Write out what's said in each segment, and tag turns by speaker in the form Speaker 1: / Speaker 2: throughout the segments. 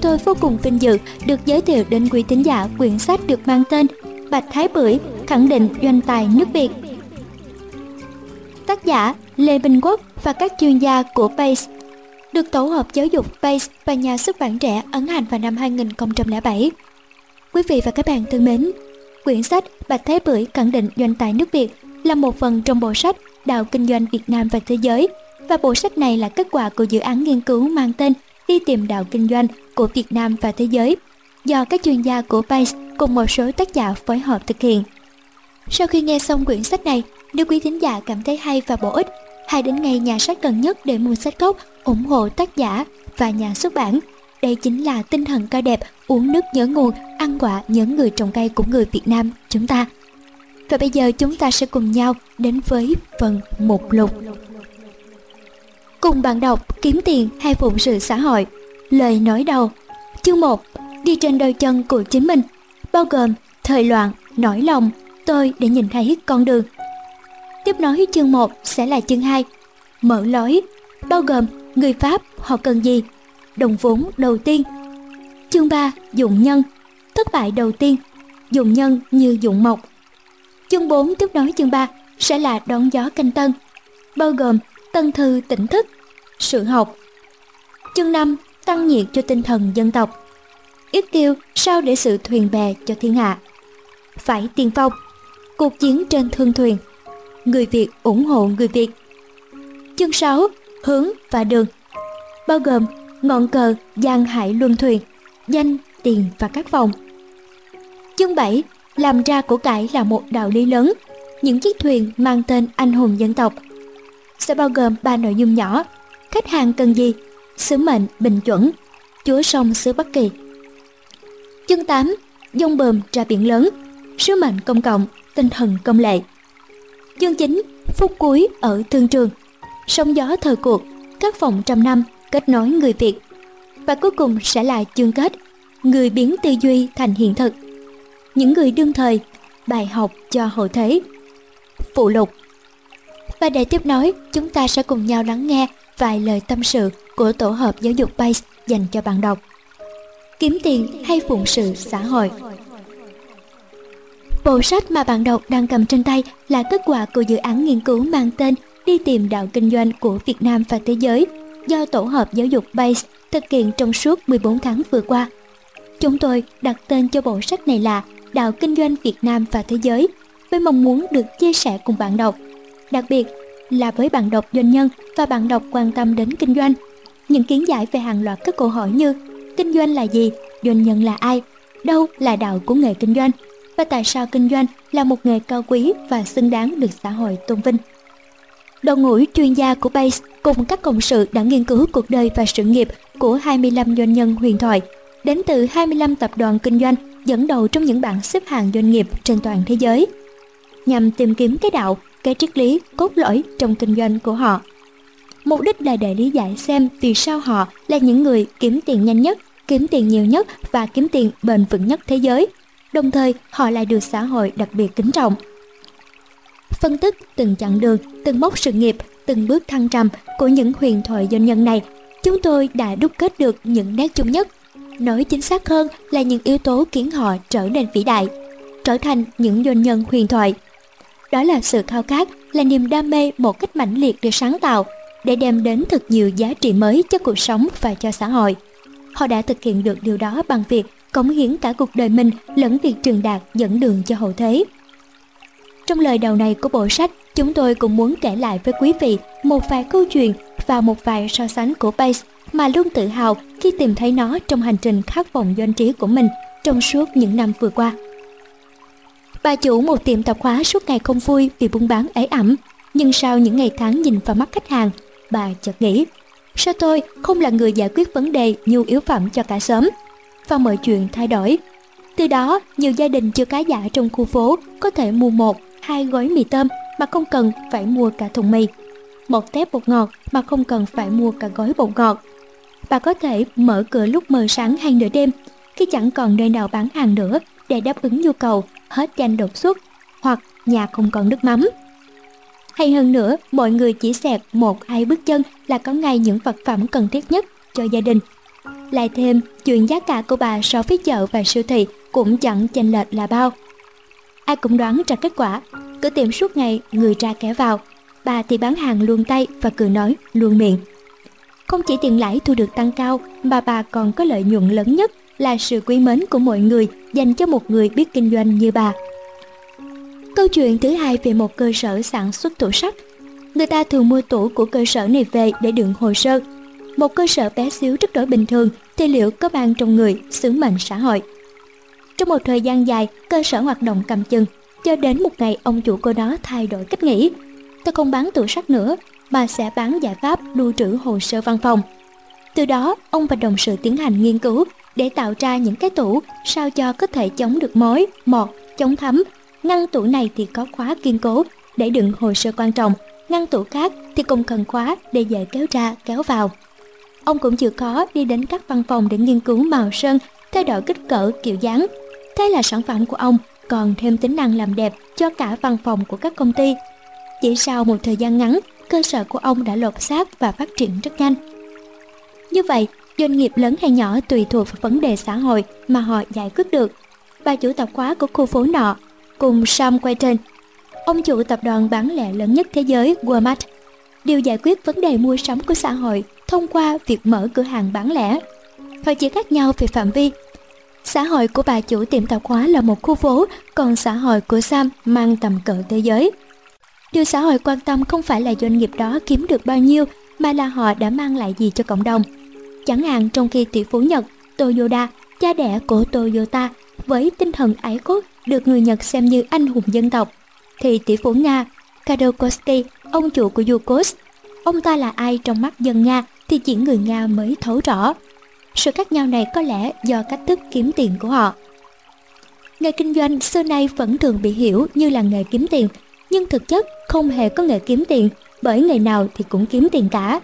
Speaker 1: tôi vô cùng vinh dự được giới thiệu đến quý tín giả quyển sách được mang tên Bạch Thái Bưởi khẳng định doanh tài nước Việt. Tác giả Lê Minh Quốc và các chuyên gia của Base được tổ hợp giáo dục Base và nhà xuất bản trẻ ấn hành vào năm 2007. Quý vị và các bạn thân mến, quyển sách Bạch Thái Bưởi khẳng định doanh tài nước Việt là một phần trong bộ sách Đạo Kinh doanh Việt Nam và Thế giới và bộ sách này là kết quả của dự án nghiên cứu mang tên Đi tìm đạo kinh doanh của Việt Nam và thế giới do các chuyên gia của PACE cùng một số tác giả phối hợp thực hiện. Sau khi nghe xong quyển sách này, nếu quý thính giả cảm thấy hay và bổ ích, hãy đến ngay nhà sách gần nhất để mua sách gốc, ủng hộ tác giả và nhà xuất bản. Đây chính là tinh thần cao đẹp, uống nước nhớ nguồn, ăn quả nhớ người trồng cây của người Việt Nam chúng ta. Và bây giờ chúng ta sẽ cùng nhau đến với phần mục lục. Cùng bạn đọc kiếm tiền hay phụng sự xã hội. Lời nói đầu. Chương 1. Đi trên đôi chân của chính mình, bao gồm thời loạn, nỗi lòng, tôi để nhìn thấy con đường. Tiếp nối chương 1 sẽ là chương 2. Mở lối, bao gồm người Pháp họ cần gì, đồng vốn đầu tiên. Chương 3. Dụng nhân, thất bại đầu tiên, dụng nhân như dụng mộc. Chương 4 tiếp nối chương 3 sẽ là đón gió canh tân, bao gồm tân thư tỉnh thức, sự học. Chương 5 tăng nhiệt cho tinh thần dân tộc. Yết kiêu sao để sự thuyền bè cho thiên hạ. Phải tiên phong, cuộc chiến trên thương thuyền. Người Việt ủng hộ người Việt. Chương 6 hướng và đường, bao gồm ngọn cờ giang hải luân thuyền, danh, tiền và các vòng Chương 7 làm ra của cải là một đạo lý lớn, những chiếc thuyền mang tên anh hùng dân tộc sẽ bao gồm ba nội dung nhỏ. Khách hàng cần gì? Sứ mệnh, bình chuẩn. Chúa sông xứ bắc kỳ. Chương 8 dông bờm ra biển lớn. Sứ mệnh công cộng, tinh thần công lệ. Chương 9 phút cuối ở thương trường. Sóng gió thời cuộc, các phòng trăm năm kết nối người việt. Và cuối cùng sẽ là chương kết, người biến tư duy thành hiện thực. Những người đương thời, bài học cho hậu thế. Phụ lục và để tiếp nối, chúng ta sẽ cùng nhau lắng nghe vài lời tâm sự của tổ hợp giáo dục base dành cho bạn đọc kiếm tiền hay phụng sự xã hội bộ sách mà bạn đọc đang cầm trên tay là kết quả của dự án nghiên cứu mang tên đi tìm đạo kinh doanh của Việt Nam và thế giới do tổ hợp giáo dục base thực hiện trong suốt 14 tháng vừa qua. Chúng tôi đặt tên cho bộ sách này là Đạo Kinh doanh Việt Nam và Thế giới, với mong muốn được chia sẻ cùng bạn đọc. Đặc biệt là với bạn đọc doanh nhân và bạn đọc quan tâm đến kinh doanh. Những kiến giải về hàng loạt các câu hỏi như kinh doanh là gì, doanh nhân là ai, đâu là đạo của nghề kinh doanh và tại sao kinh doanh là một nghề cao quý và xứng đáng được xã hội tôn vinh. Đội ngũ chuyên gia của BASE cùng các cộng sự đã nghiên cứu cuộc đời và sự nghiệp của 25 doanh nhân huyền thoại, đến từ 25 tập đoàn kinh doanh dẫn đầu trong những bảng xếp hạng doanh nghiệp trên toàn thế giới, nhằm tìm kiếm cái đạo cái triết lý cốt lõi trong kinh doanh của họ. Mục đích là để lý giải xem vì sao họ là những người kiếm tiền nhanh nhất, kiếm tiền nhiều nhất và kiếm tiền bền vững nhất thế giới. Đồng thời, họ lại được xã hội đặc biệt kính trọng. Phân tích từng chặng đường, từng mốc sự nghiệp, từng bước thăng trầm của những huyền thoại doanh nhân này, chúng tôi đã đúc kết được những nét chung nhất. Nói chính xác hơn là những yếu tố khiến họ trở nên vĩ đại, trở thành những doanh nhân huyền thoại đó là sự khao khát, là niềm đam mê một cách mãnh liệt để sáng tạo để đem đến thật nhiều giá trị mới cho cuộc sống và cho xã hội. Họ đã thực hiện được điều đó bằng việc cống hiến cả cuộc đời mình lẫn việc truyền đạt dẫn đường cho hậu thế. Trong lời đầu này của bộ sách, chúng tôi cũng muốn kể lại với quý vị một vài câu chuyện và một vài so sánh của Pace mà luôn tự hào khi tìm thấy nó trong hành trình khát vọng doanh trí của mình trong suốt những năm vừa qua. Bà chủ một tiệm tạp hóa suốt ngày không vui vì buôn bán ế ẩm, nhưng sau những ngày tháng nhìn vào mắt khách hàng, bà chợt nghĩ, sao tôi không là người giải quyết vấn đề nhu yếu phẩm cho cả xóm? Và mọi chuyện thay đổi. Từ đó, nhiều gia đình chưa cá giả trong khu phố có thể mua một, hai gói mì tôm mà không cần phải mua cả thùng mì. Một tép bột ngọt mà không cần phải mua cả gói bột ngọt. Bà có thể mở cửa lúc mờ sáng hay nửa đêm, khi chẳng còn nơi nào bán hàng nữa để đáp ứng nhu cầu hết chanh đột xuất hoặc nhà không còn nước mắm. Hay hơn nữa, mọi người chỉ xẹt một hai bước chân là có ngay những vật phẩm cần thiết nhất cho gia đình. Lại thêm, chuyện giá cả của bà so với chợ và siêu thị cũng chẳng chênh lệch là bao. Ai cũng đoán ra kết quả, cửa tiệm suốt ngày người ra kẻ vào, bà thì bán hàng luôn tay và cười nói luôn miệng. Không chỉ tiền lãi thu được tăng cao mà bà còn có lợi nhuận lớn nhất là sự quý mến của mọi người dành cho một người biết kinh doanh như bà. Câu chuyện thứ hai về một cơ sở sản xuất tủ sách, Người ta thường mua tủ của cơ sở này về để đựng hồ sơ. Một cơ sở bé xíu rất đổi bình thường thì liệu có mang trong người sứ mệnh xã hội. Trong một thời gian dài, cơ sở hoạt động cầm chừng, cho đến một ngày ông chủ của nó thay đổi cách nghĩ. Tôi không bán tủ sách nữa, mà sẽ bán giải pháp lưu trữ hồ sơ văn phòng. Từ đó, ông và đồng sự tiến hành nghiên cứu để tạo ra những cái tủ sao cho có thể chống được mối, mọt, chống thấm. Ngăn tủ này thì có khóa kiên cố để đựng hồ sơ quan trọng, ngăn tủ khác thì cũng cần khóa để dễ kéo ra, kéo vào. Ông cũng chịu khó đi đến các văn phòng để nghiên cứu màu sơn, thay đổi kích cỡ, kiểu dáng. Thế là sản phẩm của ông còn thêm tính năng làm đẹp cho cả văn phòng của các công ty. Chỉ sau một thời gian ngắn, cơ sở của ông đã lột xác và phát triển rất nhanh. Như vậy, doanh nghiệp lớn hay nhỏ tùy thuộc vào vấn đề xã hội mà họ giải quyết được. Bà chủ tạp hóa của khu phố nọ cùng Sam Quayton, ông chủ tập đoàn bán lẻ lớn nhất thế giới Walmart, đều giải quyết vấn đề mua sắm của xã hội thông qua việc mở cửa hàng bán lẻ. Họ chỉ khác nhau về phạm vi. Xã hội của bà chủ tiệm tạp hóa là một khu phố, còn xã hội của Sam mang tầm cỡ thế giới. Điều xã hội quan tâm không phải là doanh nghiệp đó kiếm được bao nhiêu, mà là họ đã mang lại gì cho cộng đồng. Chẳng hạn trong khi tỷ phú Nhật Toyoda, cha đẻ của Toyota, với tinh thần ái quốc được người Nhật xem như anh hùng dân tộc, thì tỷ phú Nga kadokoski ông chủ của Yukos, ông ta là ai trong mắt dân Nga thì chỉ người Nga mới thấu rõ. Sự khác nhau này có lẽ do cách thức kiếm tiền của họ. Nghề kinh doanh xưa nay vẫn thường bị hiểu như là nghề kiếm tiền, nhưng thực chất không hề có nghề kiếm tiền, bởi nghề nào thì cũng kiếm tiền cả.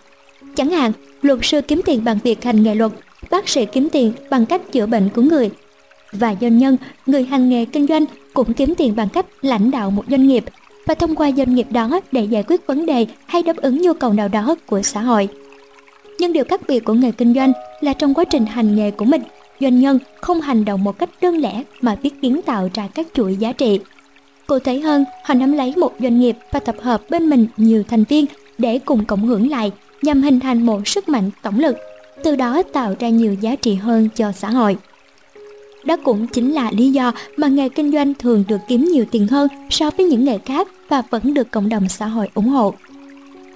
Speaker 1: Chẳng hạn, luật sư kiếm tiền bằng việc hành nghề luật, bác sĩ kiếm tiền bằng cách chữa bệnh của người. Và doanh nhân, người hành nghề kinh doanh cũng kiếm tiền bằng cách lãnh đạo một doanh nghiệp và thông qua doanh nghiệp đó để giải quyết vấn đề hay đáp ứng nhu cầu nào đó của xã hội. Nhưng điều khác biệt của nghề kinh doanh là trong quá trình hành nghề của mình, doanh nhân không hành động một cách đơn lẻ mà biết kiến tạo ra các chuỗi giá trị. Cụ thể hơn, họ nắm lấy một doanh nghiệp và tập hợp bên mình nhiều thành viên để cùng cộng hưởng lại nhằm hình thành một sức mạnh tổng lực, từ đó tạo ra nhiều giá trị hơn cho xã hội. Đó cũng chính là lý do mà nghề kinh doanh thường được kiếm nhiều tiền hơn so với những nghề khác và vẫn được cộng đồng xã hội ủng hộ.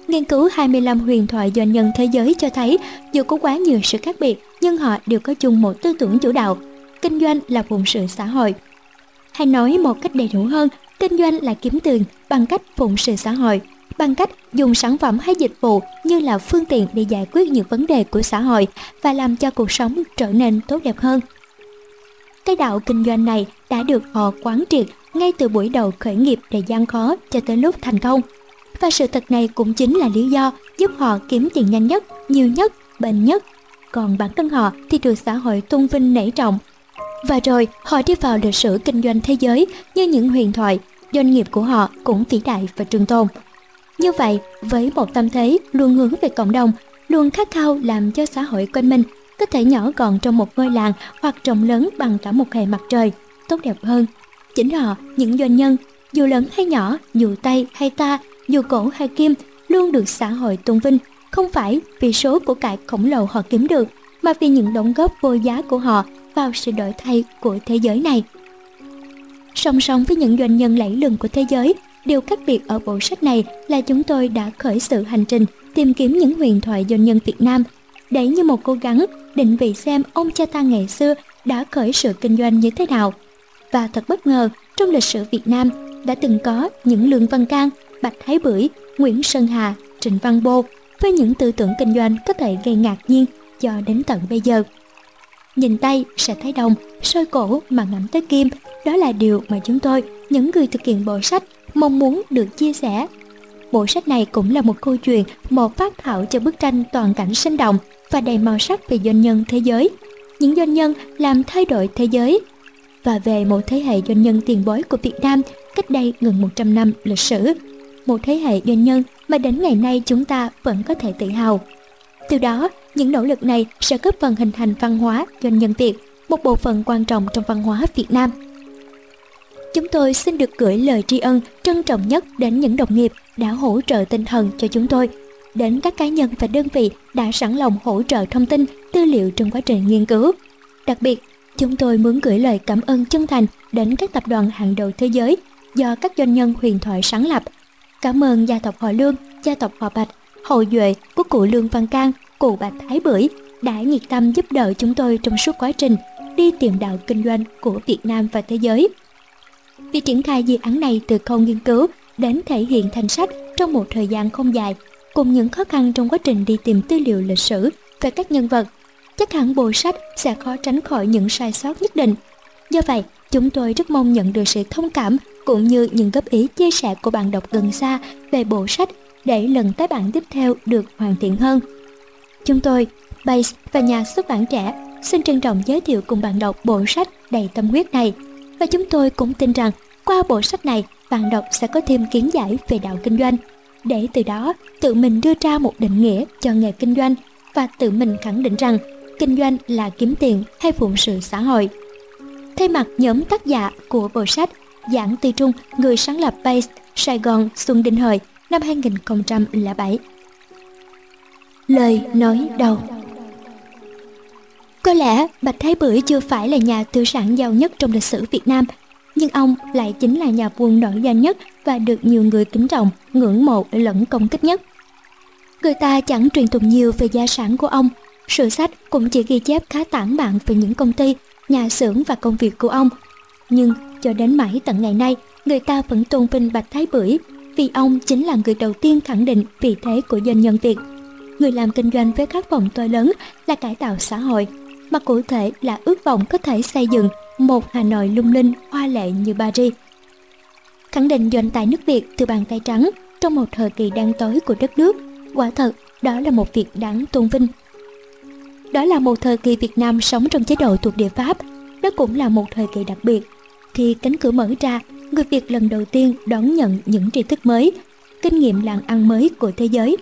Speaker 1: Nghiên cứu 25 huyền thoại doanh nhân thế giới cho thấy dù có quá nhiều sự khác biệt nhưng họ đều có chung một tư tưởng chủ đạo. Kinh doanh là phụng sự xã hội. Hay nói một cách đầy đủ hơn, kinh doanh là kiếm tiền bằng cách phụng sự xã hội bằng cách dùng sản phẩm hay dịch vụ như là phương tiện để giải quyết những vấn đề của xã hội và làm cho cuộc sống trở nên tốt đẹp hơn. Cái đạo kinh doanh này đã được họ quán triệt ngay từ buổi đầu khởi nghiệp đầy gian khó cho tới lúc thành công. Và sự thật này cũng chính là lý do giúp họ kiếm tiền nhanh nhất, nhiều nhất, bền nhất. Còn bản thân họ thì được xã hội tôn vinh nảy trọng. Và rồi họ đi vào lịch sử kinh doanh thế giới như những huyền thoại, doanh nghiệp của họ cũng vĩ đại và trường tồn. Như vậy, với một tâm thế luôn hướng về cộng đồng, luôn khát khao làm cho xã hội quanh mình có thể nhỏ gọn trong một ngôi làng hoặc rộng lớn bằng cả một hệ mặt trời, tốt đẹp hơn. Chính họ, những doanh nhân, dù lớn hay nhỏ, dù tay hay ta, dù cổ hay kim, luôn được xã hội tôn vinh, không phải vì số của cải khổng lồ họ kiếm được, mà vì những đóng góp vô giá của họ vào sự đổi thay của thế giới này. Song song với những doanh nhân lẫy lừng của thế giới Điều khác biệt ở bộ sách này là chúng tôi đã khởi sự hành trình tìm kiếm những huyền thoại doanh nhân Việt Nam để như một cố gắng định vị xem ông cha ta ngày xưa đã khởi sự kinh doanh như thế nào. Và thật bất ngờ, trong lịch sử Việt Nam đã từng có những Lương Văn Can, Bạch Thái Bưởi, Nguyễn Sơn Hà, Trịnh Văn Bô với những tư tưởng kinh doanh có thể gây ngạc nhiên cho đến tận bây giờ. Nhìn tay sẽ thấy đồng, sôi cổ mà ngắm tới kim, đó là điều mà chúng tôi, những người thực hiện bộ sách, mong muốn được chia sẻ. Bộ sách này cũng là một câu chuyện, một phát thảo cho bức tranh toàn cảnh sinh động và đầy màu sắc về doanh nhân thế giới. Những doanh nhân làm thay đổi thế giới và về một thế hệ doanh nhân tiền bối của Việt Nam cách đây gần 100 năm lịch sử. Một thế hệ doanh nhân mà đến ngày nay chúng ta vẫn có thể tự hào. Từ đó, Những nỗ lực này sẽ góp phần hình thành văn hóa doanh nhân Việt, một bộ phận quan trọng trong văn hóa Việt Nam. Chúng tôi xin được gửi lời tri ân trân trọng nhất đến những đồng nghiệp đã hỗ trợ tinh thần cho chúng tôi, đến các cá nhân và đơn vị đã sẵn lòng hỗ trợ thông tin, tư liệu trong quá trình nghiên cứu. Đặc biệt, chúng tôi muốn gửi lời cảm ơn chân thành đến các tập đoàn hàng đầu thế giới do các doanh nhân huyền thoại sáng lập. Cảm ơn gia tộc họ Lương, gia tộc họ Bạch, hậu duệ của cụ Lương Văn Can, cụ Bạch Thái Bưởi đã nhiệt tâm giúp đỡ chúng tôi trong suốt quá trình đi tìm đạo kinh doanh của Việt Nam và thế giới. Việc triển khai dự án này từ khâu nghiên cứu đến thể hiện thành sách trong một thời gian không dài, cùng những khó khăn trong quá trình đi tìm tư liệu lịch sử về các nhân vật, chắc hẳn bộ sách sẽ khó tránh khỏi những sai sót nhất định. Do vậy, chúng tôi rất mong nhận được sự thông cảm cũng như những góp ý chia sẻ của bạn đọc gần xa về bộ sách để lần tái bản tiếp theo được hoàn thiện hơn. Chúng tôi, Base và nhà xuất bản trẻ xin trân trọng giới thiệu cùng bạn đọc bộ sách đầy tâm huyết này. Và chúng tôi cũng tin rằng qua bộ sách này bạn đọc sẽ có thêm kiến giải về đạo kinh doanh để từ đó tự mình đưa ra một định nghĩa cho nghề kinh doanh và tự mình khẳng định rằng kinh doanh là kiếm tiền hay phụng sự xã hội. Thay mặt nhóm tác giả của bộ sách Giảng Tư Trung, người sáng lập Base Sài Gòn Xuân Đinh Hợi năm 2007. Lời nói đầu có lẽ Bạch Thái Bưởi chưa phải là nhà tư sản giàu nhất trong lịch sử Việt Nam, nhưng ông lại chính là nhà buôn nổi danh nhất và được nhiều người kính trọng, ngưỡng mộ lẫn công kích nhất. Người ta chẳng truyền tụng nhiều về gia sản của ông, sử sách cũng chỉ ghi chép khá tản mạn về những công ty, nhà xưởng và công việc của ông. Nhưng cho đến mãi tận ngày nay, người ta vẫn tôn vinh Bạch Thái Bưởi vì ông chính là người đầu tiên khẳng định vị thế của doanh nhân Việt. Người làm kinh doanh với khát vọng to lớn là cải tạo xã hội, mà cụ thể là ước vọng có thể xây dựng một Hà Nội lung linh, hoa lệ như Paris. Khẳng định doanh tài nước Việt từ bàn tay trắng trong một thời kỳ đang tối của đất nước, quả thật đó là một việc đáng tôn vinh. Đó là một thời kỳ Việt Nam sống trong chế độ thuộc địa Pháp, đó cũng là một thời kỳ đặc biệt. Khi cánh cửa mở ra, người Việt lần đầu tiên đón nhận những tri thức mới, kinh nghiệm làm ăn mới của thế giới.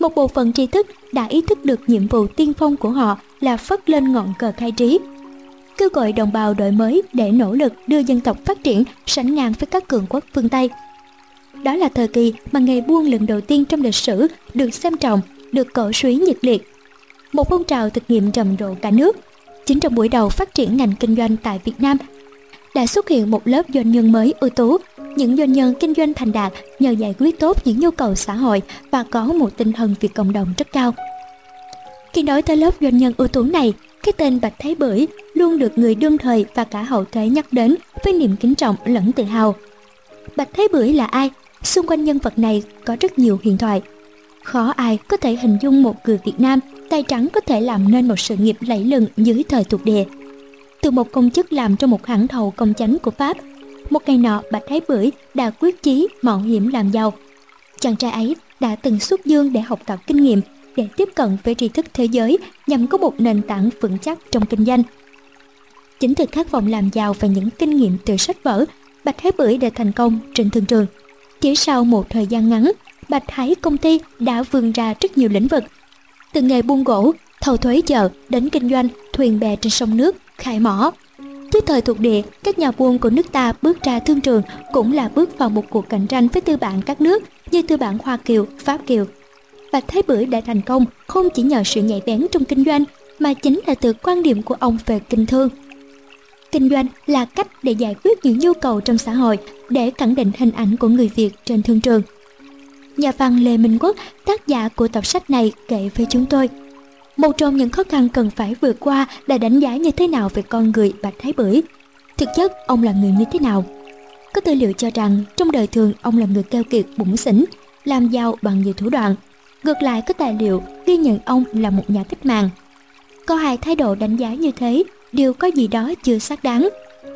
Speaker 1: Một bộ phận tri thức đã ý thức được nhiệm vụ tiên phong của họ là phất lên ngọn cờ khai trí, kêu gọi đồng bào đổi mới để nỗ lực đưa dân tộc phát triển sánh ngang với các cường quốc phương Tây. Đó là thời kỳ mà nghề buôn lần đầu tiên trong lịch sử được xem trọng, được cổ suý nhiệt liệt. Một phong trào thực nghiệm rầm rộ cả nước. Chính trong buổi đầu phát triển ngành kinh doanh tại Việt Nam đã xuất hiện một lớp doanh nhân mới ưu tú, những doanh nhân kinh doanh thành đạt nhờ giải quyết tốt những nhu cầu xã hội và có một tinh thần vì cộng đồng rất cao. Khi nói tới lớp doanh nhân ưu tú này, cái tên Bạch Thái Bưởi luôn được người đương thời và cả hậu thế nhắc đến với niềm kính trọng lẫn tự hào. Bạch Thái Bưởi là ai? Xung quanh nhân vật này có rất nhiều huyền thoại. Khó ai có thể hình dung một người Việt Nam tay trắng có thể làm nên một sự nghiệp lẫy lừng dưới thời thuộc địa. Từ một công chức làm trong một hãng thầu công chánh của Pháp, một ngày nọ Bạch Thái Bưởi đã quyết chí mạo hiểm làm giàu. Chàng trai ấy đã từng xuất dương để học tập kinh nghiệm để tiếp cận với tri thức thế giới nhằm có một nền tảng vững chắc trong kinh doanh. Chính từ khát vọng làm giàu và những kinh nghiệm từ sách vở, Bạch Thái Bưởi đã thành công trên thương trường. Chỉ sau một thời gian ngắn, Bạch Thái công ty đã vươn ra rất nhiều lĩnh vực. Từ nghề buôn gỗ, thầu thuế chợ đến kinh doanh thuyền bè trên sông nước, khai mỏ. Trước thời thuộc địa, các nhà buôn của nước ta bước ra thương trường cũng là bước vào một cuộc cạnh tranh với tư bản các nước như tư bản Hoa Kiều, Pháp Kiều. Và Thái Bưởi đã thành công không chỉ nhờ sự nhạy bén trong kinh doanh mà chính là từ quan điểm của ông về kinh thương Kinh doanh là cách để giải quyết những nhu cầu trong xã hội để khẳng định hình ảnh của người Việt trên thương trường. Nhà văn Lê Minh Quốc, tác giả của tập sách này kể với chúng tôi. Một trong những khó khăn cần phải vượt qua là đánh giá như thế nào về con người Bạch Thái Bưởi. Thực chất, ông là người như thế nào? Có tư liệu cho rằng trong đời thường ông là người keo kiệt bụng xỉn, làm giàu bằng nhiều thủ đoạn. Ngược lại có tài liệu ghi nhận ông là một nhà cách mạng. Có hai thái độ đánh giá như thế đều có gì đó chưa xác đáng.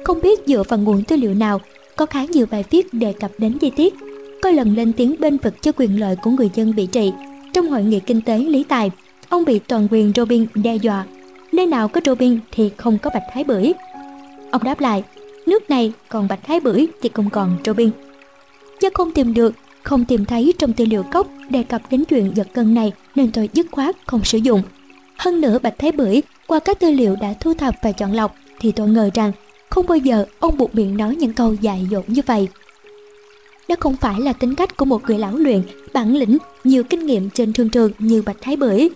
Speaker 1: Không biết dựa vào nguồn tư liệu nào, có khá nhiều bài viết đề cập đến chi tiết. Có lần lên tiếng bên vực cho quyền lợi của người dân bị trị. Trong hội nghị kinh tế lý tài, ông bị toàn quyền Robin đe dọa. Nơi nào có Robin thì không có Bạch Thái Bưởi. Ông đáp lại, nước này còn Bạch Thái Bưởi thì không còn Robin. Do không tìm được, không tìm thấy trong tư liệu cốc đề cập đến chuyện giật cân này nên tôi dứt khoát không sử dụng. Hơn nữa Bạch Thái Bưởi qua các tư liệu đã thu thập và chọn lọc thì tôi ngờ rằng không bao giờ ông buộc miệng nói những câu dại dột như vậy. Đó không phải là tính cách của một người lão luyện, bản lĩnh, nhiều kinh nghiệm trên thương trường như Bạch Thái Bưởi.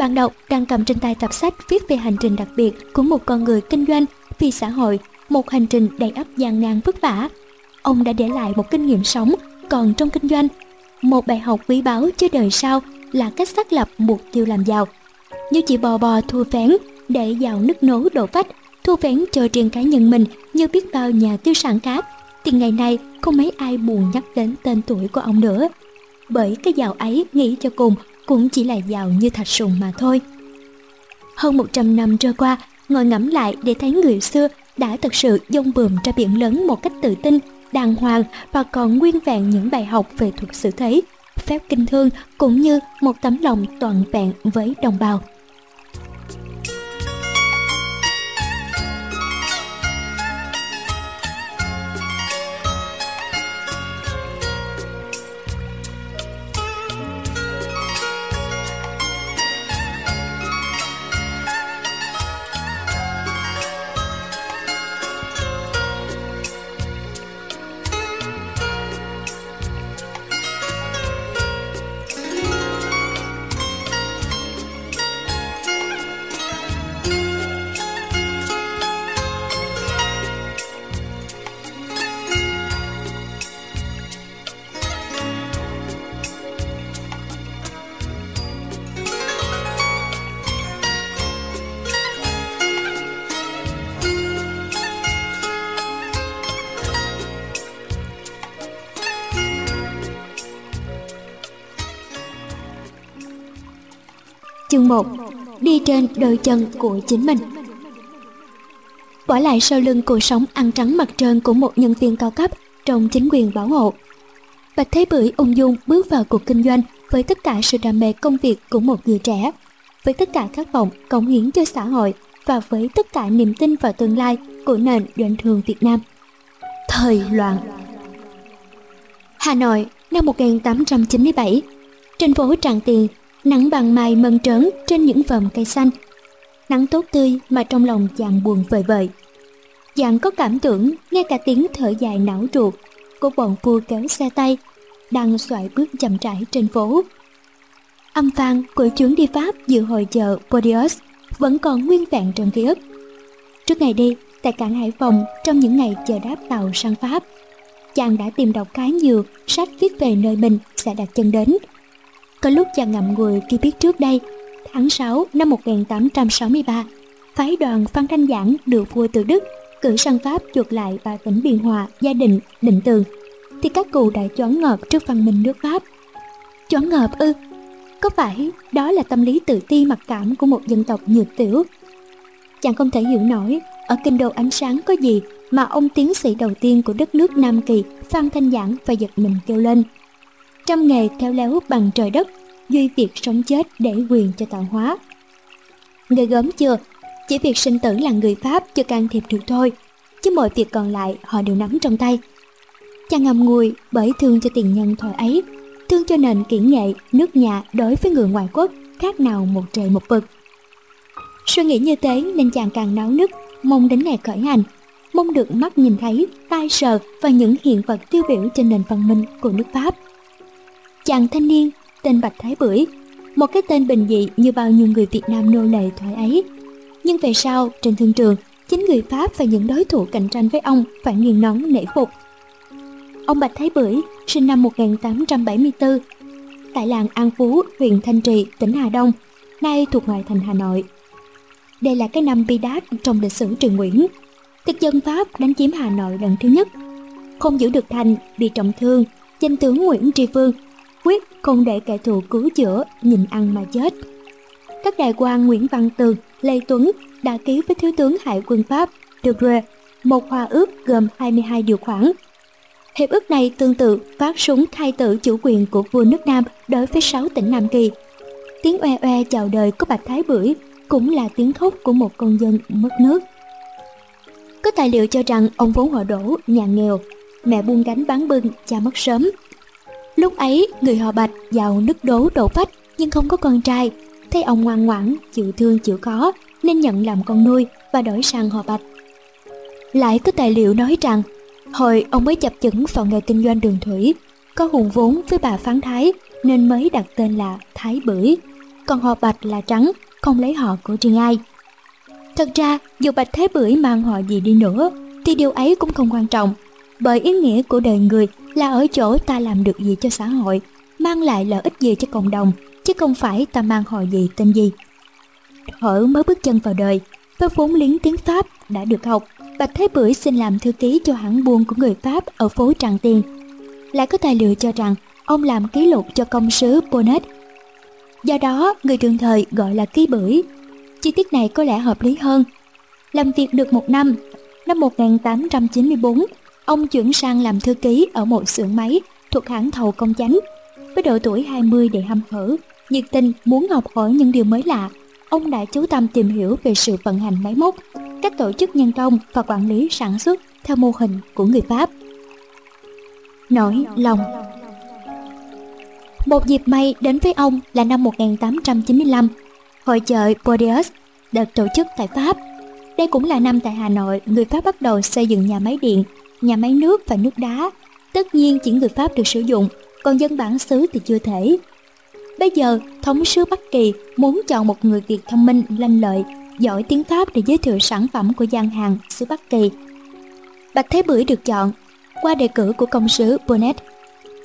Speaker 1: Bạn đọc đang cầm trên tay tập sách viết về hành trình đặc biệt của một con người kinh doanh vì xã hội, một hành trình đầy ắp gian nan vất vả. Ông đã để lại một kinh nghiệm sống, còn trong kinh doanh, một bài học quý báu cho đời sau là cách xác lập mục tiêu làm giàu. Như chỉ bò bò thua phén để giàu nứt nố đổ vách, thua phén cho riêng cá nhân mình như biết bao nhà tiêu sản khác, thì ngày nay không mấy ai buồn nhắc đến tên tuổi của ông nữa. Bởi cái giàu ấy nghĩ cho cùng cũng chỉ là giàu như thạch sùng mà thôi. Hơn 100 năm trôi qua, ngồi ngẫm lại để thấy người xưa đã thực sự dông bườm ra biển lớn một cách tự tin, đàng hoàng và còn nguyên vẹn những bài học về thuật xử thế, phép kinh thương cũng như một tấm lòng toàn vẹn với đồng bào. Đôi chân của chính mình Bỏ lại sau lưng cuộc sống ăn trắng mặt trơn của một nhân viên cao cấp trong chính quyền bảo hộ. Bạch Thế Bưởi ung dung bước vào cuộc kinh doanh với tất cả sự đam mê công việc của một người trẻ, với tất cả khát vọng cống hiến cho xã hội và với tất cả niềm tin vào tương lai của nền doanh thương Việt Nam. Thời loạn Hà Nội năm 1897 Trên phố Tràng Tiền nắng bằng mai mơn trớn trên những vòm cây xanh nắng tốt tươi mà trong lòng chàng buồn vời vợi. Chàng có cảm tưởng nghe cả tiếng thở dài não ruột của bọn vua kéo xe tay đang xoại bước chậm rãi trên phố. Âm vang của chuyến đi pháp dự hội chợ Podius vẫn còn nguyên vẹn trong ký ức. Trước ngày đi tại cảng hải phòng trong những ngày chờ đáp tàu sang pháp chàng đã tìm đọc khá nhiều sách viết về nơi mình sẽ đặt chân đến. Có lúc chàng ngậm ngùi khi biết trước đây, tháng 6 năm 1863, phái đoàn Phan Thanh Giảng được vua từ Đức cử sang Pháp chuột lại và tỉnh Biên Hòa, gia đình, định tường, thì các cụ đã choáng ngợp trước văn minh nước Pháp. Choáng ngợp ư? Có phải đó là tâm lý tự ti mặc cảm của một dân tộc nhược tiểu? Chàng không thể hiểu nổi ở kinh đô ánh sáng có gì mà ông tiến sĩ đầu tiên của đất nước Nam Kỳ Phan Thanh Giảng phải giật mình kêu lên trăm nghề theo léo bằng trời đất, duy việc sống chết để quyền cho tạo hóa. Người gớm chưa, chỉ việc sinh tử là người Pháp chưa can thiệp được thôi, chứ mọi việc còn lại họ đều nắm trong tay. Chàng ngầm ngùi bởi thương cho tiền nhân thời ấy, thương cho nền kỹ nghệ, nước nhà đối với người ngoại quốc khác nào một trời một vực. Suy nghĩ như thế nên chàng càng náo nức, mong đến ngày khởi hành, mong được mắt nhìn thấy, tai sờ và những hiện vật tiêu biểu trên nền văn minh của nước Pháp chàng thanh niên tên Bạch Thái Bưởi, một cái tên bình dị như bao nhiêu người Việt Nam nô lệ thời ấy. Nhưng về sau, trên thương trường, chính người Pháp và những đối thủ cạnh tranh với ông phải nghiền nón nể phục. Ông Bạch Thái Bưởi sinh năm 1874 tại làng An Phú, huyện Thanh Trì, tỉnh Hà Đông, nay thuộc ngoại thành Hà Nội. Đây là cái năm bi đát trong lịch sử Trường Nguyễn. Thực dân Pháp đánh chiếm Hà Nội lần thứ nhất. Không giữ được thành, bị trọng thương, danh tướng Nguyễn Tri Phương quyết không để kẻ thù cứu chữa nhìn ăn mà chết các đại quan Nguyễn Văn Tường, Lê Tuấn đã ký với thiếu tướng hải quân Pháp de Grey một hòa ước gồm 22 điều khoản. Hiệp ước này tương tự phát súng thay tử chủ quyền của vua nước Nam đối với 6 tỉnh Nam Kỳ. Tiếng oe oe chào đời của Bạch Thái Bưởi cũng là tiếng khóc của một con dân mất nước. Có tài liệu cho rằng ông vốn họ đổ, nhà nghèo, mẹ buông gánh bán bưng, cha mất sớm, Lúc ấy, người họ Bạch giàu nứt đố đổ phách nhưng không có con trai. thấy ông ngoan ngoãn, chịu thương chịu khó nên nhận làm con nuôi và đổi sang họ Bạch. Lại có tài liệu nói rằng, hồi ông mới chập chững vào nghề kinh doanh đường thủy, có hùng vốn với bà Phán Thái nên mới đặt tên là Thái Bưởi, còn họ Bạch là Trắng, không lấy họ của riêng ai. Thật ra, dù Bạch Thái Bưởi mang họ gì đi nữa, thì điều ấy cũng không quan trọng, bởi ý nghĩa của đời người là ở chỗ ta làm được gì cho xã hội, mang lại lợi ích gì cho cộng đồng, chứ không phải ta mang họ gì tên gì. Thở mới bước chân vào đời, với vốn liếng tiếng Pháp đã được học, Bạch Thế Bưởi xin làm thư ký cho hãng buôn của người Pháp ở phố Tràng Tiền. Lại có tài liệu cho rằng ông làm ký lục cho công sứ Bonnet. Do đó, người đương thời gọi là ký bưởi. Chi tiết này có lẽ hợp lý hơn. Làm việc được một năm, năm 1894, ông chuyển sang làm thư ký ở một xưởng máy thuộc hãng thầu công chánh. Với độ tuổi 20 để hăm hở, nhiệt tình muốn học hỏi những điều mới lạ, ông đã chú tâm tìm hiểu về sự vận hành máy móc, cách tổ chức nhân công và quản lý sản xuất theo mô hình của người Pháp. Nỗi lòng Một dịp may đến với ông là năm 1895, hội chợ Bordeaux được tổ chức tại Pháp. Đây cũng là năm tại Hà Nội, người Pháp bắt đầu xây dựng nhà máy điện, nhà máy nước và nước đá. Tất nhiên chỉ người Pháp được sử dụng, còn dân bản xứ thì chưa thể. Bây giờ, thống sứ Bắc Kỳ muốn chọn một người Việt thông minh, lanh lợi, giỏi tiếng Pháp để giới thiệu sản phẩm của gian hàng xứ Bắc Kỳ. Bạch Thế Bưởi được chọn qua đề cử của công sứ Bonnet.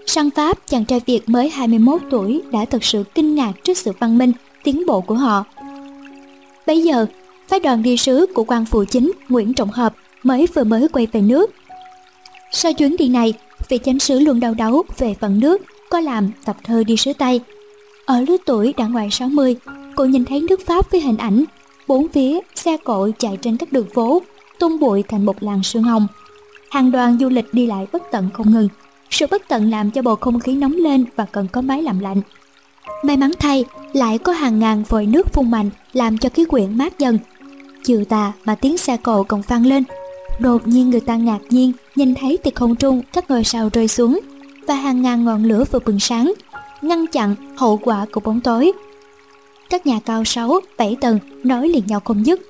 Speaker 1: Sang Pháp, chàng trai Việt mới 21 tuổi đã thật sự kinh ngạc trước sự văn minh, tiến bộ của họ. Bây giờ, phái đoàn đi sứ của quan phụ chính Nguyễn Trọng Hợp mới vừa mới quay về nước. Sau chuyến đi này, vị chánh sứ luôn đau đấu về phận nước, có làm tập thơ đi sứ Tây. Ở lứa tuổi đã ngoài 60, cô nhìn thấy nước Pháp với hình ảnh, bốn phía xe cộ chạy trên các đường phố, tung bụi thành một làng sương hồng. Hàng đoàn du lịch đi lại bất tận không ngừng, sự bất tận làm cho bầu không khí nóng lên và cần có máy làm lạnh. May mắn thay, lại có hàng ngàn vòi nước phun mạnh làm cho khí quyển mát dần. Chiều tà mà tiếng xe cộ còn vang lên. Đột nhiên người ta ngạc nhiên nhìn thấy từ không trung các ngôi sao rơi xuống và hàng ngàn ngọn lửa vừa bừng sáng, ngăn chặn hậu quả của bóng tối. Các nhà cao 6, 7 tầng nói liền nhau không dứt.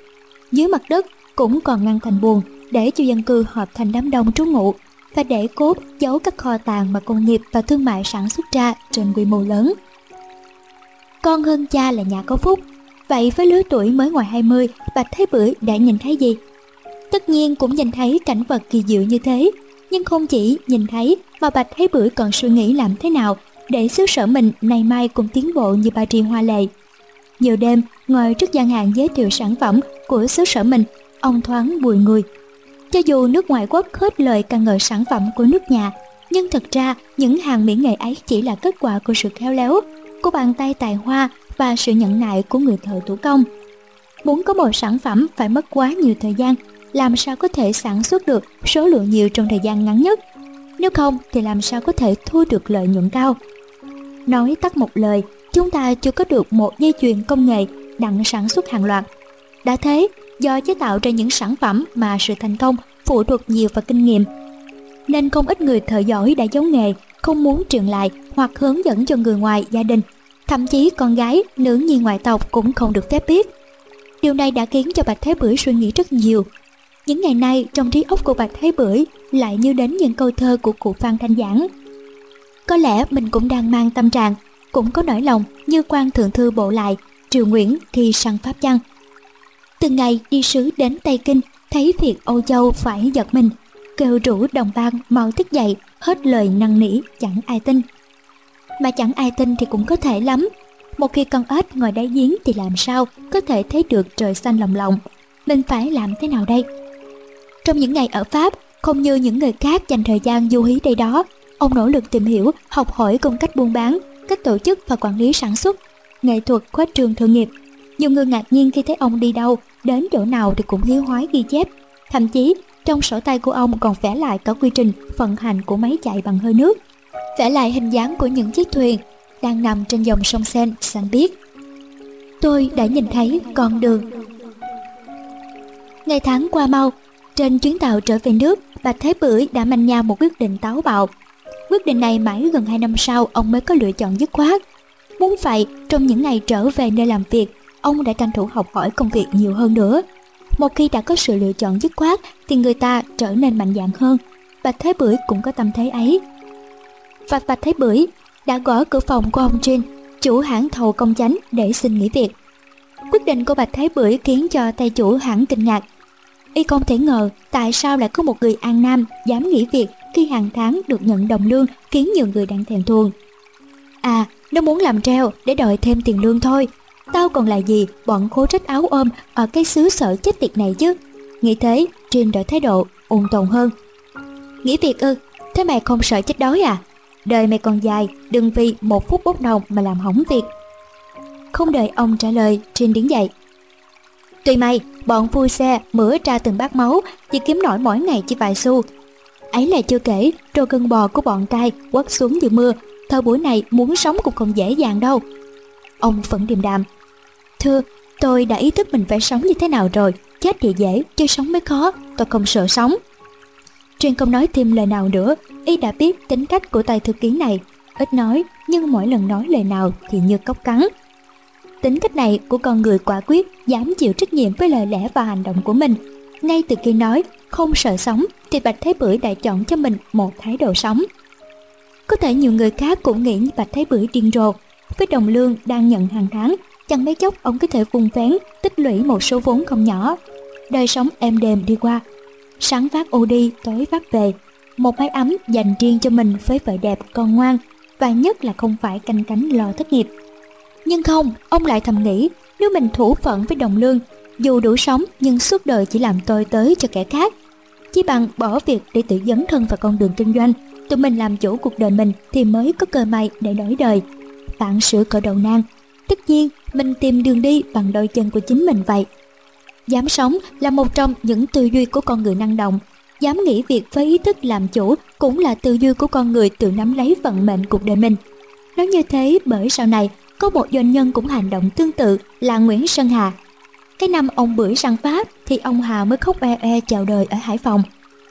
Speaker 1: Dưới mặt đất cũng còn ngăn thành buồn để cho dân cư hợp thành đám đông trú ngụ và để cốt giấu các kho tàng mà công nghiệp và thương mại sản xuất ra trên quy mô lớn. Con hơn cha là nhà có phúc, vậy với lứa tuổi mới ngoài 20, Bạch Thế Bưởi đã nhìn thấy gì? Tất nhiên cũng nhìn thấy cảnh vật kỳ diệu như thế, nhưng không chỉ nhìn thấy mà Bạch Thế Bưởi còn suy nghĩ làm thế nào để xứ sở mình nay mai cũng tiến bộ như bà Tri Hoa Lệ. Nhiều đêm, ngồi trước gian hàng giới thiệu sản phẩm của xứ sở mình, ông thoáng bùi người. Cho dù nước ngoài quốc hết lời ca ngợi sản phẩm của nước nhà, nhưng thật ra những hàng mỹ nghệ ấy chỉ là kết quả của sự khéo léo, của bàn tay tài hoa và sự nhẫn nại của người thợ thủ công. Muốn có một sản phẩm phải mất quá nhiều thời gian, làm sao có thể sản xuất được số lượng nhiều trong thời gian ngắn nhất. Nếu không thì làm sao có thể thu được lợi nhuận cao. Nói tắt một lời, chúng ta chưa có được một dây chuyền công nghệ đặng sản xuất hàng loạt. Đã thế, do chế tạo ra những sản phẩm mà sự thành công phụ thuộc nhiều vào kinh nghiệm. Nên không ít người thợ giỏi đã giấu nghề, không muốn truyền lại hoặc hướng dẫn cho người ngoài gia đình. Thậm chí con gái, nữ nhi ngoại tộc cũng không được phép biết. Điều này đã khiến cho Bạch Thế Bưởi suy nghĩ rất nhiều. Những ngày nay, trong trí óc của Bạch Thế Bưởi lại như đến những câu thơ của cụ Phan Thanh Giảng. Có lẽ mình cũng đang mang tâm trạng, cũng có nỗi lòng như quan thượng thư bộ lại, triều Nguyễn khi sang Pháp chăng. Từng ngày đi sứ đến Tây Kinh, thấy việc Âu Châu phải giật mình, kêu rủ đồng bang mau thức dậy, hết lời năn nỉ chẳng ai tin. Mà chẳng ai tin thì cũng có thể lắm. Một khi con ếch ngồi đáy giếng thì làm sao có thể thấy được trời xanh lồng lộng. Mình phải làm thế nào đây? Trong những ngày ở Pháp, không như những người khác dành thời gian du hí đây đó, ông nỗ lực tìm hiểu, học hỏi công cách buôn bán, cách tổ chức và quản lý sản xuất, nghệ thuật khuếch trường thương nghiệp. Nhiều người ngạc nhiên khi thấy ông đi đâu, đến chỗ nào thì cũng hiếu hoái ghi chép. Thậm chí, trong sổ tay của ông còn vẽ lại cả quy trình vận hành của máy chạy bằng hơi nước, vẽ lại hình dáng của những chiếc thuyền đang nằm trên dòng sông Sen xanh biếc. Tôi đã nhìn thấy con đường. Ngày tháng qua mau, trên chuyến tàu trở về nước, Bạch Thế Bưởi đã manh nha một quyết định táo bạo. Quyết định này mãi gần 2 năm sau ông mới có lựa chọn dứt khoát. Muốn vậy, trong những ngày trở về nơi làm việc, ông đã tranh thủ học hỏi công việc nhiều hơn nữa. Một khi đã có sự lựa chọn dứt khoát thì người ta trở nên mạnh dạn hơn. Bạch Thế Bưởi cũng có tâm thế ấy. Và Bạch Thế Bưởi đã gõ cửa phòng của ông Trinh, chủ hãng thầu công chánh để xin nghỉ việc. Quyết định của Bạch Thế Bưởi khiến cho tay chủ hãng kinh ngạc. Y không thể ngờ tại sao lại có một người An Nam dám nghỉ việc khi hàng tháng được nhận đồng lương khiến nhiều người đang thèm thuồng. À, nó muốn làm treo để đòi thêm tiền lương thôi. Tao còn là gì bọn khố trách áo ôm ở cái xứ sở chết tiệt này chứ. Nghĩ thế, Trinh đổi thái độ, ôn tồn hơn. Nghỉ việc ư, thế mày không sợ chết đói à? Đời mày còn dài, đừng vì một phút bốc đồng mà làm hỏng việc. Không đợi ông trả lời, Trinh đứng dậy. Tuy may, bọn vui xe mửa ra từng bát máu, chỉ kiếm nổi mỗi ngày chỉ vài xu. Ấy là chưa kể, trâu cân bò của bọn trai quất xuống như mưa, thời buổi này muốn sống cũng không dễ dàng đâu. Ông vẫn điềm đạm. Thưa, tôi đã ý thức mình phải sống như thế nào rồi, chết thì dễ, chứ sống mới khó, tôi không sợ sống. Truyền không nói thêm lời nào nữa, y đã biết tính cách của tay thư ký này, ít nói nhưng mỗi lần nói lời nào thì như cốc cắn. Tính cách này của con người quả quyết, dám chịu trách nhiệm với lời lẽ và hành động của mình. Ngay từ khi nói không sợ sống thì Bạch Thế Bưởi đã chọn cho mình một thái độ sống. Có thể nhiều người khác cũng nghĩ như Bạch Thế Bưởi điên rồ. Với đồng lương đang nhận hàng tháng, chẳng mấy chốc ông có thể vung vén, tích lũy một số vốn không nhỏ. Đời sống êm đềm đi qua. Sáng phát ô đi, tối phát về. Một mái ấm dành riêng cho mình với vợ đẹp con ngoan và nhất là không phải canh cánh lo thất nghiệp. Nhưng không, ông lại thầm nghĩ nếu mình thủ phận với đồng lương, dù đủ sống nhưng suốt đời chỉ làm tôi tới cho kẻ khác. Chỉ bằng bỏ việc để tự dấn thân vào con đường kinh doanh, tụi mình làm chủ cuộc đời mình thì mới có cơ may để đổi đời. Vạn sửa cỡ đầu nang, tất nhiên mình tìm đường đi bằng đôi chân của chính mình vậy. Dám sống là một trong những tư duy của con người năng động. Dám nghĩ việc với ý thức làm chủ cũng là tư duy của con người tự nắm lấy vận mệnh cuộc đời mình. Nói như thế bởi sau này có một doanh nhân cũng hành động tương tự là Nguyễn Sơn Hà. Cái năm ông bưởi sang Pháp thì ông Hà mới khóc e e chào đời ở Hải Phòng.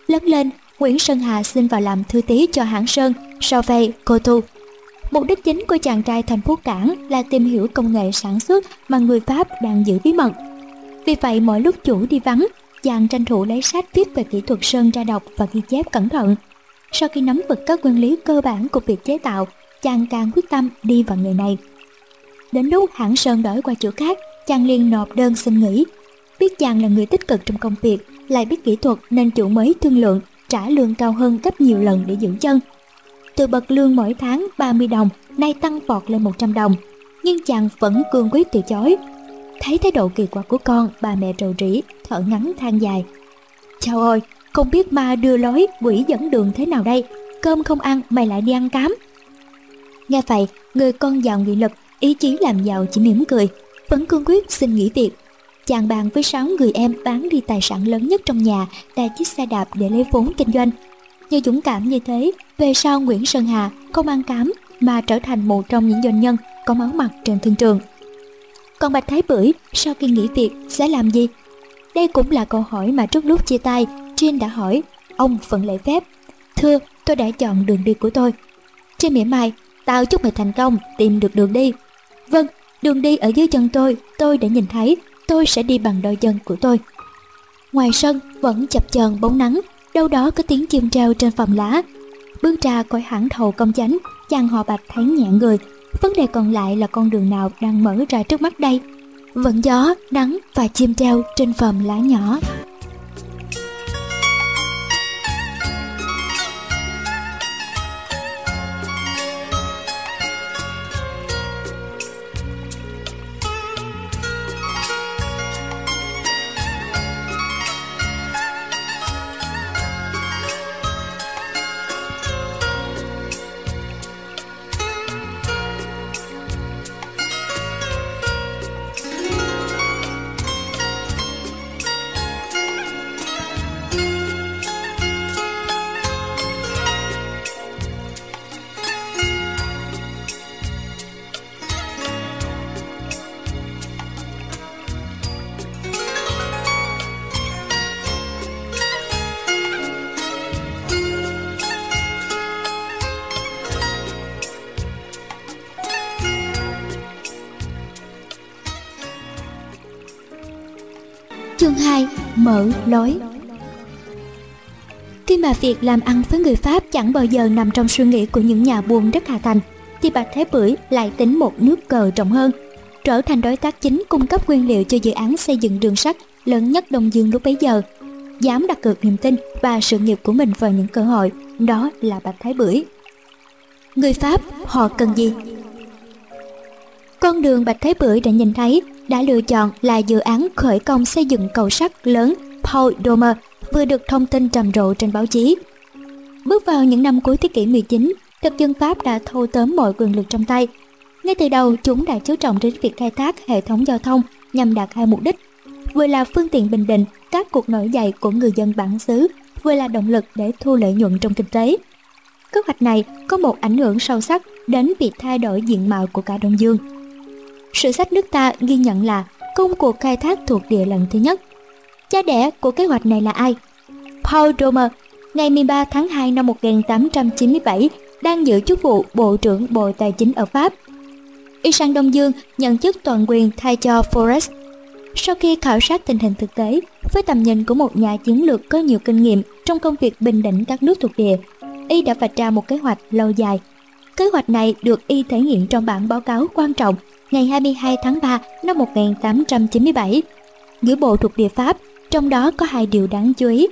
Speaker 1: Lớn lên, Nguyễn Sơn Hà xin vào làm thư tí cho hãng Sơn, Sauve, Cô Thu. Mục đích chính của chàng trai thành phố Cảng là tìm hiểu công nghệ sản xuất mà người Pháp đang giữ bí mật. Vì vậy mỗi lúc chủ đi vắng, chàng tranh thủ lấy sách viết về kỹ thuật sơn ra đọc và ghi chép cẩn thận. Sau khi nắm vững các nguyên lý cơ bản của việc chế tạo, chàng càng quyết tâm đi vào nghề này. Đến lúc hãng Sơn đổi qua chỗ khác, chàng liền nộp đơn xin nghỉ. Biết chàng là người tích cực trong công việc, lại biết kỹ thuật nên chủ mới thương lượng trả lương cao hơn gấp nhiều lần để giữ chân. Từ bậc lương mỗi tháng 30 đồng, nay tăng vọt lên 100 đồng. Nhưng chàng vẫn cương quyết từ chối. Thấy thái độ kỳ quặc của con, bà mẹ rầu rĩ, thở ngắn than dài. Chào ơi, không biết ma đưa lối, quỷ dẫn đường thế nào đây? Cơm không ăn, mày lại đi ăn cám. Nghe vậy, người con giàu nghị lực ý chí làm giàu chỉ mỉm cười. Vẫn cương quyết xin nghỉ việc. Chàng bàn với sáu người em bán đi tài sản lớn nhất trong nhà là chiếc xe đạp để lấy vốn kinh doanh. Nhờ dũng cảm như thế, về sau nguyễn sơn hà không ăn cám mà trở thành một trong những doanh nhân có máu mặt trên thương trường. Còn bạch thái bưởi, sau khi nghỉ việc, sẽ làm gì? Đây cũng là câu hỏi mà trước lúc chia tay, Trinh đã hỏi. Ông vẫn lễ phép. Thưa, tôi đã chọn đường đi của tôi. Trên mỉa mai, tao chúc mày thành công, tìm được đường đi. Vâng, đường đi ở dưới chân tôi, tôi đã nhìn thấy, tôi sẽ đi bằng đôi chân của tôi. Ngoài sân vẫn chập chờn bóng nắng, đâu đó có tiếng chim treo trên phòng lá. Bước ra khỏi hãng thầu công chánh, chàng họ bạch thấy nhẹ người. Vấn đề còn lại là con đường nào đang mở ra trước mắt đây. Vẫn gió, nắng và chim treo trên phòng lá nhỏ. Lối Khi mà việc làm ăn với người Pháp chẳng bao giờ nằm trong suy nghĩ của những nhà buôn đất Hà Thành, thì Bạch Thế Bưởi lại tính một nước cờ rộng hơn, trở thành đối tác chính cung cấp nguyên liệu cho dự án xây dựng đường sắt lớn nhất Đông Dương lúc bấy giờ. Dám đặt cược niềm tin và sự nghiệp của mình vào những cơ hội, đó là Bạch Thái Bưởi. Người Pháp, họ cần gì? Con đường Bạch thái Bưởi đã nhìn thấy đã lựa chọn là dự án khởi công xây dựng cầu sắt lớn Paul Domer vừa được thông tin trầm rộ trên báo chí. Bước vào những năm cuối thế kỷ 19, thực dân Pháp đã thâu tóm mọi quyền lực trong tay. Ngay từ đầu, chúng đã chú trọng đến việc khai thác hệ thống giao thông nhằm đạt hai mục đích, vừa là phương tiện bình định các cuộc nổi dậy của người dân bản xứ, vừa là động lực để thu lợi nhuận trong kinh tế. Kế hoạch này có một ảnh hưởng sâu sắc đến việc thay đổi diện mạo của cả Đông Dương. Sử sách nước ta ghi nhận là công cuộc khai thác thuộc địa lần thứ nhất. Cha đẻ của kế hoạch này là ai? Paul Romer, ngày 13 tháng 2 năm 1897, đang giữ chức vụ Bộ trưởng Bộ Tài chính ở Pháp. Y sang Đông Dương nhận chức toàn quyền thay cho Forrest. Sau khi khảo sát tình hình thực tế, với tầm nhìn của một nhà chiến lược có nhiều kinh nghiệm trong công việc bình định các nước thuộc địa, Y đã vạch ra một kế hoạch lâu dài. Kế hoạch này được Y thể hiện trong bản báo cáo quan trọng ngày 22 tháng 3 năm 1897 gửi bộ thuộc địa Pháp, trong đó có hai điều đáng chú ý.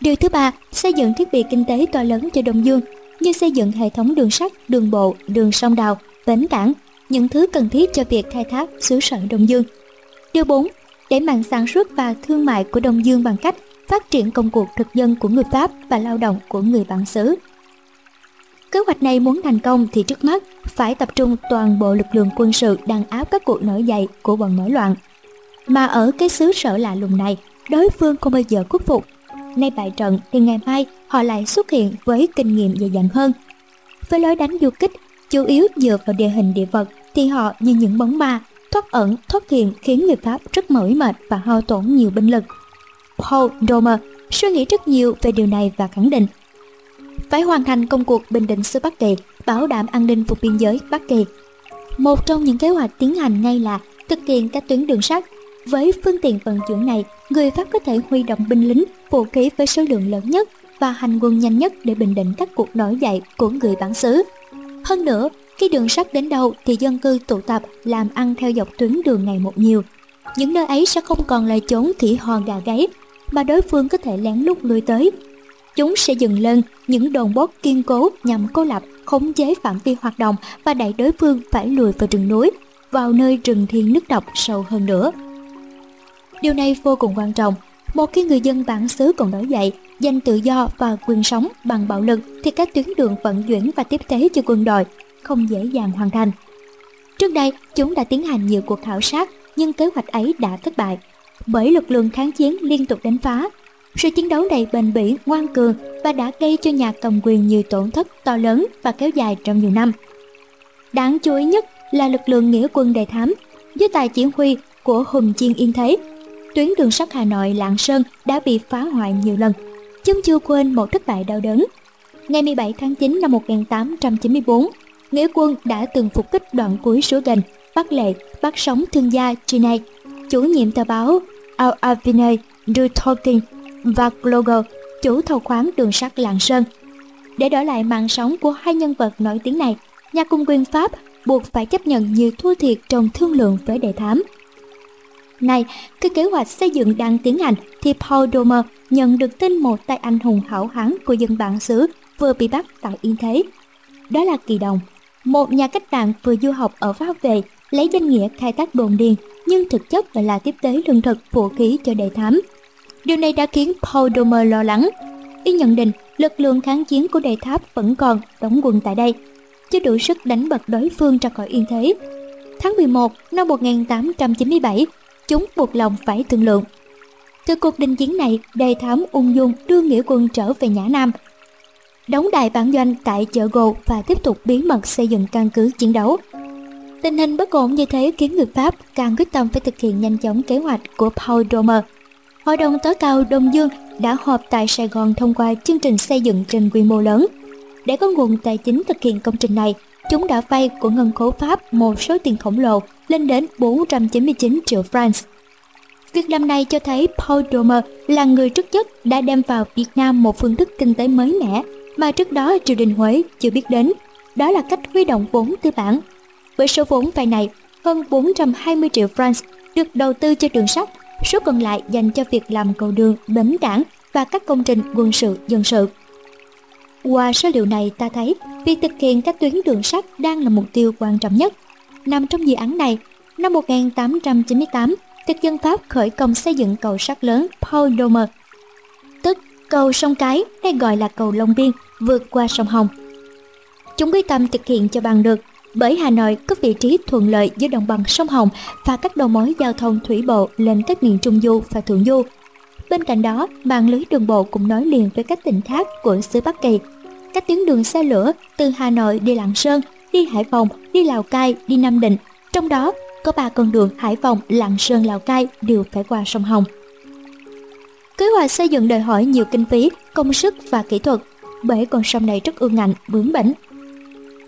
Speaker 1: Điều thứ ba, xây dựng thiết bị kinh tế to lớn cho Đông Dương, như xây dựng hệ thống đường sắt, đường bộ, đường sông đào, bến cảng, những thứ cần thiết cho việc khai thác xứ sở Đông Dương. Điều 4. Đẩy mạnh sản xuất và thương mại của Đông Dương bằng cách phát triển công cuộc thực dân của người Pháp và lao động của người bản xứ. Kế hoạch này muốn thành công thì trước mắt phải tập trung toàn bộ lực lượng quân sự đàn áp các cuộc nổi dậy của bọn nổi loạn. Mà ở cái xứ sở lạ lùng này, đối phương không bao giờ khuất phục. Nay bại trận thì ngày mai họ lại xuất hiện với kinh nghiệm dày dặn hơn. Với lối đánh du kích, chủ yếu dựa vào địa hình địa vật thì họ như những bóng ma, thoát ẩn, thoát hiện khiến người Pháp rất mỏi mệt và hao tổn nhiều binh lực. Paul Romer suy nghĩ rất nhiều về điều này và khẳng định phải hoàn thành công cuộc bình định xứ Bắc Kỳ, bảo đảm an ninh vùng biên giới Bắc Kỳ. Một trong những kế hoạch tiến hành ngay là thực hiện các tuyến đường sắt. Với phương tiện vận chuyển này, người Pháp có thể huy động binh lính, vũ khí với số lượng lớn nhất và hành quân nhanh nhất để bình định các cuộc nổi dậy của người bản xứ. Hơn nữa, khi đường sắt đến đâu thì dân cư tụ tập làm ăn theo dọc tuyến đường ngày một nhiều. Những nơi ấy sẽ không còn là chốn thỉ hòn gà gáy, mà đối phương có thể lén lút lui tới chúng sẽ dừng lên những đồn bốt kiên cố nhằm cô lập, khống chế phạm vi hoạt động và đẩy đối phương phải lùi vào rừng núi, vào nơi rừng thiên nước độc sâu hơn nữa. Điều này vô cùng quan trọng. Một khi người dân bản xứ còn nổi dậy, giành tự do và quyền sống bằng bạo lực thì các tuyến đường vận chuyển và tiếp tế cho quân đội không dễ dàng hoàn thành. Trước đây, chúng đã tiến hành nhiều cuộc khảo sát, nhưng kế hoạch ấy đã thất bại, bởi lực lượng kháng chiến liên tục đánh phá sự chiến đấu đầy bền bỉ, ngoan cường và đã gây cho nhà cầm quyền nhiều tổn thất to lớn và kéo dài trong nhiều năm. Đáng chú ý nhất là lực lượng nghĩa quân đề thám dưới tài chỉ huy của Hùng Chiên Yên Thế. Tuyến đường sắt Hà Nội Lạng Sơn đã bị phá hoại nhiều lần. Chúng chưa quên một thất bại đau đớn. Ngày 17 tháng 9 năm 1894, nghĩa quân đã từng phục kích đoạn cuối suối gành, bắt lệ, bắt sống thương gia Chinay, chủ nhiệm tờ báo Al Avine du Tolkien và Gloger, chủ thầu khoáng đường sắt Lạng Sơn. Để đổi lại mạng sống của hai nhân vật nổi tiếng này, nhà cung quyền Pháp buộc phải chấp nhận nhiều thua thiệt trong thương lượng với đề thám. Này, khi kế hoạch xây dựng đang tiến hành thì Paul Domer nhận được tin một tay anh hùng hảo hán của dân bản xứ vừa bị bắt tại Yên Thế. Đó là Kỳ Đồng, một nhà cách mạng vừa du học ở Pháp về lấy danh nghĩa khai thác đồn điền nhưng thực chất lại là tiếp tế lương thực vũ khí cho đề thám Điều này đã khiến Paul Domer lo lắng. Y nhận định lực lượng kháng chiến của đề tháp vẫn còn đóng quân tại đây, chưa đủ sức đánh bật đối phương ra khỏi yên thế. Tháng 11 năm 1897, chúng buộc lòng phải thương lượng. Từ cuộc đình chiến này, đề thám ung dung đưa nghĩa quân trở về Nhã Nam, đóng đại bản doanh tại chợ Gồ và tiếp tục bí mật xây dựng căn cứ chiến đấu. Tình hình bất ổn như thế khiến người Pháp càng quyết tâm phải thực hiện nhanh chóng kế hoạch của Paul Romer. Hội đồng tối cao Đông Dương đã họp tại Sài Gòn thông qua chương trình xây dựng trên quy mô lớn. Để có nguồn tài chính thực hiện công trình này, chúng đã vay của ngân khố Pháp một số tiền khổng lồ lên đến 499 triệu francs. Việc làm này cho thấy Paul Domer là người trước nhất đã đem vào Việt Nam một phương thức kinh tế mới mẻ mà trước đó triều đình Huế chưa biết đến. Đó là cách huy động vốn tư bản. Với số vốn vay này, hơn 420 triệu franc được đầu tư cho đường sắt, số còn lại dành cho việc làm cầu đường, bến cảng và các công trình quân sự dân sự. Qua số liệu này ta thấy việc thực hiện các tuyến đường sắt đang là mục tiêu quan trọng nhất. Nằm trong dự án này, năm 1898, thực dân Pháp khởi công xây dựng cầu sắt lớn Paul Domer, tức cầu sông Cái, hay gọi là cầu Long Biên, vượt qua sông Hồng. Chúng quyết tâm thực hiện cho bằng được bởi Hà Nội có vị trí thuận lợi giữa đồng bằng sông Hồng và các đầu mối giao thông thủy bộ lên các miền Trung Du và Thượng Du. Bên cạnh đó, mạng lưới đường bộ cũng nối liền với các tỉnh khác của xứ Bắc Kỳ. Các tuyến đường xe lửa từ Hà Nội đi Lạng Sơn, đi Hải Phòng, đi Lào Cai, đi Nam Định, trong đó có ba con đường Hải Phòng, Lạng Sơn, Lào Cai đều phải qua sông Hồng. Kế hoạch xây dựng đòi hỏi nhiều kinh phí, công sức và kỹ thuật, bởi con sông này rất ương ngạnh, bướng bỉnh.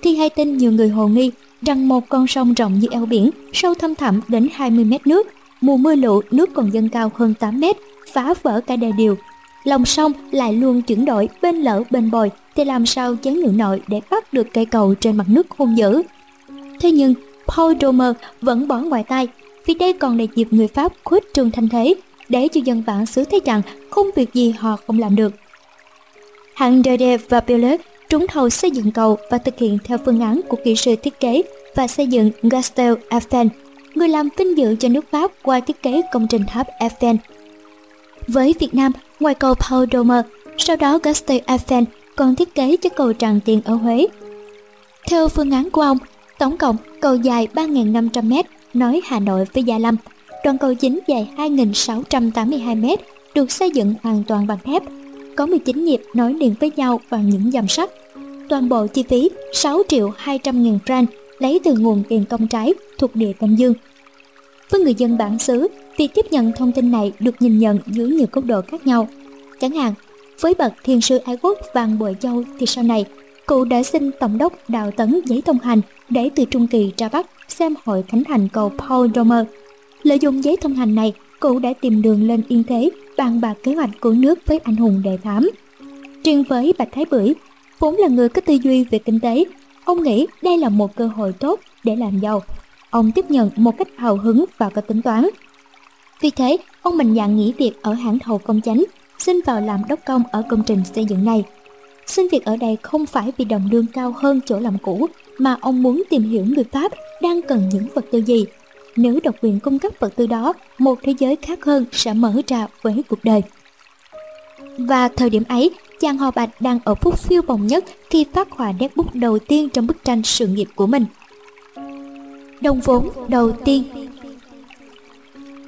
Speaker 1: Thi hay tin nhiều người hồ nghi rằng một con sông rộng như eo biển, sâu thâm thẳm đến 20 mét nước, mùa mưa lũ nước còn dâng cao hơn 8 mét, phá vỡ cả đê điều. Lòng sông lại luôn chuyển đổi bên lỡ bên bồi thì làm sao chấn ngự nội để bắt được cây cầu trên mặt nước hung dữ. Thế nhưng Paul Domer vẫn bỏ ngoài tai vì đây còn là dịp người Pháp khuếch trương thanh thế để cho dân bản xứ thấy rằng không việc gì họ không làm được. Hạng Dede và Pilot trúng thầu xây dựng cầu và thực hiện theo phương án của kỹ sư thiết kế và xây dựng Gastel Eiffel, người làm vinh dự cho nước Pháp qua thiết kế công trình tháp Eiffel. Với Việt Nam, ngoài cầu Paul Domer, sau đó Gastel Eiffel còn thiết kế cho cầu Tràng Tiền ở Huế. Theo phương án của ông, tổng cộng cầu dài 3.500m nối Hà Nội với Gia Lâm, đoạn cầu chính dài 2.682m được xây dựng hoàn toàn bằng thép, có 19 nhịp nối liền với nhau bằng những dầm sắt. Toàn bộ chi phí 6 triệu 200 nghìn franc lấy từ nguồn tiền công trái thuộc địa Đông Dương. Với người dân bản xứ, việc tiếp nhận thông tin này được nhìn nhận dưới nhiều góc độ khác nhau. Chẳng hạn, với bậc thiên sư ái quốc Vàng Bội Châu thì sau này, cụ đã xin Tổng đốc Đào Tấn giấy thông hành để từ Trung Kỳ ra Bắc xem hội khánh thành cầu Paul Romer. Lợi dụng giấy thông hành này, cụ đã tìm đường lên yên thế, bàn bạc kế hoạch của nước với anh hùng đề thám. Riêng với Bạch Thái Bưởi, vốn là người có tư duy về kinh tế, ông nghĩ đây là một cơ hội tốt để làm giàu. Ông tiếp nhận một cách hào hứng và có tính toán. Vì thế, ông mạnh dạn nghỉ việc ở hãng thầu công chánh xin vào làm đốc công ở công trình xây dựng này. Xin việc ở đây không phải vì đồng lương cao hơn chỗ làm cũ, mà ông muốn tìm hiểu người Pháp đang cần những vật tư gì. Nếu độc quyền cung cấp vật tư đó, một thế giới khác hơn sẽ mở ra với cuộc đời. Và thời điểm ấy, chàng Hò Bạch đang ở phút phiêu bồng nhất khi phát họa nét bút đầu tiên trong bức tranh sự nghiệp của mình. Đồng vốn đầu tiên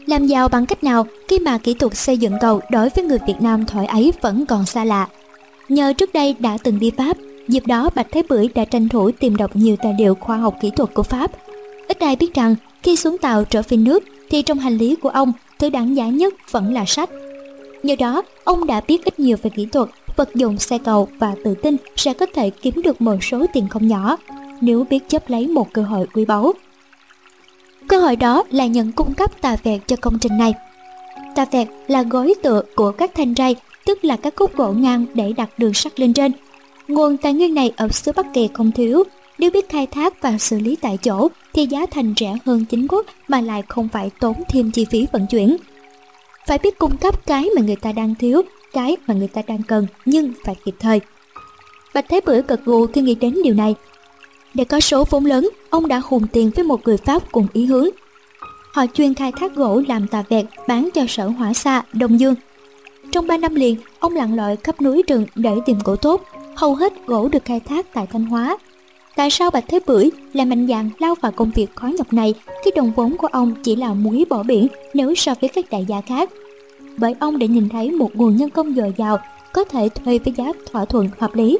Speaker 1: làm giàu bằng cách nào khi mà kỹ thuật xây dựng cầu đối với người Việt Nam thời ấy vẫn còn xa lạ. Nhờ trước đây đã từng đi Pháp, dịp đó Bạch Thế Bưởi đã tranh thủ tìm đọc nhiều tài liệu khoa học kỹ thuật của Pháp. Ít ai biết rằng khi xuống tàu trở về nước thì trong hành lý của ông thứ đáng giá nhất vẫn là sách. Nhờ đó, ông đã biết ít nhiều về kỹ thuật, vật dụng xe cầu và tự tin sẽ có thể kiếm được một số tiền không nhỏ nếu biết chấp lấy một cơ hội quý báu. Cơ hội đó là nhận cung cấp tà vẹt cho công trình này. Tà vẹt là gối tựa của các thanh ray, tức là các khúc gỗ ngang để đặt đường sắt lên trên. Nguồn tài nguyên này ở xứ Bắc Kỳ không thiếu, nếu biết khai thác và xử lý tại chỗ thì giá thành rẻ hơn chính quốc mà lại không phải tốn thêm chi phí vận chuyển. Phải biết cung cấp cái mà người ta đang thiếu, cái mà người ta đang cần nhưng phải kịp thời. Bạch Thế Bưởi cực gù khi nghĩ đến điều này để có số vốn lớn, ông đã hùn tiền với một người Pháp cùng ý hướng. Họ chuyên khai thác gỗ làm tà vẹt bán cho sở hỏa xa Đông Dương. Trong 3 năm liền, ông lặn lội khắp núi rừng để tìm gỗ tốt, hầu hết gỗ được khai thác tại Thanh Hóa. Tại sao Bạch Thế Bưởi lại mạnh dạn lao vào công việc khó nhọc này khi đồng vốn của ông chỉ là muối bỏ biển nếu so với các đại gia khác? Bởi ông đã nhìn thấy một nguồn nhân công dồi dào có thể thuê với giá thỏa thuận hợp lý.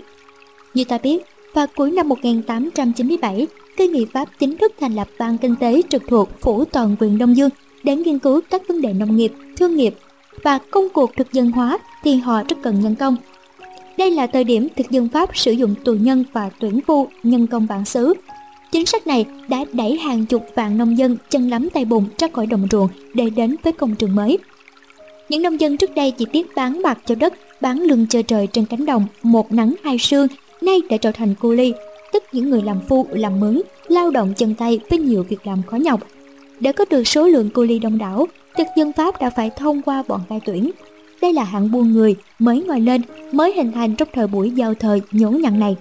Speaker 1: Như ta biết, và cuối năm 1897, cơ nghị Pháp chính thức thành lập ban kinh tế trực thuộc phủ toàn quyền Đông Dương để nghiên cứu các vấn đề nông nghiệp, thương nghiệp và công cuộc thực dân hóa thì họ rất cần nhân công. Đây là thời điểm thực dân Pháp sử dụng tù nhân và tuyển phu nhân công bản xứ. Chính sách này đã đẩy hàng chục vạn nông dân chân lắm tay bùn ra khỏi đồng ruộng để đến với công trường mới. Những nông dân trước đây chỉ biết bán bạc cho đất, bán lương chờ trời trên cánh đồng, một nắng hai sương, nay đã trở thành cu ly, tức những người làm phu, làm mướn, lao động chân tay với nhiều việc làm khó nhọc. Để có được số lượng cu ly đông đảo, thực dân Pháp đã phải thông qua bọn cai tuyển. Đây là hạng buôn người mới ngoài lên, mới hình thành trong thời buổi giao thời nhổn nhặn này.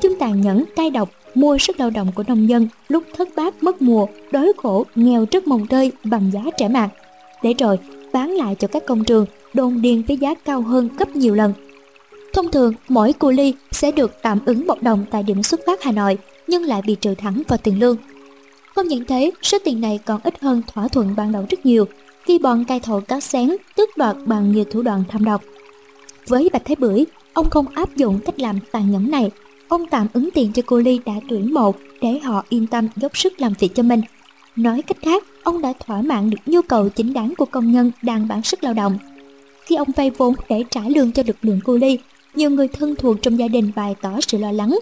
Speaker 1: Chúng tàn nhẫn, cay độc, mua sức lao động của nông dân lúc thất bát mất mùa, đói khổ, nghèo rất mồng tơi bằng giá trẻ mạt. Để rồi bán lại cho các công trường đồn điền với giá cao hơn gấp nhiều lần. Thông thường, mỗi cu ly sẽ được tạm ứng một đồng tại điểm xuất phát Hà Nội, nhưng lại bị trừ thẳng vào tiền lương. Không những thế, số tiền này còn ít hơn thỏa thuận ban đầu rất nhiều, khi bọn cai thầu cắt xén tước đoạt bằng nhiều thủ đoạn thâm độc. Với Bạch Thế Bưởi, ông không áp dụng cách làm tàn nhẫn này. Ông tạm ứng tiền cho cô Ly đã tuyển mộ để họ yên tâm dốc sức làm việc cho mình. Nói cách khác, ông đã thỏa mãn được nhu cầu chính đáng của công nhân đang bán sức lao động. Khi ông vay vốn để trả lương cho lực lượng cô Ly, nhiều người thân thuộc trong gia đình bày tỏ sự lo lắng.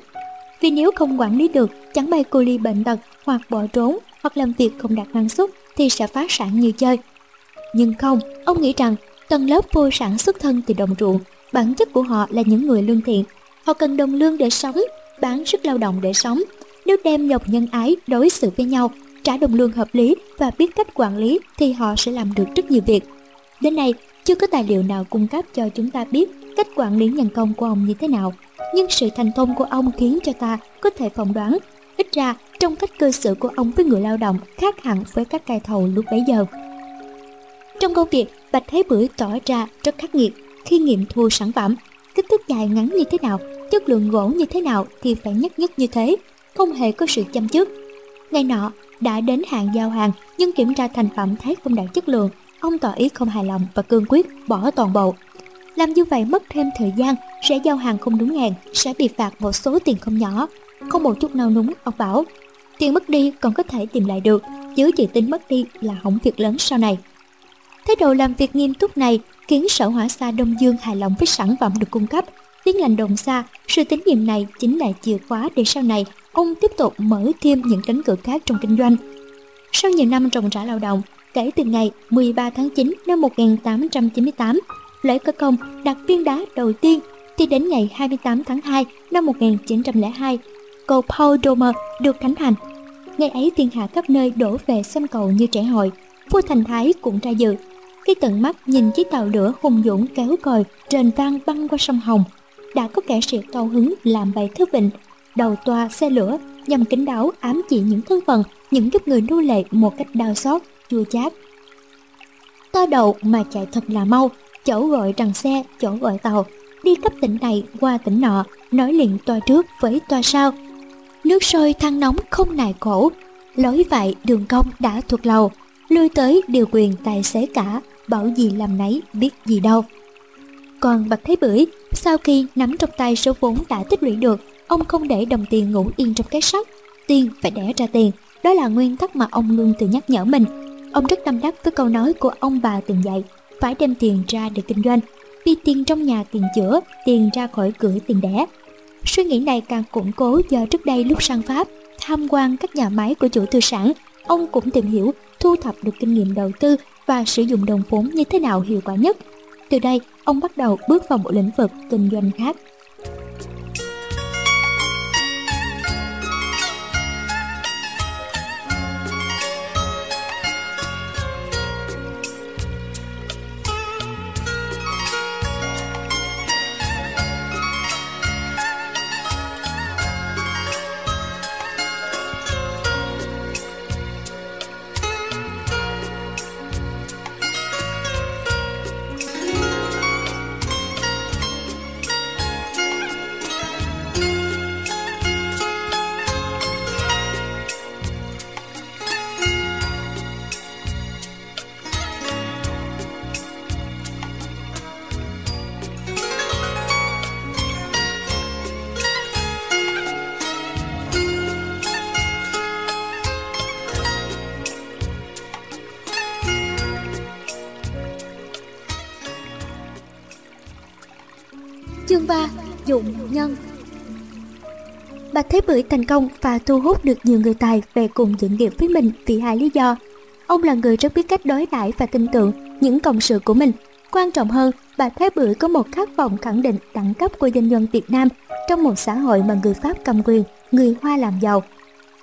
Speaker 1: Vì nếu không quản lý được, chẳng may cô Ly bệnh tật hoặc bỏ trốn hoặc làm việc không đạt năng suất thì sẽ phá sản như chơi. Nhưng không, ông nghĩ rằng tầng lớp vô sản xuất thân từ đồng ruộng, bản chất của họ là những người lương thiện. Họ cần đồng lương để sống, bán sức lao động để sống. Nếu đem lòng nhân ái đối xử với nhau, trả đồng lương hợp lý và biết cách quản lý thì họ sẽ làm được rất nhiều việc. Đến nay, chưa có tài liệu nào cung cấp cho chúng ta biết cách quản lý nhân công của ông như thế nào. Nhưng sự thành công của ông khiến cho ta có thể phỏng đoán, ít ra trong cách cư xử của ông với người lao động khác hẳn với các cai thầu lúc bấy giờ. Trong công việc, Bạch Thế Bưởi tỏ ra rất khắc nghiệt khi nghiệm thu sản phẩm. Kích thước dài ngắn như thế nào, chất lượng gỗ như thế nào thì phải nhất nhất như thế, không hề có sự chăm chút. Ngày nọ, đã đến hạn giao hàng nhưng kiểm tra thành phẩm thấy không đạt chất lượng, ông tỏ ý không hài lòng và cương quyết bỏ toàn bộ. Làm như vậy mất thêm thời gian, sẽ giao hàng không đúng hẹn, sẽ bị phạt một số tiền không nhỏ. Không một chút nào núng, ông bảo. Tiền mất đi còn có thể tìm lại được, chứ chỉ tính mất đi là hỏng việc lớn sau này. Thái độ làm việc nghiêm túc này khiến sở hỏa xa Đông Dương hài lòng với sản phẩm được cung cấp. Tiếng lành đồng xa, sự tín nhiệm này chính là chìa khóa để sau này ông tiếp tục mở thêm những cánh cửa khác trong kinh doanh. Sau nhiều năm trồng trả lao động, kể từ ngày 13 tháng 9 năm 1898, lễ cơ công đặt viên đá đầu tiên thì đến ngày 28 tháng 2 năm 1902, cầu Paul Domer được khánh thành. Ngày ấy thiên hạ khắp nơi đổ về xem cầu như trẻ hội, vua Thành Thái cũng ra dự khi tận mắt nhìn chiếc tàu lửa hùng dũng kéo còi trên vang băng qua sông Hồng, đã có kẻ sĩ cao hứng làm bài thơ vịnh, đầu toa xe lửa nhằm kính đáo ám chỉ những thân phận, những giúp người nô lệ một cách đau xót, chua chát. To đầu mà chạy thật là mau, chỗ gọi rằng xe, chỗ gọi tàu, đi cấp tỉnh này qua tỉnh nọ, nói liền toa trước với toa sau. Nước sôi than nóng không nài khổ, lối vậy đường cong đã thuộc lầu, lui tới điều quyền tài xế cả, bảo gì làm nấy biết gì đâu. Còn Bạch Thế Bưởi, sau khi nắm trong tay số vốn đã tích lũy được, ông không để đồng tiền ngủ yên trong cái sắt, tiền phải đẻ ra tiền. Đó là nguyên tắc mà ông luôn tự nhắc nhở mình. Ông rất tâm đắc với câu nói của ông bà từng dạy, phải đem tiền ra để kinh doanh, vì tiền trong nhà tiền chữa, tiền ra khỏi cửa tiền đẻ. Suy nghĩ này càng củng cố do trước đây lúc sang Pháp, tham quan các nhà máy của chủ tư sản, ông cũng tìm hiểu, thu thập được kinh nghiệm đầu tư và sử dụng đồng vốn như thế nào hiệu quả nhất. Từ đây, ông bắt đầu bước vào một lĩnh vực kinh doanh khác. Bưởi thành công và thu hút được nhiều người tài về cùng dựng nghiệp với mình vì hai lý do. Ông là người rất biết cách đối đãi và tin tưởng những cộng sự của mình. Quan trọng hơn, bà Thế Bưởi có một khát vọng khẳng định đẳng cấp của doanh nhân Việt Nam trong một xã hội mà người Pháp cầm quyền, người Hoa làm giàu.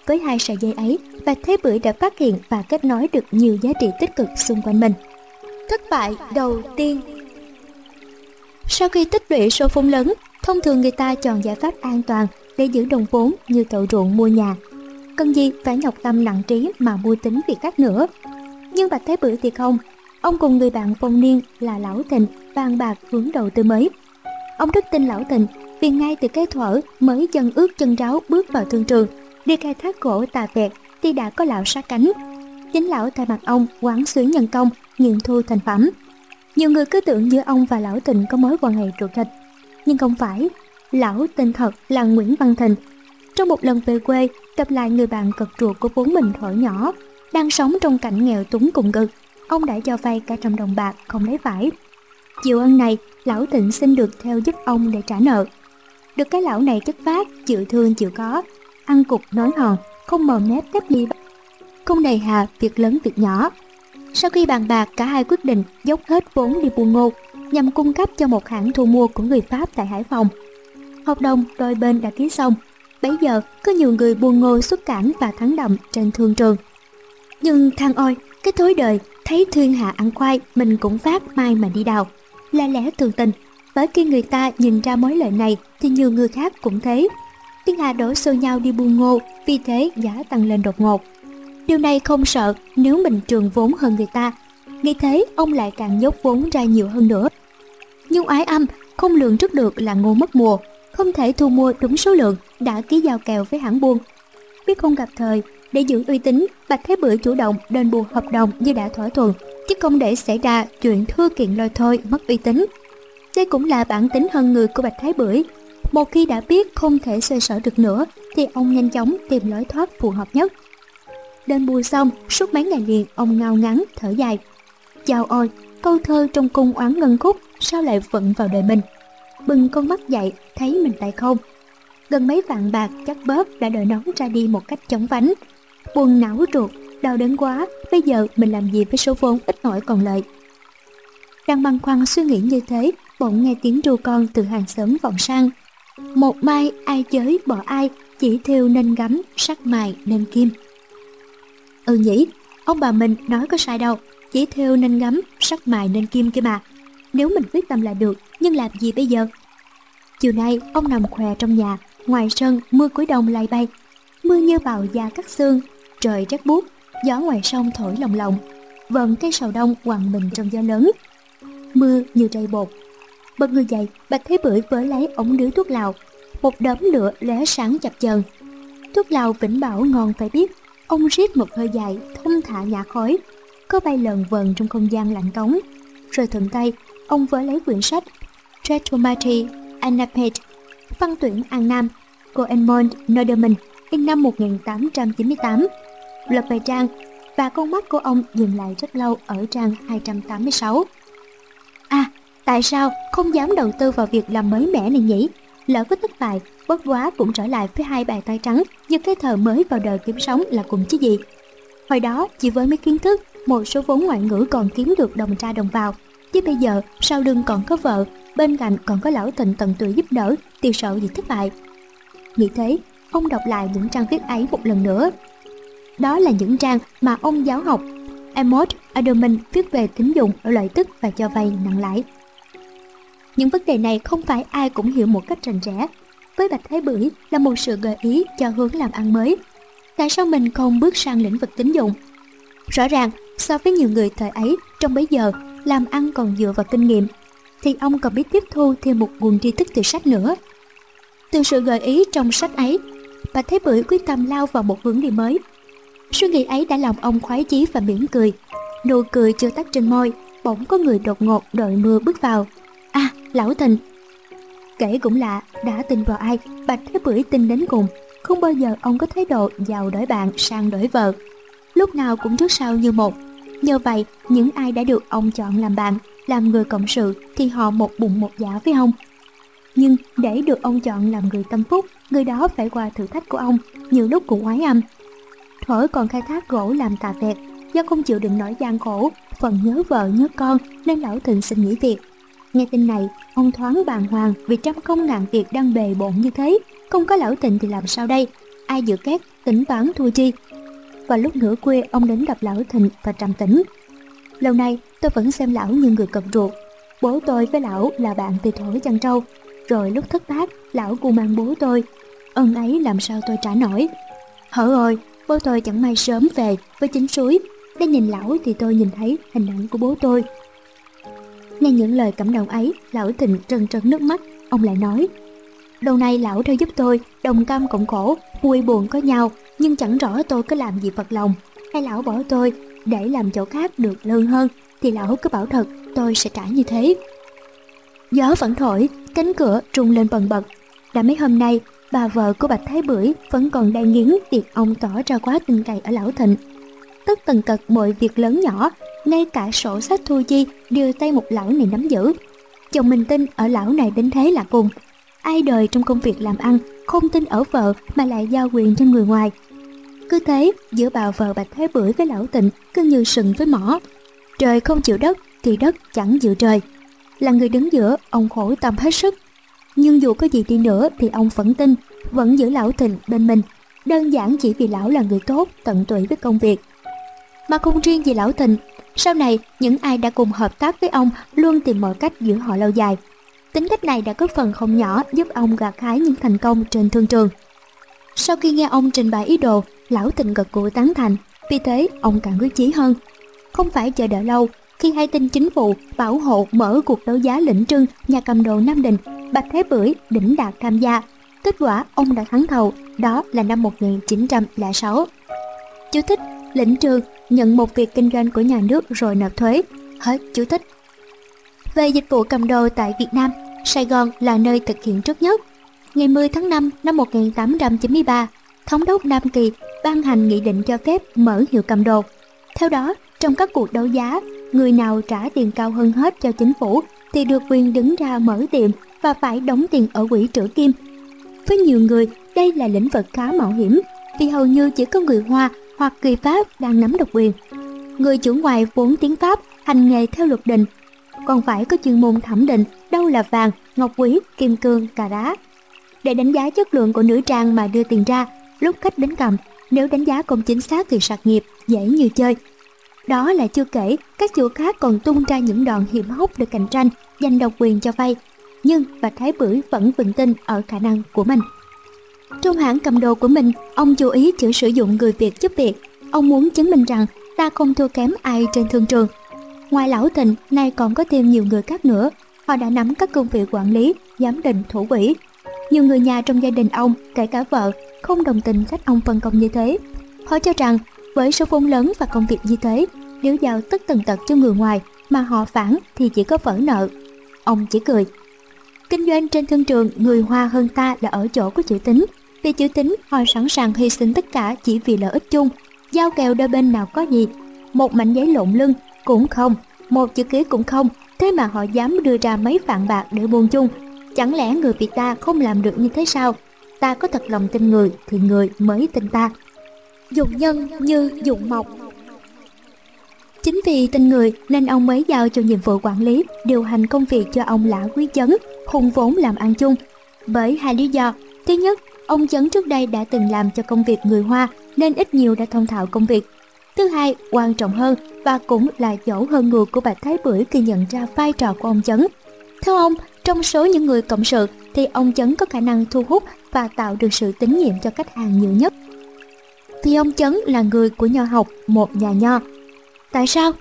Speaker 1: Với hai sợi dây ấy, bà Thế Bưởi đã phát hiện và kết nối được nhiều giá trị tích cực xung quanh mình. Thất bại đầu tiên Sau khi tích lũy số vốn lớn, thông thường người ta chọn giải pháp an toàn để giữ đồng vốn như cậu ruộng mua nhà. Cần gì phải nhọc tâm nặng trí mà mua tính việc khác nữa. Nhưng Bạch Thế bửu thì không. Ông cùng người bạn phong niên là Lão Thịnh bàn bạc hướng đầu tư mới. Ông rất tin Lão Thịnh vì ngay từ cái thuở mới chân ướt chân ráo bước vào thương trường, đi khai thác gỗ tà vẹt thì đã có lão sát cánh. Chính lão thay mặt ông quán xuyến nhân công, nghiệm thu thành phẩm. Nhiều người cứ tưởng giữa ông và lão Thịnh có mối quan hệ ruột thịt, nhưng không phải lão tên thật là Nguyễn Văn Thịnh. Trong một lần về quê, gặp lại người bạn cực ruột của vốn mình thổi nhỏ, đang sống trong cảnh nghèo túng cùng cực, ông đã cho vay cả trăm đồng bạc không lấy phải. Chiều ân này, lão Thịnh xin được theo giúp ông để trả nợ. Được cái lão này chất phát, chịu thương chịu có, ăn cục nói hòn, không mờ mép tép ly không đầy hà việc lớn việc nhỏ. Sau khi bàn bạc, cả hai quyết định dốc hết vốn đi buôn ngô nhằm cung cấp cho một hãng thu mua của người Pháp tại Hải Phòng. Hợp đồng đôi bên đã ký xong. Bây giờ có nhiều người buôn ngô xuất cảnh và thắng đậm trên thương trường. Nhưng thang ôi, cái thối đời thấy thiên hạ ăn khoai mình cũng phát mai mà đi đào. Là lẽ thường tình, bởi khi người ta nhìn ra mối lợi này thì nhiều người khác cũng thế. Thiên hạ đổ xô nhau đi buôn ngô, vì thế giá tăng lên đột ngột. Điều này không sợ nếu mình trường vốn hơn người ta. Nghĩ thế ông lại càng dốc vốn ra nhiều hơn nữa. Nhưng ái âm không lường trước được là ngô mất mùa, không thể thu mua đúng số lượng đã ký giao kèo với hãng buôn. Biết không gặp thời, để giữ uy tín, Bạch Thế Bưởi chủ động đền bù hợp đồng như đã thỏa thuận, chứ không để xảy ra chuyện thưa kiện lôi thôi mất uy tín. Đây cũng là bản tính hơn người của Bạch Thái Bưởi. Một khi đã biết không thể xoay sở được nữa, thì ông nhanh chóng tìm lối thoát phù hợp nhất. Đền bù xong, suốt mấy ngày liền ông ngao ngắn, thở dài. Chào ôi, câu thơ trong cung oán ngân khúc sao lại vận vào đời mình bừng con mắt dậy thấy mình tại không. Gần mấy vạn bạc chắc bóp đã đợi nóng ra đi một cách chóng vánh. Buồn não ruột đau đớn quá bây giờ mình làm gì với số vốn ít nổi còn lợi đang băn khoăn suy nghĩ như thế bỗng nghe tiếng ru con từ hàng xóm vọng sang. Một mai ai chới bỏ ai chỉ thiêu nên gắm sắc mài nên kim. Ừ nhỉ ông bà mình nói có sai đâu chỉ thiêu nên gắm sắc mài nên kim kia mà. Nếu mình quyết tâm là được, nhưng làm gì bây giờ? Chiều nay, ông nằm khỏe trong nhà, ngoài sân mưa cuối đông lay bay. Mưa như bào da cắt xương, trời rét buốt, gió ngoài sông thổi lồng lộng Vần cây sầu đông quằn mình trong gió lớn. Mưa như rây bột. Bật người dậy, Bạch Thế Bưởi vỡ lấy ống điếu thuốc lào. Một đốm lửa lóe sáng chập chờn. Thuốc lào vĩnh bảo ngon phải biết. Ông rít một hơi dài, thông thả nhả khói. Có bay lờn vần trong không gian lạnh cống. Rồi thuận tay ông vớ lấy quyển sách Tretomati Anapet, văn tuyển An Nam của Edmond Noderman in năm 1898. Lật bài trang và con mắt của ông dừng lại rất lâu ở trang 286. À, tại sao không dám đầu tư vào việc làm mới mẻ này nhỉ? Lỡ có thất bại, bất quá cũng trở lại với hai bàn tay trắng như cái thờ mới vào đời kiếm sống là cùng chứ gì. Hồi đó, chỉ với mấy kiến thức, một số vốn ngoại ngữ còn kiếm được đồng ra đồng vào, chứ bây giờ, sau lưng còn có vợ, bên cạnh còn có lão thịnh tận tụy giúp đỡ, thì sợ gì thất bại. Nghĩ thế, ông đọc lại những trang viết ấy một lần nữa. Đó là những trang mà ông giáo học. Amos Adelman viết về tín dụng, lợi tức và cho vay nặng lãi. Những vấn đề này không phải ai cũng hiểu một cách rành rẽ. Với bạch thái bưởi là một sự gợi ý cho hướng làm ăn mới. Tại sao mình không bước sang lĩnh vực tín dụng? Rõ ràng, so với nhiều người thời ấy, trong bấy giờ làm ăn còn dựa vào kinh nghiệm, thì ông còn biết tiếp thu thêm một nguồn tri thức từ sách nữa. Từ sự gợi ý trong sách ấy, bà Thế Bưởi quyết tâm lao vào một hướng đi mới. Suy nghĩ ấy đã làm ông khoái chí và mỉm cười. Nụ cười chưa tắt trên môi, bỗng có người đột ngột đội mưa bước vào. À, lão Thịnh. Kể cũng lạ, đã tin vào ai, Bạch Thế Bưởi tin đến cùng. Không bao giờ ông có thái độ giàu đổi bạn sang đổi vợ. Lúc nào cũng trước sau như một, Nhờ vậy, những ai đã được ông chọn làm bạn, làm người cộng sự thì họ một bụng một dạ với ông. nhưng để được ông chọn làm người tâm phúc, người đó phải qua thử thách của ông, nhiều lúc cũng oái âm. Thuở còn khai thác gỗ làm tà vẹt, do không chịu đựng nỗi gian khổ, phần nhớ vợ nhớ con nên lão Thịnh xin nghỉ việc. Nghe tin này, ông thoáng bàng hoàng vì trăm công ngàn việc đang bề bộn như thế, không có lão Thịnh thì làm sao đây? Ai dự két, tính toán thua chi? Và lúc nửa khuya ông đến gặp lão Thịnh và trầm tĩnh. Lâu nay tôi vẫn xem lão như người cận ruột. Bố tôi với lão là bạn từ thổi chăn trâu, rồi lúc thất bát lão cu mang bố tôi. Ân ấy làm sao tôi trả nổi. Hở ơi, bố tôi chẳng may sớm về với chính suối. Để nhìn lão thì tôi nhìn thấy hình ảnh của bố tôi. Nghe những lời cảm động ấy, lão Thịnh trần trân nước mắt, ông lại nói Đầu nay lão theo giúp tôi, đồng cam cộng khổ, vui buồn có nhau, nhưng chẳng rõ tôi có làm gì phật lòng. Hay lão bỏ tôi, để làm chỗ khác được lương hơn, thì lão cứ bảo thật, tôi sẽ trả như thế. Gió vẫn thổi, cánh cửa rung lên bần bật. Đã mấy hôm nay, bà vợ của Bạch Thái Bưởi vẫn còn đang nghiến việc ông tỏ ra quá tin cậy ở lão Thịnh. Tất tần tật mọi việc lớn nhỏ, ngay cả sổ sách thu chi đều tay một lão này nắm giữ. Chồng mình tin ở lão này đến thế là cùng, ai đời trong công việc làm ăn không tin ở vợ mà lại giao quyền cho người ngoài. Cứ thế, giữa bà vợ Bạch Thái Bưởi với lão tịnh cứ như sừng với mỏ. Trời không chịu đất thì đất chẳng chịu trời. Là người đứng giữa, ông khổ tâm hết sức. Nhưng dù có gì đi nữa thì ông vẫn tin, vẫn giữ lão tịnh bên mình. Đơn giản chỉ vì lão là người tốt, tận tụy với công việc. Mà không riêng gì lão tịnh, sau này những ai đã cùng hợp tác với ông luôn tìm mọi cách giữ họ lâu dài. Tính cách này đã có phần không nhỏ giúp ông gặt hái những thành công trên thương trường. Sau khi nghe ông trình bày ý đồ, lão tình gật gù tán thành, vì thế ông càng quyết chí hơn. Không phải chờ đợi lâu, khi hay tin chính phủ bảo hộ mở cuộc đấu giá lĩnh trưng nhà cầm đồ Nam Định, Bạch Thế Bưởi đỉnh đạt tham gia. Kết quả ông đã thắng thầu, đó là năm 1906. Chú thích, lĩnh trường nhận một việc kinh doanh của nhà nước rồi nộp thuế. Hết chú thích. Về dịch vụ cầm đồ tại Việt Nam, Sài Gòn là nơi thực hiện trước nhất. Ngày 10 tháng 5 năm 1893, Thống đốc Nam Kỳ ban hành nghị định cho phép mở hiệu cầm đồ. Theo đó, trong các cuộc đấu giá, người nào trả tiền cao hơn hết cho chính phủ thì được quyền đứng ra mở tiệm và phải đóng tiền ở quỹ trữ kim. Với nhiều người, đây là lĩnh vực khá mạo hiểm vì hầu như chỉ có người Hoa hoặc người Pháp đang nắm độc quyền. Người chủ ngoài vốn tiếng Pháp hành nghề theo luật định còn phải có chuyên môn thẩm định đâu là vàng, ngọc quý, kim cương, cà đá. Để đánh giá chất lượng của nữ trang mà đưa tiền ra, lúc khách đến cầm, nếu đánh giá không chính xác thì sạc nghiệp, dễ như chơi. Đó là chưa kể, các chủ khác còn tung ra những đòn hiểm hóc để cạnh tranh, giành độc quyền cho vay. Nhưng bà Thái Bưởi vẫn vững tin ở khả năng của mình. Trong hãng cầm đồ của mình, ông chú ý chữ sử dụng người Việt giúp việc. Ông muốn chứng minh rằng ta không thua kém ai trên thương trường Ngoài lão thịnh, nay còn có thêm nhiều người khác nữa. Họ đã nắm các công việc quản lý, giám định, thủ quỹ. Nhiều người nhà trong gia đình ông, kể cả vợ, không đồng tình cách ông phân công như thế. Họ cho rằng, với số vốn lớn và công việc như thế, nếu giao tất tần tật cho người ngoài mà họ phản thì chỉ có vỡ nợ. Ông chỉ cười. Kinh doanh trên thương trường người Hoa hơn ta là ở chỗ của chữ tính. Vì chữ tính, họ sẵn sàng hy sinh tất cả chỉ vì lợi ích chung. Giao kèo đôi bên nào có gì. Một mảnh giấy lộn lưng cũng không, một chữ ký cũng không, thế mà họ dám đưa ra mấy vạn bạc để buôn chung. Chẳng lẽ người Việt ta không làm được như thế sao? Ta có thật lòng tin người thì người mới tin ta. dụng nhân như dụng mộc. Chính vì tin người nên ông mới giao cho nhiệm vụ quản lý, điều hành công việc cho ông Lã Quý Chấn, hùng vốn làm ăn chung. Bởi hai lý do. Thứ nhất, ông Chấn trước đây đã từng làm cho công việc người Hoa nên ít nhiều đã thông thạo công việc. Thứ hai, quan trọng hơn và cũng là chỗ hơn người của Bạch Thái Bưởi khi nhận ra vai trò của ông Chấn. Theo ông, trong số những người cộng sự thì ông Chấn có khả năng thu hút và tạo được sự tín nhiệm cho khách hàng nhiều nhất. Vì ông Chấn là người của nho học, một nhà nho. Tại sao?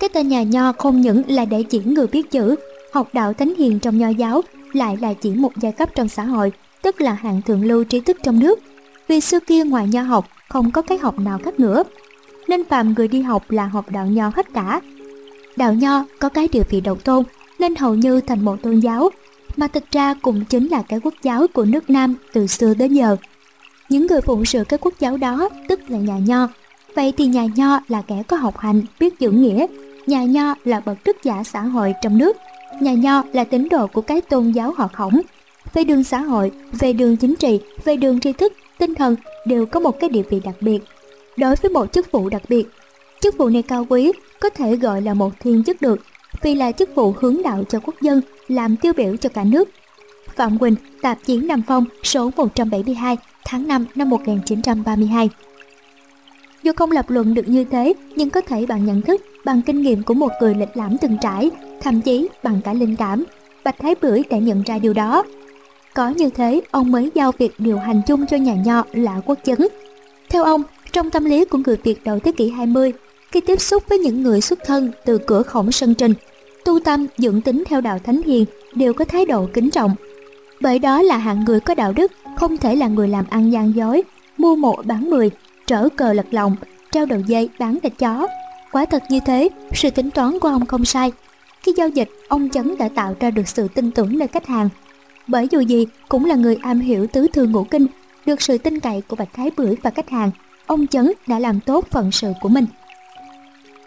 Speaker 1: Cái tên nhà nho không những là để chỉ người biết chữ, học đạo thánh hiền trong nho giáo, lại là chỉ một giai cấp trong xã hội, tức là hạng thượng lưu trí thức trong nước. Vì xưa kia ngoài nho học, không có cái học nào khác nữa, nên phàm người đi học là học đạo nho hết cả. Đạo nho có cái địa vị độc tôn nên hầu như thành một tôn giáo, mà thực ra cũng chính là cái quốc giáo của nước Nam từ xưa đến giờ. Những người phụng sự cái quốc giáo đó tức là nhà nho. Vậy thì nhà nho là kẻ có học hành, biết giữ nghĩa. Nhà nho là bậc đức giả xã hội trong nước. Nhà nho là tín đồ của cái tôn giáo họ khổng. về đường xã hội, về đường chính trị, về đường tri thức, tinh thần đều có một cái địa vị đặc biệt. Đối với một chức vụ đặc biệt, chức vụ này cao quý, có thể gọi là một thiên chức được, vì là chức vụ hướng đạo cho quốc dân, làm tiêu biểu cho cả nước. Phạm Quỳnh, tạp chí Nam Phong, số 172, tháng 5 năm 1932 Dù không lập luận được như thế, nhưng có thể bằng nhận thức, bằng kinh nghiệm của một người lịch lãm từng trải, thậm chí bằng cả linh cảm, Bạch Thái Bưởi đã nhận ra điều đó. Có như thế, ông mới giao việc điều hành chung cho nhà nho là quốc chấn. Theo ông, trong tâm lý của người Việt đầu thế kỷ 20, khi tiếp xúc với những người xuất thân từ cửa khổng sân trình, tu tâm dưỡng tính theo đạo thánh hiền đều có thái độ kính trọng. Bởi đó là hạng người có đạo đức, không thể là người làm ăn gian dối, mua mộ bán mười, trở cờ lật lòng, treo đầu dây bán thịt chó. Quả thật như thế, sự tính toán của ông không sai. Khi giao dịch, ông Chấn đã tạo ra được sự tin tưởng nơi khách hàng. Bởi dù gì, cũng là người am hiểu tứ thư ngũ kinh, được sự tin cậy của Bạch Thái Bưởi và khách hàng, ông Chấn đã làm tốt phận sự của mình.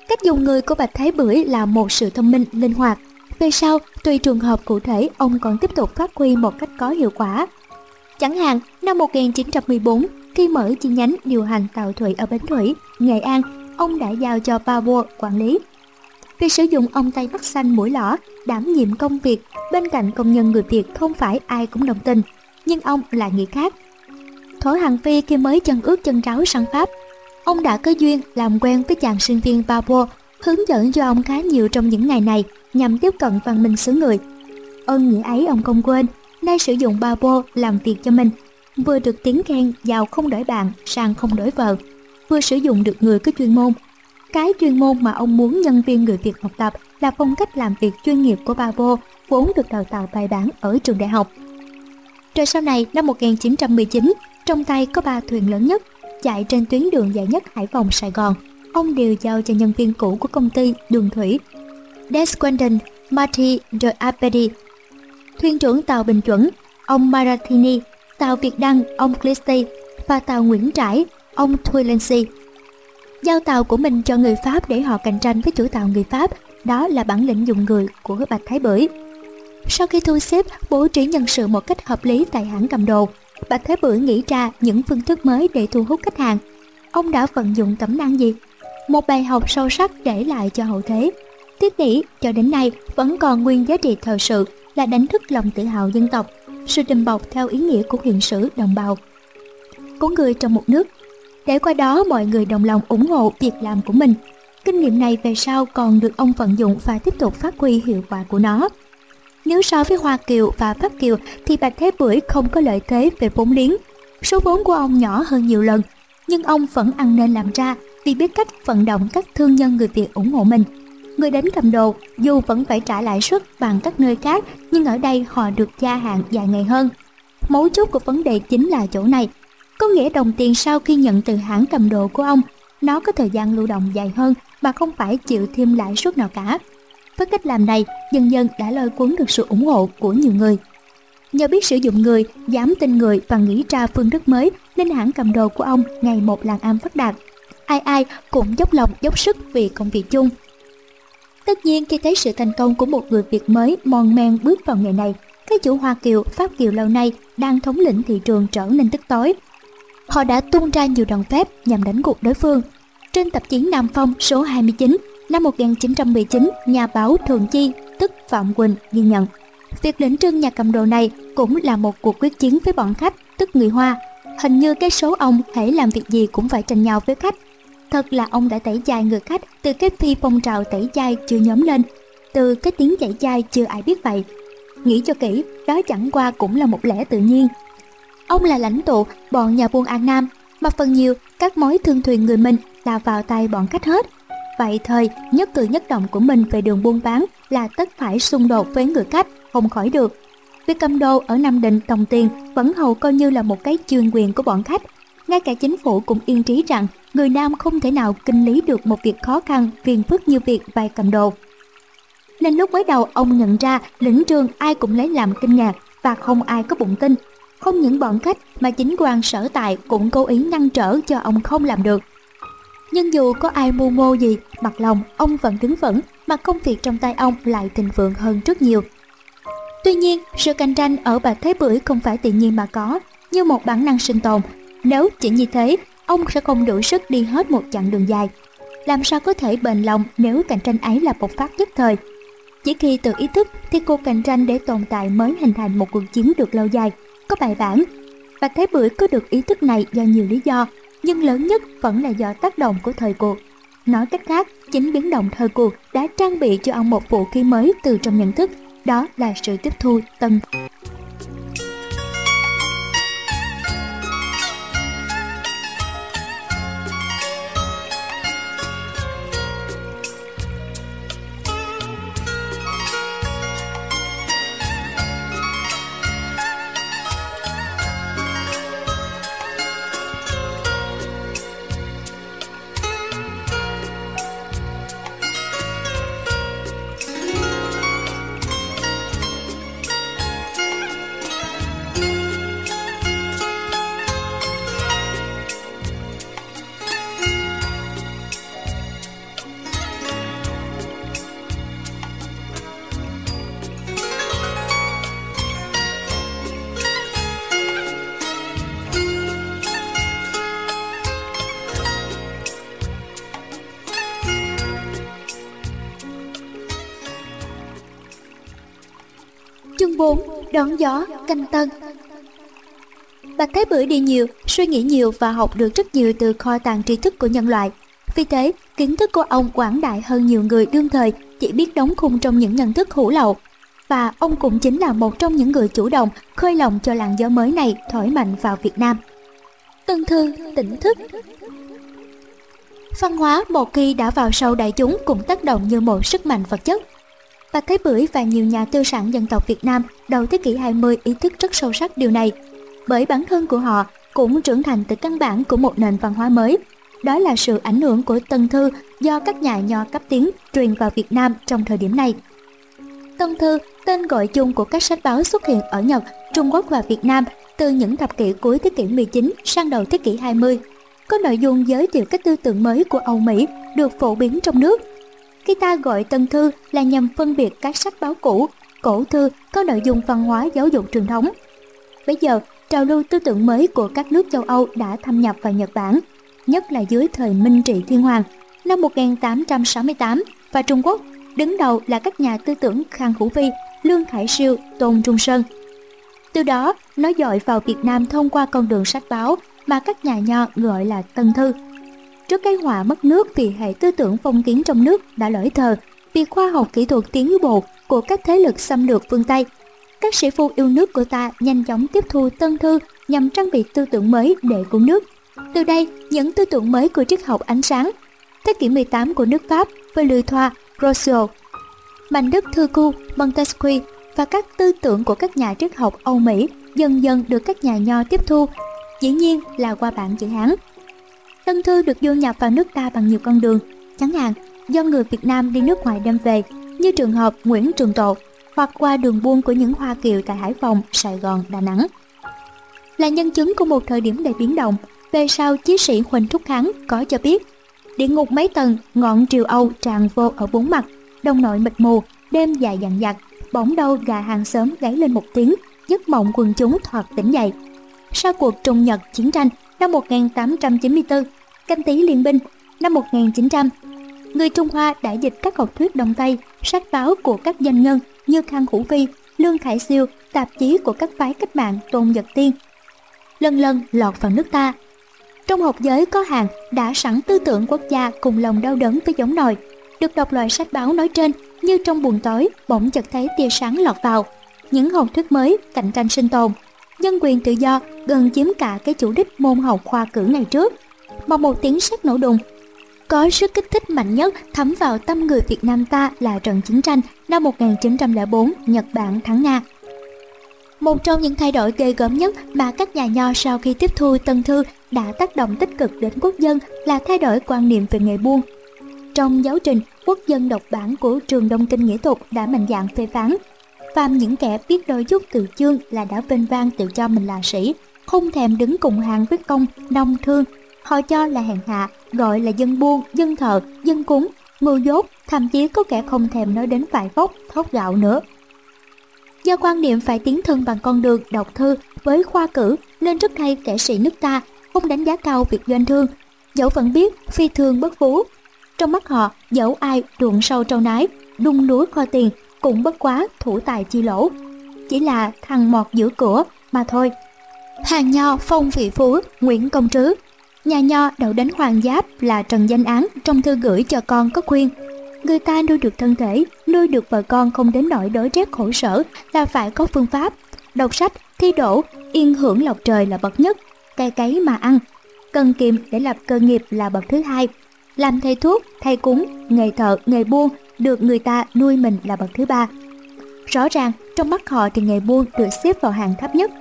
Speaker 1: Cách dùng người của Bạch Thái Bưởi là một sự thông minh, linh hoạt. Về sau, tùy trường hợp cụ thể, ông còn tiếp tục phát huy một cách có hiệu quả. Chẳng hạn, năm 1914, khi mở chi nhánh điều hành tàu thủy ở Bến Thủy, Nghệ An, ông đã giao cho Pavo quản lý. Việc sử dụng ông tay bắt xanh mũi lõ, đảm nhiệm công việc bên cạnh công nhân người Việt không phải ai cũng đồng tình, nhưng ông lại nghĩ khác. Thổ Hằng Phi khi mới chân ướt chân ráo sang Pháp Ông đã có duyên làm quen với chàng sinh viên Pablo, hướng dẫn cho ông khá nhiều trong những ngày này nhằm tiếp cận văn minh xứ người. Ơn nghĩa ấy ông không quên, nay sử dụng Pablo làm việc cho mình, vừa được tiếng khen giàu không đổi bạn, sang không đổi vợ, vừa sử dụng được người có chuyên môn. Cái chuyên môn mà ông muốn nhân viên người Việt học tập là phong cách làm việc chuyên nghiệp của Pablo, vốn được đào tạo bài bản ở trường đại học. Rồi sau này, năm 1919, trong tay có ba thuyền lớn nhất chạy trên tuyến đường dài nhất Hải Phòng Sài Gòn, ông đều giao cho nhân viên cũ của công ty đường thủy. Desquendon Marty de Apedi, thuyền trưởng tàu Bình Chuẩn, ông Marathini, tàu Việt Đăng, ông Christie. Và tàu Nguyễn Trãi, ông Thuilensi. Giao tàu của mình cho người Pháp để họ cạnh tranh với chủ tàu người Pháp, đó là bản lĩnh dùng người của Bạch Thái Bưởi. Sau khi thu xếp bố trí nhân sự một cách hợp lý tại hãng cầm đồ, Bạch Thế Bưởi nghĩ ra những phương thức mới để thu hút khách hàng. Ông đã vận dụng tấm năng gì? Một bài học sâu sắc để lại cho hậu thế. Thiết nghĩ cho đến nay vẫn còn nguyên giá trị thời sự là đánh thức lòng tự hào dân tộc, sự đùm bọc theo ý nghĩa của hiện sử đồng bào. của người trong một nước, để qua đó mọi người đồng lòng ủng hộ việc làm của mình. Kinh nghiệm này về sau còn được ông vận dụng và tiếp tục phát huy hiệu quả của nó. Nếu so với Hoa Kiều và Pháp Kiều thì Bạch Thế Bưởi không có lợi thế về vốn liếng. Số vốn của ông nhỏ hơn nhiều lần, nhưng ông vẫn ăn nên làm ra vì biết cách vận động các thương nhân người Việt ủng hộ mình. Người đến cầm đồ dù vẫn phải trả lãi suất bằng các nơi khác nhưng ở đây họ được gia hạn dài ngày hơn. Mấu chốt của vấn đề chính là chỗ này. Có nghĩa đồng tiền sau khi nhận từ hãng cầm đồ của ông, nó có thời gian lưu động dài hơn mà không phải chịu thêm lãi suất nào cả. Với cách làm này, dần dần đã lôi cuốn được sự ủng hộ của nhiều người. Nhờ biết sử dụng người, dám tin người và nghĩ ra phương thức mới nên hãng cầm đồ của ông ngày một làng am phát đạt. Ai ai cũng dốc lòng dốc sức vì công việc chung. Tất nhiên khi thấy sự thành công của một người Việt mới mòn men bước vào nghề này, các chủ Hoa Kiều, Pháp Kiều lâu nay đang thống lĩnh thị trường trở nên tức tối. Họ đã tung ra nhiều đòn phép nhằm đánh gục đối phương. Trên tạp chí Nam Phong số 29 Năm 1919, nhà báo Thường Chi, tức Phạm Quỳnh, ghi nhận. Việc lĩnh trưng nhà cầm đồ này cũng là một cuộc quyết chiến với bọn khách, tức người Hoa. Hình như cái số ông hãy làm việc gì cũng phải tranh nhau với khách. Thật là ông đã tẩy chay người khách từ cái phi phong trào tẩy chay chưa nhóm lên, từ cái tiếng chảy chay chưa ai biết vậy. Nghĩ cho kỹ, đó chẳng qua cũng là một lẽ tự nhiên. Ông là lãnh tụ bọn nhà buôn An Nam, mà phần nhiều các mối thương thuyền người mình là vào tay bọn khách hết vậy thời, nhất cử nhất động của mình về đường buôn bán là tất phải xung đột với người khách không khỏi được. Việc cầm đồ ở nam định đồng tiền vẫn hầu coi như là một cái chuyên quyền của bọn khách. Ngay cả chính phủ cũng yên trí rằng người nam không thể nào kinh lý được một việc khó khăn, phiền phức như việc vay cầm đồ. Nên lúc mới đầu ông nhận ra lĩnh trường ai cũng lấy làm kinh ngạc và không ai có bụng tin. Không những bọn khách mà chính quan sở tại cũng cố ý ngăn trở cho ông không làm được nhưng dù có ai mưu mô gì, mặt lòng ông vẫn đứng vững, mà công việc trong tay ông lại thịnh vượng hơn rất nhiều. Tuy nhiên, sự cạnh tranh ở bà Thế Bưởi không phải tự nhiên mà có, như một bản năng sinh tồn. Nếu chỉ như thế, ông sẽ không đủ sức đi hết một chặng đường dài. Làm sao có thể bền lòng nếu cạnh tranh ấy là bộc phát nhất thời? Chỉ khi tự ý thức thì cuộc cạnh tranh để tồn tại mới hình thành một cuộc chiến được lâu dài, có bài bản. Và Thế Bưởi có được ý thức này do nhiều lý do, nhưng lớn nhất vẫn là do tác động của thời cuộc. Nói cách khác, chính biến động thời cuộc đã trang bị cho ông một vũ khí mới từ trong nhận thức, đó là sự tiếp thu tâm. Đón gió canh tân Bạch Thái Bưởi đi nhiều, suy nghĩ nhiều và học được rất nhiều từ kho tàng tri thức của nhân loại. Vì thế, kiến thức của ông quảng đại hơn nhiều người đương thời chỉ biết đóng khung trong những nhận thức hữu lậu. Và ông cũng chính là một trong những người chủ động khơi lòng cho làn gió mới này thổi mạnh vào Việt Nam. Tân thư, tỉnh thức Văn hóa một khi đã vào sâu đại chúng cũng tác động như một sức mạnh vật chất và cái Bưởi và nhiều nhà tư sản dân tộc Việt Nam đầu thế kỷ 20 ý thức rất sâu sắc điều này, bởi bản thân của họ cũng trưởng thành từ căn bản của một nền văn hóa mới. Đó là sự ảnh hưởng của Tân Thư do các nhà nho cấp tiến truyền vào Việt Nam trong thời điểm này. Tân Thư, tên gọi chung của các sách báo xuất hiện ở Nhật, Trung Quốc và Việt Nam từ những thập kỷ cuối thế kỷ 19 sang đầu thế kỷ 20. Có nội dung giới thiệu các tư tưởng mới của Âu Mỹ được phổ biến trong nước khi ta gọi tân thư là nhằm phân biệt các sách báo cũ, cổ thư có nội dung văn hóa giáo dục truyền thống. Bây giờ, trào lưu tư tưởng mới của các nước châu Âu đã thâm nhập vào Nhật Bản, nhất là dưới thời Minh Trị Thiên Hoàng năm 1868 và Trung Quốc, đứng đầu là các nhà tư tưởng Khang Hữu Vi, Lương Khải Siêu, Tôn Trung Sơn. Từ đó, nó dội vào Việt Nam thông qua con đường sách báo mà các nhà nho gọi là Tân Thư trước cái họa mất nước vì hệ tư tưởng phong kiến trong nước đã lỗi thờ vì khoa học kỹ thuật tiến bộ của các thế lực xâm lược phương Tây. Các sĩ phu yêu nước của ta nhanh chóng tiếp thu tân thư nhằm trang bị tư tưởng mới để cứu nước. Từ đây, những tư tưởng mới của triết học ánh sáng, thế kỷ 18 của nước Pháp với Lưu Thoa, Rousseau, Mạnh Đức Thư Cu, Montesquieu và các tư tưởng của các nhà triết học Âu Mỹ dần dần được các nhà nho tiếp thu, dĩ nhiên là qua bản chữ Hán. Tân thư được du nhập vào nước ta bằng nhiều con đường, chẳng hạn do người Việt Nam đi nước ngoài đem về, như trường hợp Nguyễn Trường Tộ, hoặc qua đường buôn của những Hoa Kiều tại Hải Phòng, Sài Gòn, Đà Nẵng. Là nhân chứng của một thời điểm đầy biến động, về sau chiến sĩ Huỳnh Thúc Kháng có cho biết, địa ngục mấy tầng, ngọn triều Âu tràn vô ở bốn mặt, đông nội mịt mù, đêm dài dằn dặt, bỗng đâu gà hàng sớm gáy lên một tiếng, giấc mộng quần chúng thoạt tỉnh dậy. Sau cuộc Trung Nhật chiến tranh năm 1894, canh tí liên binh năm 1900. Người Trung Hoa đã dịch các học thuyết Đông Tây, sách báo của các danh nhân như Khang Hữu Vi, Lương Khải Siêu, tạp chí của các phái cách mạng Tôn Nhật Tiên. Lần lần lọt vào nước ta. Trong học giới có hàng đã sẵn tư tưởng quốc gia cùng lòng đau đớn với giống nòi. Được đọc loại sách báo nói trên như trong buồn tối bỗng chợt thấy tia sáng lọt vào. Những học thuyết mới cạnh tranh sinh tồn, nhân quyền tự do gần chiếm cả cái chủ đích môn học khoa cử ngày trước mà một tiếng sét nổ đùng. Có sức kích thích mạnh nhất thấm vào tâm người Việt Nam ta là trận chiến tranh năm 1904 Nhật Bản thắng Nga. Một trong những thay đổi ghê gớm nhất mà các nhà nho sau khi tiếp thu Tân Thư đã tác động tích cực đến quốc dân là thay đổi quan niệm về nghề buôn. Trong giáo trình, Quốc dân độc bản của trường Đông Kinh Nghĩa Thuật đã mạnh dạng phê phán phàm những kẻ biết đôi chút từ chương là đã vinh vang tự cho mình là sĩ, không thèm đứng cùng hàng với công, nông thương họ cho là hèn hạ, gọi là dân buôn, dân thợ, dân cúng, ngu dốt, thậm chí có kẻ không thèm nói đến vải vóc, thóc gạo nữa. Do quan niệm phải tiến thân bằng con đường đọc thư với khoa cử nên rất hay kẻ sĩ nước ta không đánh giá cao việc doanh thương. Dẫu vẫn biết phi thương bất phú. Trong mắt họ, dẫu ai ruộng sâu trâu nái, đung núi kho tiền cũng bất quá thủ tài chi lỗ. Chỉ là thằng mọt giữ cửa mà thôi. Hàng nho phong vị phú Nguyễn Công Trứ Nhà nho đậu đánh hoàng giáp là Trần Danh Án trong thư gửi cho con có khuyên Người ta nuôi được thân thể, nuôi được vợ con không đến nỗi đói rét khổ sở là phải có phương pháp. Đọc sách, thi đỗ, yên hưởng lộc trời là bậc nhất, cày cấy mà ăn. Cần kiệm để lập cơ nghiệp là bậc thứ hai. Làm thầy thuốc, thầy cúng, nghề thợ, nghề buôn được người ta nuôi mình là bậc thứ ba. Rõ ràng, trong mắt họ thì nghề buôn được xếp vào hàng thấp nhất.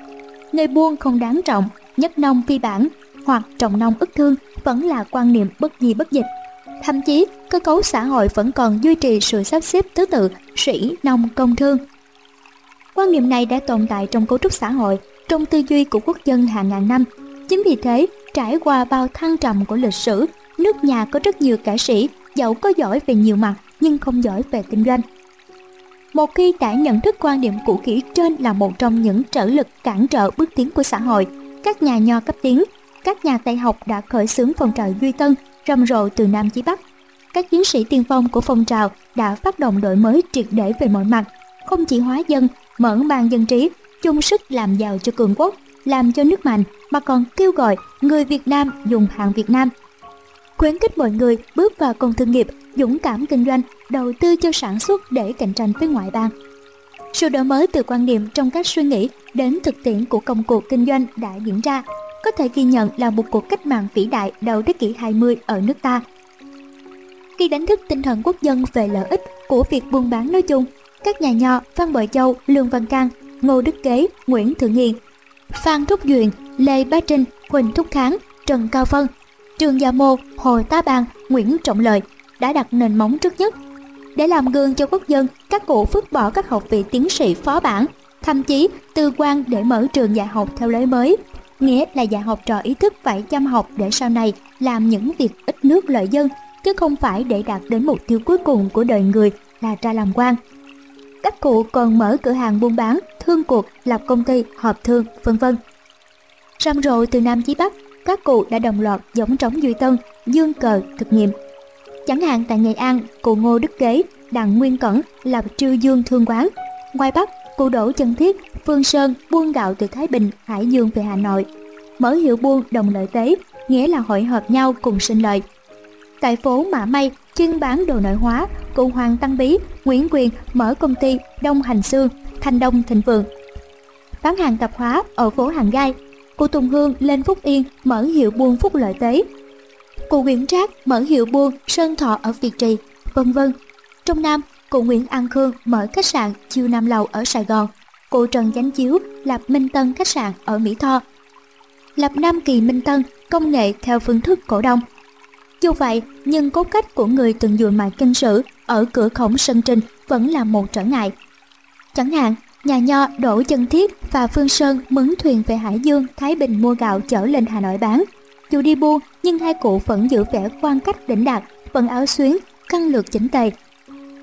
Speaker 1: Nghề buôn không đáng trọng, nhất nông phi bản hoặc trồng nông ức thương vẫn là quan niệm bất di bất dịch. Thậm chí, cơ cấu xã hội vẫn còn duy trì sự sắp xếp thứ tự sĩ, nông, công thương. Quan niệm này đã tồn tại trong cấu trúc xã hội, trong tư duy của quốc dân hàng ngàn năm. Chính vì thế, trải qua bao thăng trầm của lịch sử, nước nhà có rất nhiều cả sĩ, dẫu có giỏi về nhiều mặt nhưng không giỏi về kinh doanh. Một khi đã nhận thức quan điểm cũ kỹ trên là một trong những trở lực cản trở bước tiến của xã hội, các nhà nho cấp tiến, các nhà Tây học đã khởi xướng phong trào Duy Tân rầm rộ từ Nam chí Bắc. Các chiến sĩ tiên phong của phong trào đã phát động đổi mới triệt để về mọi mặt, không chỉ hóa dân, mở mang dân trí, chung sức làm giàu cho cường quốc, làm cho nước mạnh mà còn kêu gọi người Việt Nam dùng hàng Việt Nam. Khuyến khích mọi người bước vào công thương nghiệp, dũng cảm kinh doanh, đầu tư cho sản xuất để cạnh tranh với ngoại bang. Sự đổi mới từ quan niệm trong các suy nghĩ đến thực tiễn của công cuộc kinh doanh đã diễn ra có thể ghi nhận là một cuộc cách mạng vĩ đại đầu thế kỷ 20 ở nước ta. Khi đánh thức tinh thần quốc dân về lợi ích của việc buôn bán nói chung, các nhà nho Phan Bội Châu, Lương Văn Can, Ngô Đức Kế, Nguyễn Thượng Hiền, Phan Thúc Duyện, Lê Bá Trinh, Huỳnh Thúc Kháng, Trần Cao Phân, Trường Gia Mô, Hồ Tá Bang, Nguyễn Trọng Lợi đã đặt nền móng trước nhất. Để làm gương cho quốc dân, các cụ phước bỏ các học vị tiến sĩ phó bản, thậm chí tư quan để mở trường dạy học theo lối mới, nghĩa là dạy học trò ý thức phải chăm học để sau này làm những việc ít nước lợi dân, chứ không phải để đạt đến mục tiêu cuối cùng của đời người là ra làm quan. Các cụ còn mở cửa hàng buôn bán, thương cuộc, lập công ty, hợp thương, vân vân. Răm rộ từ Nam chí Bắc, các cụ đã đồng loạt giống trống Duy Tân, dương cờ, thực nghiệm. Chẳng hạn tại Nghệ An, cụ Ngô Đức Kế, Đặng Nguyên Cẩn lập trư dương thương quán. Ngoài Bắc, cụ Đỗ Chân Thiết, Phương Sơn buôn gạo từ Thái Bình, Hải Dương về Hà Nội. Mở hiệu buôn đồng lợi tế, nghĩa là hội hợp nhau cùng sinh lợi. Tại phố Mã Mây, chuyên bán đồ nội hóa, cụ Hoàng Tăng Bí, Nguyễn Quyền mở công ty Đông Hành xương thanh Đông Thịnh Vượng. Bán hàng tạp hóa ở phố Hàng Gai, cô Tùng Hương lên Phúc Yên mở hiệu buôn Phúc Lợi Tế. Cụ Nguyễn Trác mở hiệu buôn Sơn Thọ ở Việt Trì, vân vân. Trong Nam, cụ Nguyễn An Khương mở khách sạn Chiêu Nam Lầu ở Sài Gòn, cụ Trần Chánh Chiếu lập Minh Tân khách sạn ở Mỹ Tho. Lập Nam Kỳ Minh Tân công nghệ theo phương thức cổ đông. Dù vậy, nhưng cốt cách của người từng dùi mài kinh sử ở cửa khổng sân trình vẫn là một trở ngại. Chẳng hạn, nhà nho Đỗ Chân Thiết và Phương Sơn mướn thuyền về Hải Dương, Thái Bình mua gạo chở lên Hà Nội bán. Dù đi buôn, nhưng hai cụ vẫn giữ vẻ quan cách đỉnh đạt, vẫn áo xuyến, căn lược chỉnh tề,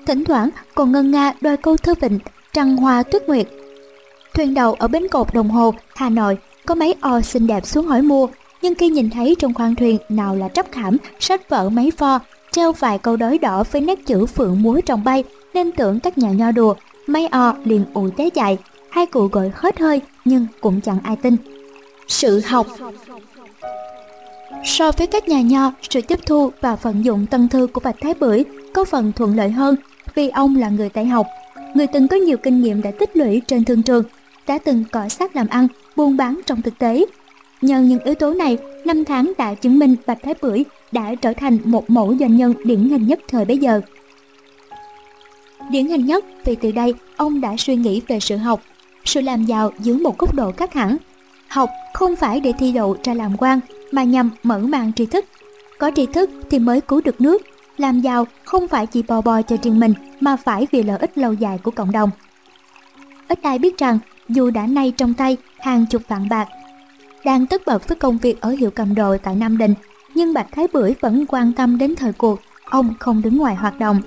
Speaker 1: thỉnh thoảng còn ngân nga đôi câu thơ vịnh trăng hoa tuyết nguyệt thuyền đầu ở bến cột đồng hồ hà nội có mấy o xinh đẹp xuống hỏi mua nhưng khi nhìn thấy trong khoang thuyền nào là tróc khảm sách vở mấy pho treo vài câu đối đỏ với nét chữ phượng múa trong bay nên tưởng các nhà nho đùa mấy o liền ủ té chạy hai cụ gọi hết hơi nhưng cũng chẳng ai tin sự học So với các nhà nho, sự tiếp thu và vận dụng tân thư của Bạch Thái Bưởi có phần thuận lợi hơn vì ông là người tài học, người từng có nhiều kinh nghiệm đã tích lũy trên thương trường, đã từng cọ sát làm ăn, buôn bán trong thực tế. Nhờ những yếu tố này, năm tháng đã chứng minh Bạch Thái Bưởi đã trở thành một mẫu doanh nhân điển hình nhất thời bấy giờ. Điển hình nhất vì từ đây ông đã suy nghĩ về sự học, sự làm giàu dưới một góc độ khác hẳn. Học không phải để thi đậu ra làm quan, mà nhằm mở mang tri thức. Có tri thức thì mới cứu được nước, làm giàu không phải chỉ bò bò cho riêng mình mà phải vì lợi ích lâu dài của cộng đồng. Ít ai biết rằng dù đã nay trong tay hàng chục vạn bạc, đang tất bật với công việc ở hiệu cầm đồ tại Nam Định, nhưng Bạch Thái Bưởi vẫn quan tâm đến thời cuộc, ông không đứng ngoài hoạt động.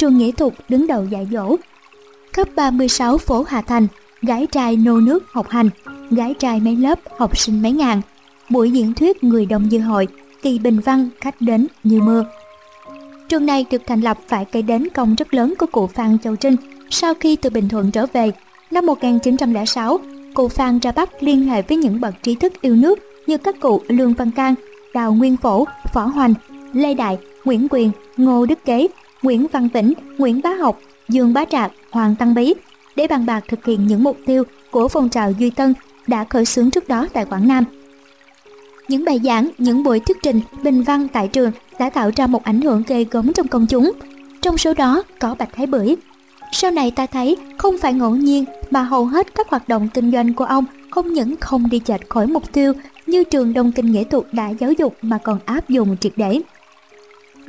Speaker 1: Trường Nghĩa Thục đứng đầu dạy dỗ. khắp 36 phố Hà Thành, gái trai nô nước học hành, gái trai mấy lớp học sinh mấy ngàn. Buổi diễn thuyết người đông dư hội, kỳ bình văn khách đến như mưa. Trường này được thành lập phải kể đến công rất lớn của cụ Phan Châu Trinh sau khi từ Bình Thuận trở về. Năm 1906, cụ Phan ra Bắc liên hệ với những bậc trí thức yêu nước như các cụ Lương Văn Can, Đào Nguyên Phổ, Phỏ Hoành, Lê Đại, Nguyễn Quyền, Ngô Đức Kế, Nguyễn Văn Vĩnh, Nguyễn Bá Học, Dương Bá Trạc, Hoàng Tăng Bí để bàn bạc thực hiện những mục tiêu của phong trào Duy Tân đã khởi xướng trước đó tại Quảng Nam. Những bài giảng, những buổi thuyết trình, bình văn tại trường đã tạo ra một ảnh hưởng ghê gớm trong công chúng. Trong số đó có Bạch Thái Bưởi. Sau này ta thấy không phải ngẫu nhiên mà hầu hết các hoạt động kinh doanh của ông không những không đi chệch khỏi mục tiêu như trường Đông Kinh Nghệ thuật đã giáo dục mà còn áp dụng triệt để.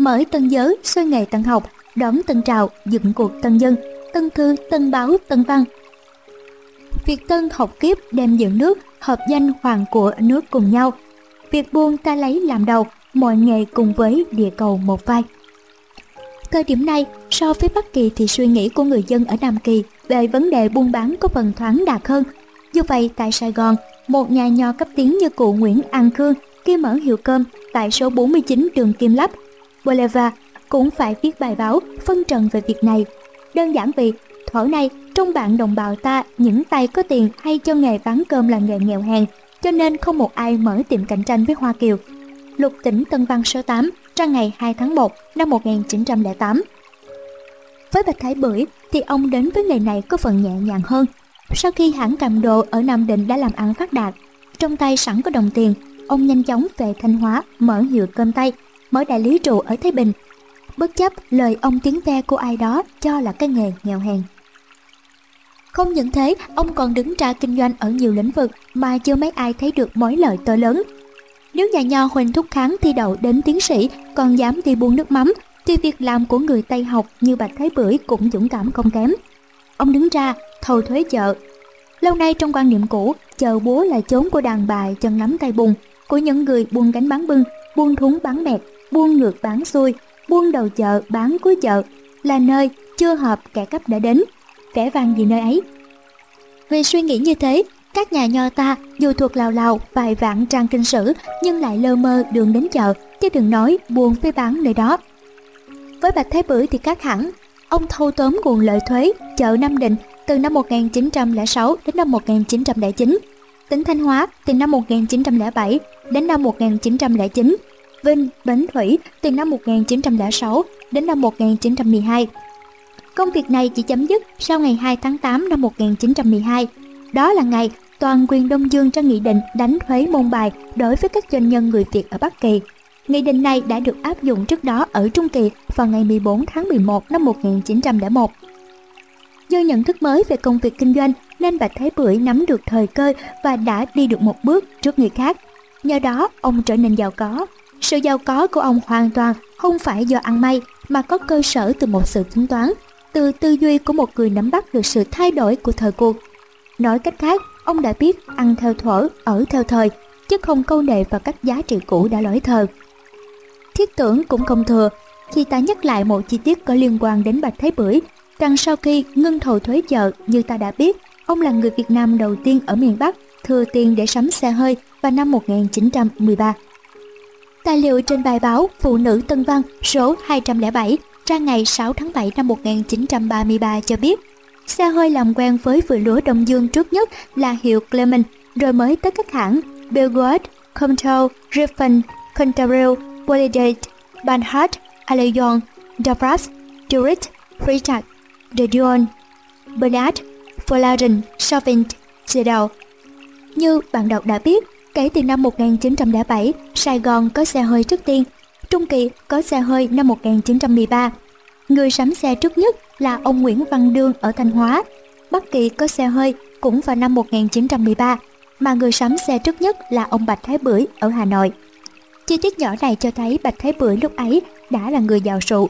Speaker 1: Mở tân giới, xoay nghề tân học, đón tân trào, dựng cuộc tân dân, tân thư, tân báo, tân văn. Việc tân học kiếp đem dựng nước, hợp danh hoàng của nước cùng nhau. Việc buôn ta lấy làm đầu, mọi nghề cùng với địa cầu một vai. Thời điểm này, so với Bắc Kỳ thì suy nghĩ của người dân ở Nam Kỳ về vấn đề buôn bán có phần thoáng đạt hơn. Như vậy, tại Sài Gòn, một nhà nho cấp tiến như cụ Nguyễn An Khương khi mở hiệu cơm tại số 49 đường Kim Lắp, Bolivar cũng phải viết bài báo phân trần về việc này. Đơn giản vì thuở này trong bạn đồng bào ta những tay có tiền hay cho nghề bán cơm là nghề nghèo hèn, cho nên không một ai mở tiệm cạnh tranh với Hoa Kiều. Lục tỉnh Tân Văn số 8 ra ngày 2 tháng 1 năm 1908. Với Bạch Thái Bưởi thì ông đến với nghề này có phần nhẹ nhàng hơn. Sau khi hãng cầm đồ ở Nam Định đã làm ăn phát đạt, trong tay sẵn có đồng tiền, ông nhanh chóng về Thanh Hóa mở hiệu cơm tay, mở đại lý trụ ở Thái Bình. Bất chấp lời ông tiếng ve của ai đó cho là cái nghề nghèo hèn. Không những thế, ông còn đứng ra kinh doanh ở nhiều lĩnh vực mà chưa mấy ai thấy được mối lợi to lớn. Nếu nhà nho Huỳnh Thúc Kháng thi đậu đến tiến sĩ còn dám đi buôn nước mắm, thì việc làm của người Tây học như Bạch Thái Bưởi cũng dũng cảm không kém. Ông đứng ra thầu thuế chợ. Lâu nay trong quan niệm cũ, chợ búa là chốn của đàn bà chân nắm tay bùn, của những người buôn gánh bán bưng, buôn thúng bán mẹt, buôn ngược bán xuôi, buôn đầu chợ bán cuối chợ, là nơi chưa hợp kẻ cấp đã đến, kẻ vang gì nơi ấy. Vì suy nghĩ như thế, các nhà nho ta dù thuộc lào lào vài vạn trang kinh sử nhưng lại lơ mơ đường đến chợ, chứ đừng nói buôn phê bán nơi đó. Với Bạch Thế Bưởi thì khác hẳn, ông thâu tóm nguồn lợi thuế chợ Nam Định từ năm 1906 đến năm 1909, tỉnh Thanh Hóa từ năm 1907 đến năm 1909, Vinh, Bến Thủy từ năm 1906 đến năm 1912. Công việc này chỉ chấm dứt sau ngày 2 tháng 8 năm 1912. Đó là ngày toàn quyền Đông Dương ra nghị định đánh thuế môn bài đối với các doanh nhân người Việt ở Bắc Kỳ. Nghị định này đã được áp dụng trước đó ở Trung Kỳ vào ngày 14 tháng 11 năm 1901. Do nhận thức mới về công việc kinh doanh nên Bạch Thế Bưởi nắm được thời cơ và đã đi được một bước trước người khác. Nhờ đó, ông trở nên giàu có. Sự giàu có của ông hoàn toàn không phải do ăn may mà có cơ sở từ một sự tính toán, từ tư duy của một người nắm bắt được sự thay đổi của thời cuộc. Nói cách khác, ông đã biết ăn theo thuở, ở theo thời, chứ không câu nệ vào các giá trị cũ đã lỗi thời. Thiết tưởng cũng không thừa khi ta nhắc lại một chi tiết có liên quan đến Bạch Thái Bưởi rằng sau khi ngưng thầu thuế chợ như ta đã biết, ông là người Việt Nam đầu tiên ở miền Bắc thừa tiền để sắm xe hơi vào năm 1913. Tài liệu trên bài báo Phụ nữ Tân Văn số 207 ra ngày 6 tháng 7 năm 1933 cho biết xe hơi làm quen với vựa lúa Đông Dương trước nhất là hiệu Clement, rồi mới tới các hãng Belgrade, Comtel, Riffin, Contarel, Polydate, Banhart, Allion, Davras, Durit, Freitag, De Dion, Bernard, Folarin, Chauvin, Sedal. Như bạn đọc đã biết, kể từ năm 1907, Sài Gòn có xe hơi trước tiên, Trung Kỳ có xe hơi năm 1913. Người sắm xe trước nhất là ông Nguyễn Văn Đương ở Thanh Hóa. Bắc Kỳ có xe hơi cũng vào năm 1913, mà người sắm xe trước nhất là ông Bạch Thái Bưởi ở Hà Nội. Chi tiết nhỏ này cho thấy Bạch Thái Bưởi lúc ấy đã là người giàu sụ.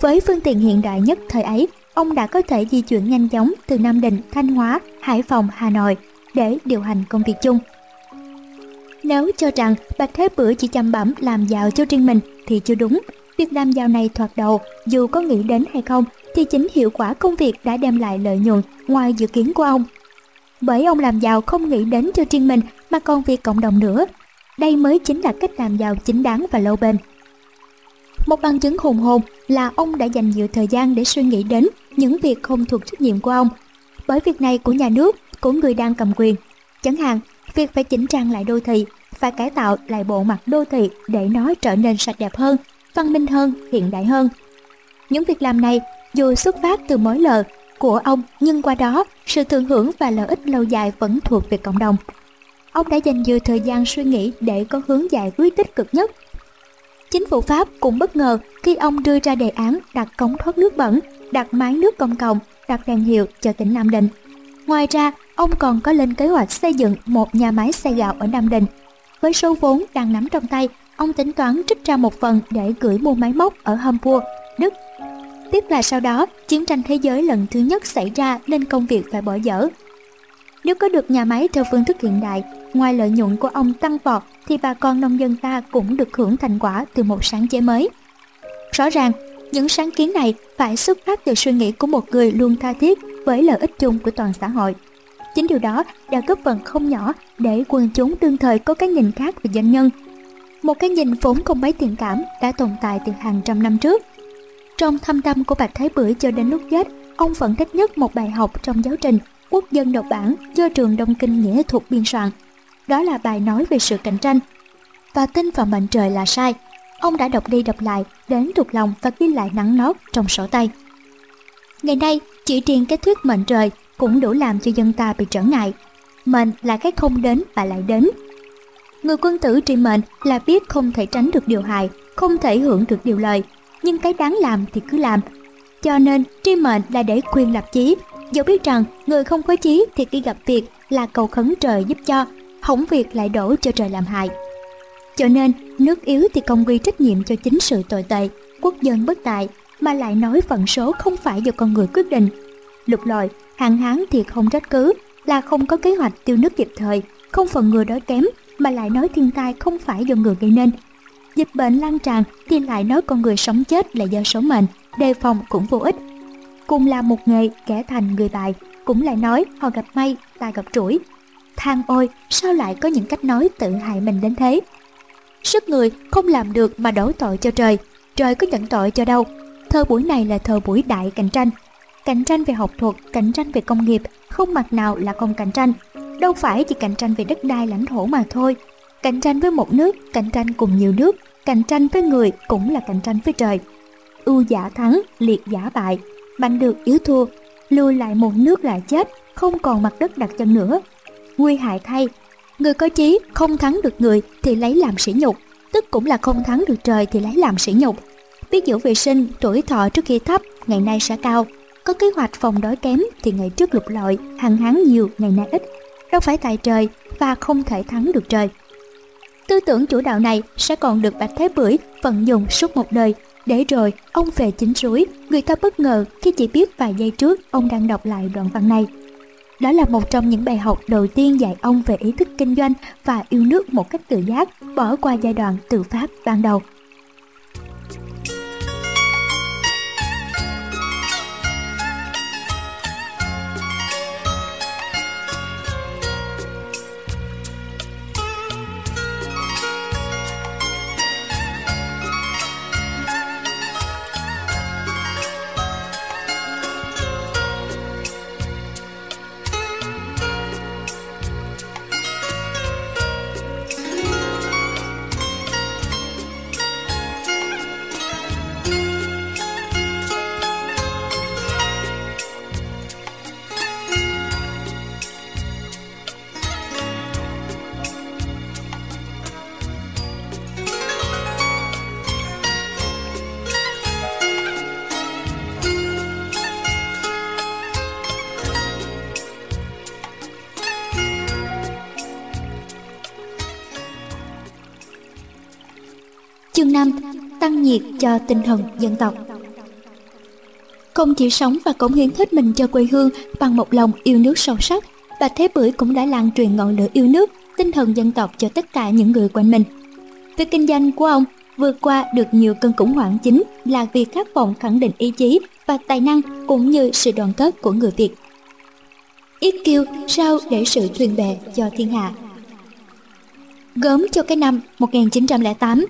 Speaker 1: Với phương tiện hiện đại nhất thời ấy, ông đã có thể di chuyển nhanh chóng từ Nam Định, Thanh Hóa, Hải Phòng, Hà Nội để điều hành công việc chung. Nếu cho rằng Bạch Thế Bưởi chỉ chăm bẩm làm giàu cho riêng mình thì chưa đúng. Việc làm giàu này thoạt đầu, dù có nghĩ đến hay không, thì chính hiệu quả công việc đã đem lại lợi nhuận ngoài dự kiến của ông. Bởi ông làm giàu không nghĩ đến cho riêng mình mà còn việc cộng đồng nữa. Đây mới chính là cách làm giàu chính đáng và lâu bền. Một bằng chứng hùng hồn là ông đã dành nhiều thời gian để suy nghĩ đến những việc không thuộc trách nhiệm của ông. Bởi việc này của nhà nước, của người đang cầm quyền. Chẳng hạn, việc phải chỉnh trang lại đô thị, phải cải tạo lại bộ mặt đô thị để nó trở nên sạch đẹp hơn, văn minh hơn, hiện đại hơn. Những việc làm này dù xuất phát từ mối lợi của ông nhưng qua đó sự thưởng hưởng và lợi ích lâu dài vẫn thuộc về cộng đồng. Ông đã dành nhiều thời gian suy nghĩ để có hướng giải quyết tích cực nhất. Chính phủ Pháp cũng bất ngờ khi ông đưa ra đề án đặt cống thoát nước bẩn, đặt máy nước công cộng, đặt đèn hiệu cho tỉnh Nam Định. Ngoài ra, ông còn có lên kế hoạch xây dựng một nhà máy xay gạo ở Nam Định. Với số vốn đang nắm trong tay, ông tính toán trích ra một phần để gửi mua máy móc ở Hamburg, Đức Tiếc là sau đó, chiến tranh thế giới lần thứ nhất xảy ra nên công việc phải bỏ dở. Nếu có được nhà máy theo phương thức hiện đại, ngoài lợi nhuận của ông tăng vọt thì bà con nông dân ta cũng được hưởng thành quả từ một sáng chế mới. Rõ ràng, những sáng kiến này phải xuất phát từ suy nghĩ của một người luôn tha thiết với lợi ích chung của toàn xã hội. Chính điều đó đã góp phần không nhỏ để quần chúng đương thời có cái nhìn khác về doanh nhân. Một cái nhìn vốn không mấy thiện cảm đã tồn tại từ hàng trăm năm trước trong thâm tâm của Bạch Thái Bưởi cho đến lúc chết, ông vẫn thích nhất một bài học trong giáo trình Quốc dân độc bản do trường Đông Kinh Nghĩa thuật biên soạn. Đó là bài nói về sự cạnh tranh. Và tin vào mệnh trời là sai. Ông đã đọc đi đọc lại, đến thuộc lòng và ghi lại nắng nót trong sổ tay. Ngày nay, chỉ riêng cái thuyết mệnh trời cũng đủ làm cho dân ta bị trở ngại. Mệnh là cái không đến và lại đến. Người quân tử trị mệnh là biết không thể tránh được điều hại, không thể hưởng được điều lợi, nhưng cái đáng làm thì cứ làm. Cho nên tri mệnh là để quyền lập chí, dẫu biết rằng người không có chí thì khi gặp việc là cầu khấn trời giúp cho, hỏng việc lại đổ cho trời làm hại. Cho nên nước yếu thì công quy trách nhiệm cho chính sự tồi tệ, quốc dân bất tại mà lại nói phận số không phải do con người quyết định. Lục lọi, hạn hán thì không trách cứ là không có kế hoạch tiêu nước kịp thời, không phần người đói kém mà lại nói thiên tai không phải do người gây nên Dịch bệnh lan tràn thì lại nói con người sống chết là do số mệnh, đề phòng cũng vô ích. Cùng là một nghề kẻ thành người tài, cũng lại nói họ gặp may, ta gặp rủi. Than ôi, sao lại có những cách nói tự hại mình đến thế? Sức người không làm được mà đổ tội cho trời, trời có nhận tội cho đâu. Thơ buổi này là thơ buổi đại cạnh tranh. Cạnh tranh về học thuật, cạnh tranh về công nghiệp, không mặt nào là không cạnh tranh. Đâu phải chỉ cạnh tranh về đất đai lãnh thổ mà thôi, Cạnh tranh với một nước, cạnh tranh cùng nhiều nước, cạnh tranh với người cũng là cạnh tranh với trời. Ưu giả thắng, liệt giả bại, mạnh được yếu thua, lùi lại một nước lại chết, không còn mặt đất đặt chân nữa. Nguy hại thay, người có chí không thắng được người thì lấy làm sỉ nhục, tức cũng là không thắng được trời thì lấy làm sỉ nhục. Biết giữ vệ sinh, tuổi thọ trước khi thấp, ngày nay sẽ cao. Có kế hoạch phòng đói kém thì ngày trước lục lọi, hàng hán nhiều, ngày nay ít. Đâu phải tài trời và không thể thắng được trời. Tư tưởng chủ đạo này sẽ còn được Bạch Thế Bưởi vận dụng suốt một đời, để rồi ông về chính suối, người ta bất ngờ khi chỉ biết vài giây trước ông đang đọc lại đoạn văn này. Đó là một trong những bài học đầu tiên dạy ông về ý thức kinh doanh và yêu nước một cách tự giác, bỏ qua giai đoạn tự phát ban đầu. Diệt cho tinh thần dân tộc Không chỉ sống và cống hiến hết mình cho quê hương bằng một lòng yêu nước sâu sắc, bà Thế Bưởi cũng đã lan truyền ngọn lửa yêu nước, tinh thần dân tộc cho tất cả những người quanh mình. Việc kinh doanh của ông vượt qua được nhiều cơn khủng hoảng chính là việc khát vọng khẳng định ý chí và tài năng cũng như sự đoàn kết của người Việt. Ít kiêu sao để sự truyền bệ cho thiên hạ. Gớm cho cái năm 1908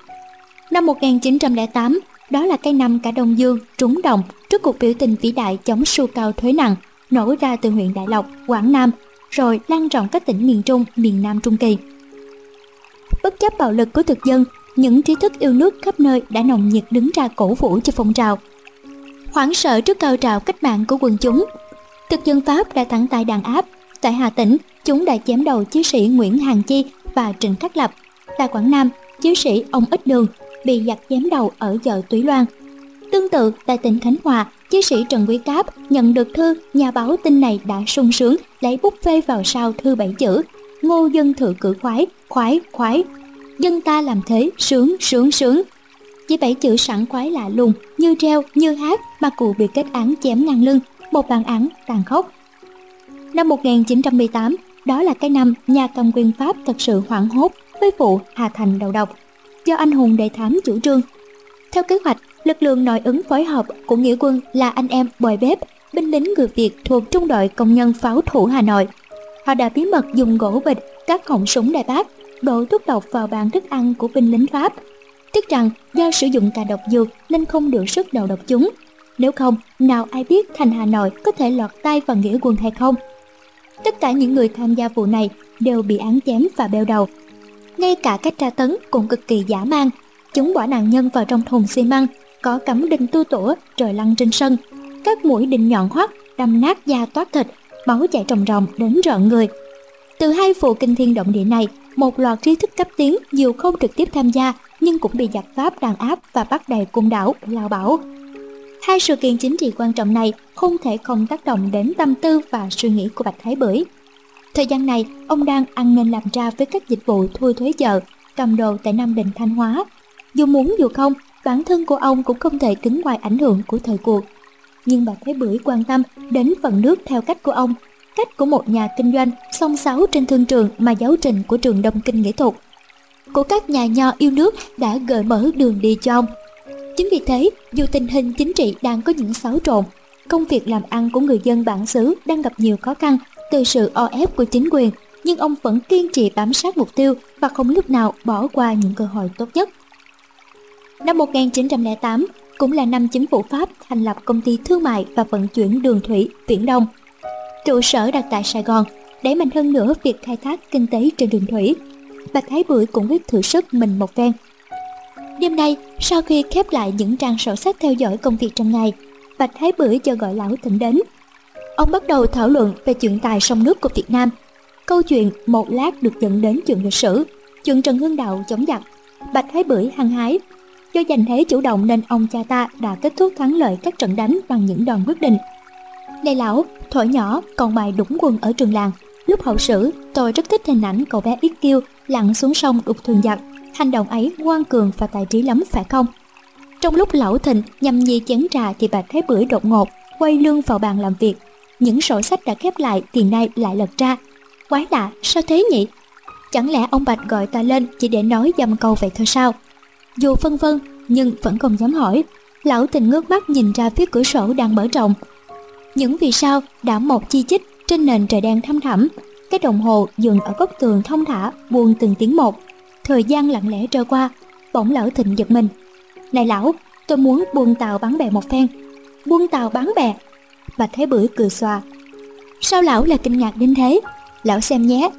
Speaker 1: Năm 1908, đó là cái năm cả Đông Dương trúng đồng trước cuộc biểu tình vĩ đại chống su cao thuế nặng nổ ra từ huyện Đại Lộc, Quảng Nam, rồi lan rộng các tỉnh miền Trung, miền Nam Trung Kỳ. Bất chấp bạo lực của thực dân, những trí thức yêu nước khắp nơi đã nồng nhiệt đứng ra cổ vũ cho phong trào. Hoảng sợ trước cao trào cách mạng của quần chúng, thực dân Pháp đã thẳng tay đàn áp. Tại Hà Tĩnh, chúng đã chém đầu chiến sĩ Nguyễn Hàng Chi và Trịnh Khắc Lập. Tại Quảng Nam, chiến sĩ ông Ích Đường bị giặc chém đầu ở chợ Túy Loan. Tương tự, tại tỉnh Khánh Hòa, chiến sĩ Trần Quý Cáp nhận được thư, nhà báo tin này đã sung sướng lấy bút phê vào sau thư bảy chữ Ngô dân thử cử khoái, khoái, khoái. Dân ta làm thế, sướng, sướng, sướng. Chỉ bảy chữ sẵn khoái lạ lùng, như treo, như hát mà cụ bị kết án chém ngang lưng, một bản án tàn khốc. Năm 1918, đó là cái năm nhà cầm quyền Pháp thật sự hoảng hốt với vụ Hà Thành đầu độc do anh hùng đại thám chủ trương. Theo kế hoạch, lực lượng nội ứng phối hợp của nghĩa quân là anh em bồi bếp, binh lính người Việt thuộc trung đội công nhân pháo thủ Hà Nội. Họ đã bí mật dùng gỗ bịch, các họng súng đại bác, đổ thuốc độc vào bàn thức ăn của binh lính Pháp. Tiếc rằng do sử dụng cả độc dược nên không được sức đầu độc chúng. Nếu không, nào ai biết thành Hà Nội có thể lọt tay vào nghĩa quân hay không. Tất cả những người tham gia vụ này đều bị án chém và beo đầu ngay cả cách tra tấn cũng cực kỳ dã man. Chúng bỏ nạn nhân vào trong thùng xi măng, có cắm đinh tu tủa rồi lăn trên sân. Các mũi đinh nhọn hoắt, đâm nát da toát thịt, máu chảy ròng ròng đến rợn người. Từ hai vụ kinh thiên động địa này, một loạt trí thức cấp tiến dù không trực tiếp tham gia nhưng cũng bị giặc Pháp đàn áp và bắt đầy cung đảo, lao bảo. Hai sự kiện chính trị quan trọng này không thể không tác động đến tâm tư và suy nghĩ của Bạch Thái Bưởi. Thời gian này, ông đang ăn nên làm ra với các dịch vụ thu thuế chợ, cầm đồ tại Nam Định Thanh Hóa. Dù muốn dù không, bản thân của ông cũng không thể cứng ngoài ảnh hưởng của thời cuộc. Nhưng bà Thế Bưởi quan tâm đến phần nước theo cách của ông, cách của một nhà kinh doanh song sáo trên thương trường mà giáo trình của trường Đông Kinh Nghệ thuật. Của các nhà nho yêu nước đã gợi mở đường đi cho ông. Chính vì thế, dù tình hình chính trị đang có những xáo trộn, công việc làm ăn của người dân bản xứ đang gặp nhiều khó khăn từ sự o ép của chính quyền, nhưng ông vẫn kiên trì bám sát mục tiêu và không lúc nào bỏ qua những cơ hội tốt nhất. Năm 1908 cũng là năm chính phủ Pháp thành lập công ty thương mại và vận chuyển đường thủy Viễn Đông. Trụ sở đặt tại Sài Gòn, đẩy mạnh hơn nữa việc khai thác kinh tế trên đường thủy. Bạch Thái Bưởi cũng biết thử sức mình một phen Đêm nay, sau khi khép lại những trang sổ sách theo dõi công việc trong ngày, Bạch Thái Bưởi cho gọi lão thịnh đến Ông bắt đầu thảo luận về chuyện tài sông nước của Việt Nam. Câu chuyện một lát được dẫn đến chuyện lịch sử, chuyện Trần Hưng Đạo chống giặc, Bạch Thái Bưởi hăng hái. Do giành thế chủ động nên ông cha ta đã kết thúc thắng lợi các trận đánh bằng những đòn quyết định. Này lão, thổi nhỏ còn bài đúng quân ở trường làng. Lúc hậu sử, tôi rất thích hình ảnh cậu bé ít kiêu lặn xuống sông đục thường giặc. Hành động ấy ngoan cường và tài trí lắm phải không? Trong lúc lão thịnh nhằm nhi chén trà thì Bạch Thái Bưởi đột ngột quay lưng vào bàn làm việc những sổ sách đã khép lại thì nay lại lật ra. Quái lạ, sao thế nhỉ? Chẳng lẽ ông Bạch gọi ta lên chỉ để nói dăm câu vậy thôi sao? Dù phân vân, nhưng vẫn không dám hỏi. Lão tình ngước mắt nhìn ra phía cửa sổ đang mở rộng. Những vì sao đã một chi chít trên nền trời đen thăm thẳm. Cái đồng hồ dừng ở góc tường thông thả buông từng tiếng một. Thời gian lặng lẽ trôi qua, bỗng lão thịnh giật mình. Này lão, tôi muốn buông tàu bắn bè một phen. Buông tàu bắn bè Bạch Thế Bưởi cười xòa. Sao lão là kinh ngạc đến thế? Lão xem nhé.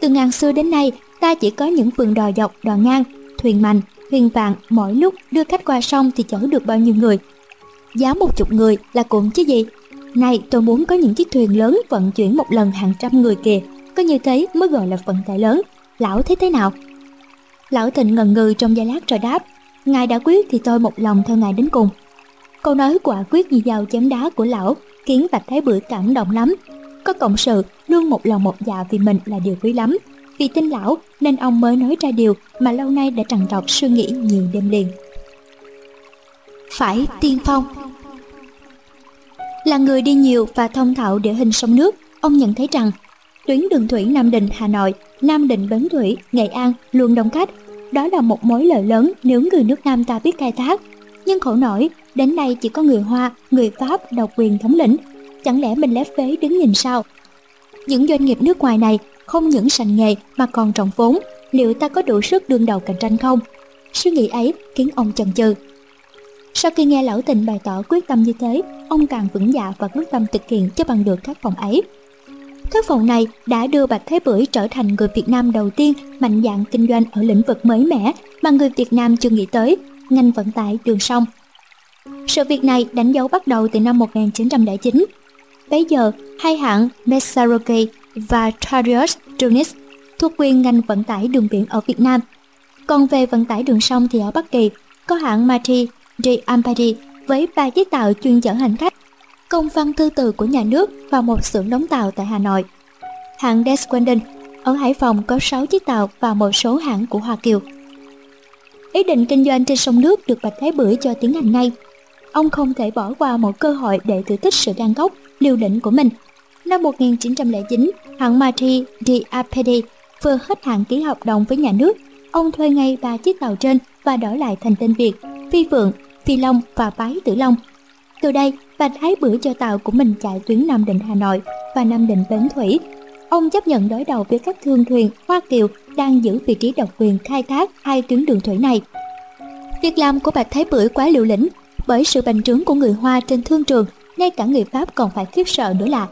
Speaker 1: Từ ngàn xưa đến nay, ta chỉ có những vườn đò dọc, đò ngang, thuyền mành, thuyền vàng mỗi lúc đưa khách qua sông thì chở được bao nhiêu người. Giá một chục người là cũng chứ gì. Này tôi muốn có những chiếc thuyền lớn vận chuyển một lần hàng trăm người kìa. Có như thế mới gọi là vận tải lớn. Lão thấy thế nào? Lão Thịnh ngần ngừ trong giây lát rồi đáp. Ngài đã quyết thì tôi một lòng theo ngài đến cùng. Câu nói quả quyết như dao chém đá của lão khiến Bạch Thái Bưởi cảm động lắm. Có cộng sự luôn một lòng một dạ vì mình là điều quý lắm. Vì tin lão nên ông mới nói ra điều mà lâu nay đã trằn trọc suy nghĩ nhiều đêm liền. Phải tiên phong Là người đi nhiều và thông thạo địa hình sông nước, ông nhận thấy rằng tuyến đường thủy Nam Định Hà Nội, Nam Định Bến Thủy, Nghệ An luôn đông khách. đó là một mối lợi lớn nếu người nước Nam ta biết khai thác. Nhưng khổ nổi, đến nay chỉ có người Hoa, người Pháp độc quyền thống lĩnh. Chẳng lẽ mình lép vế đứng nhìn sao? Những doanh nghiệp nước ngoài này không những sành nghề mà còn trọng vốn, liệu ta có đủ sức đương đầu cạnh tranh không? Suy nghĩ ấy khiến ông chần chừ. Sau khi nghe lão tình bày tỏ quyết tâm như thế, ông càng vững dạ và quyết tâm thực hiện cho bằng được các phòng ấy. Các phòng này đã đưa Bạch Thế Bưởi trở thành người Việt Nam đầu tiên mạnh dạn kinh doanh ở lĩnh vực mới mẻ mà người Việt Nam chưa nghĩ tới, ngành vận tải đường sông. Sự việc này đánh dấu bắt đầu từ năm 1909. Bây giờ, hai hãng Messaroki và Tarius Tunis thuộc quyền ngành vận tải đường biển ở Việt Nam. Còn về vận tải đường sông thì ở Bắc Kỳ, có hãng Mati de Ampadi với ba chiếc tàu chuyên chở hành khách công văn thư từ của nhà nước và một xưởng đóng tàu tại Hà Nội. Hãng Desquenden ở Hải Phòng có 6 chiếc tàu và một số hãng của Hoa Kiều. Ý định kinh doanh trên sông nước được Bạch Thái Bưởi cho tiến hành ngay. Ông không thể bỏ qua một cơ hội để thử thách sự gan góc, liều lĩnh của mình. Năm 1909, hãng mati di Apedi vừa hết hạn ký hợp đồng với nhà nước. Ông thuê ngay ba chiếc tàu trên và đổi lại thành tên Việt, Phi Phượng, Phi Long và Bái Tử Long. Từ đây, Bạch Thái bữa cho tàu của mình chạy tuyến Nam Định Hà Nội và Nam Định Bến Thủy. Ông chấp nhận đối đầu với các thương thuyền Hoa Kiều đang giữ vị trí độc quyền khai thác hai tuyến đường thủy này. Việc làm của Bạch Thái Bưởi quá liều lĩnh, bởi sự bành trướng của người Hoa trên thương trường, ngay cả người Pháp còn phải khiếp sợ nữa là.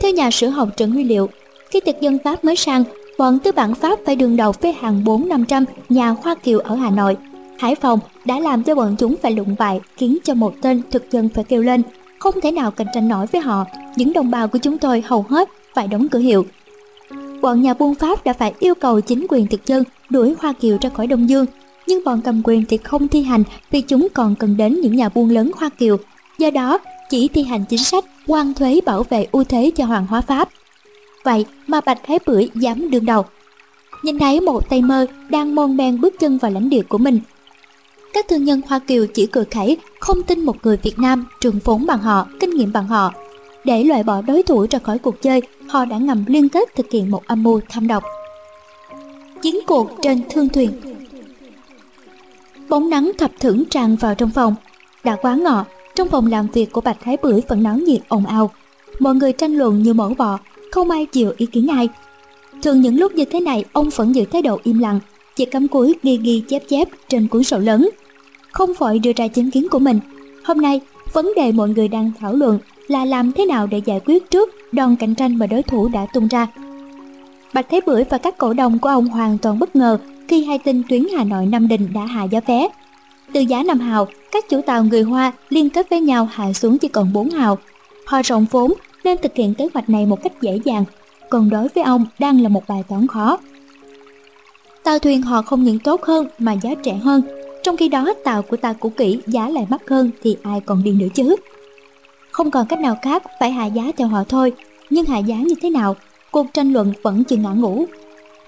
Speaker 1: Theo nhà sử học Trần Huy Liệu, khi thực dân Pháp mới sang, bọn tư bản Pháp phải đương đầu với hàng 4-500 nhà Hoa Kiều ở Hà Nội. Hải Phòng đã làm cho bọn chúng phải lụng bại, khiến cho một tên thực dân phải kêu lên, không thể nào cạnh tranh nổi với họ, những đồng bào của chúng tôi hầu hết phải đóng cửa hiệu. Bọn nhà buôn Pháp đã phải yêu cầu chính quyền thực dân đuổi Hoa Kiều ra khỏi Đông Dương, nhưng bọn cầm quyền thì không thi hành vì chúng còn cần đến những nhà buôn lớn Hoa Kiều. Do đó, chỉ thi hành chính sách quan thuế bảo vệ ưu thế cho Hoàng hóa Pháp. Vậy mà Bạch Thái Bưởi dám đương đầu. Nhìn thấy một tay mơ đang mon men bước chân vào lãnh địa của mình. Các thương nhân Hoa Kiều chỉ cười khẩy, không tin một người Việt Nam trường vốn bằng họ, kinh nghiệm bằng họ. Để loại bỏ đối thủ ra khỏi cuộc chơi, họ đã ngầm liên kết thực hiện một âm mưu thâm độc. Chiến cuộc trên thương thuyền Bóng nắng thập thưởng tràn vào trong phòng. Đã quá ngọ, trong phòng làm việc của Bạch Thái Bưởi vẫn náo nhiệt ồn ào. Mọi người tranh luận như mẫu bò, không ai chịu ý kiến ai. Thường những lúc như thế này, ông vẫn giữ thái độ im lặng, chỉ cắm cúi ghi ghi chép chép trên cuốn sổ lớn. Không vội đưa ra chứng kiến của mình. Hôm nay, vấn đề mọi người đang thảo luận là làm thế nào để giải quyết trước đòn cạnh tranh mà đối thủ đã tung ra. Bạch Thế Bưởi và các cổ đông của ông hoàn toàn bất ngờ khi hai tin tuyến Hà Nội Nam Định đã hạ giá vé. Từ giá 5 hào, các chủ tàu người Hoa liên kết với nhau hạ xuống chỉ còn 4 hào. Họ rộng vốn nên thực hiện kế hoạch này một cách dễ dàng, còn đối với ông đang là một bài toán khó. Tàu thuyền họ không những tốt hơn mà giá rẻ hơn, trong khi đó tàu của ta cũ kỹ giá lại mắc hơn thì ai còn đi nữa chứ. Không còn cách nào khác phải hạ giá theo họ thôi, nhưng hạ giá như thế nào, cuộc tranh luận vẫn chưa ngã ngủ.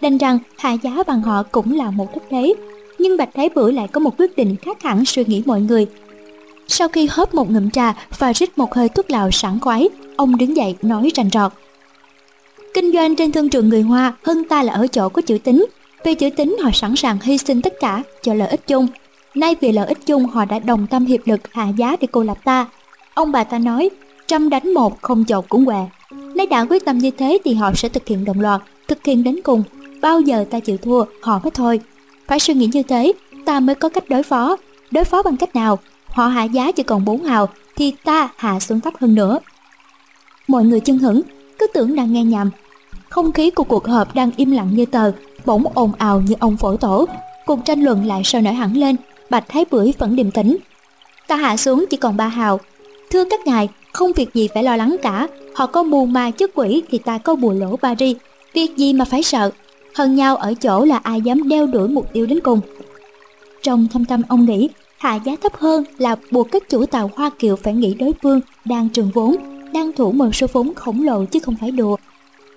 Speaker 1: Đành rằng hạ giá bằng họ cũng là một thất thế, nhưng Bạch Thái bửu lại có một quyết định khác hẳn suy nghĩ mọi người. Sau khi hớp một ngụm trà và rít một hơi thuốc lào sảng khoái, ông đứng dậy nói rành rọt. Kinh doanh trên thương trường người Hoa hơn ta là ở chỗ có chữ tính. Vì chữ tính họ sẵn sàng hy sinh tất cả cho lợi ích chung. Nay vì lợi ích chung họ đã đồng tâm hiệp lực hạ giá để cô lập ta. Ông bà ta nói, trăm đánh một không chột cũng què. Nay đã quyết tâm như thế thì họ sẽ thực hiện đồng loạt, thực hiện đến cùng. Bao giờ ta chịu thua, họ mới thôi. Phải suy nghĩ như thế, ta mới có cách đối phó. Đối phó bằng cách nào? Họ hạ giá chỉ còn 4 hào, thì ta hạ xuống thấp hơn nữa. Mọi người chân hững, cứ tưởng đang nghe nhầm. Không khí của cuộc họp đang im lặng như tờ, bỗng ồn ào như ông phổ tổ. Cuộc tranh luận lại sôi nổi hẳn lên, Bạch Thái Bưởi vẫn điềm tĩnh. Ta hạ xuống chỉ còn ba hào. Thưa các ngài, không việc gì phải lo lắng cả. Họ có mù ma chức quỷ thì ta có bùa lỗ ba ri. Việc gì mà phải sợ. Hơn nhau ở chỗ là ai dám đeo đuổi mục tiêu đến cùng. Trong thâm tâm ông nghĩ, hạ giá thấp hơn là buộc các chủ tàu Hoa Kiều phải nghĩ đối phương đang trường vốn, đang thủ một số vốn khổng lồ chứ không phải đùa.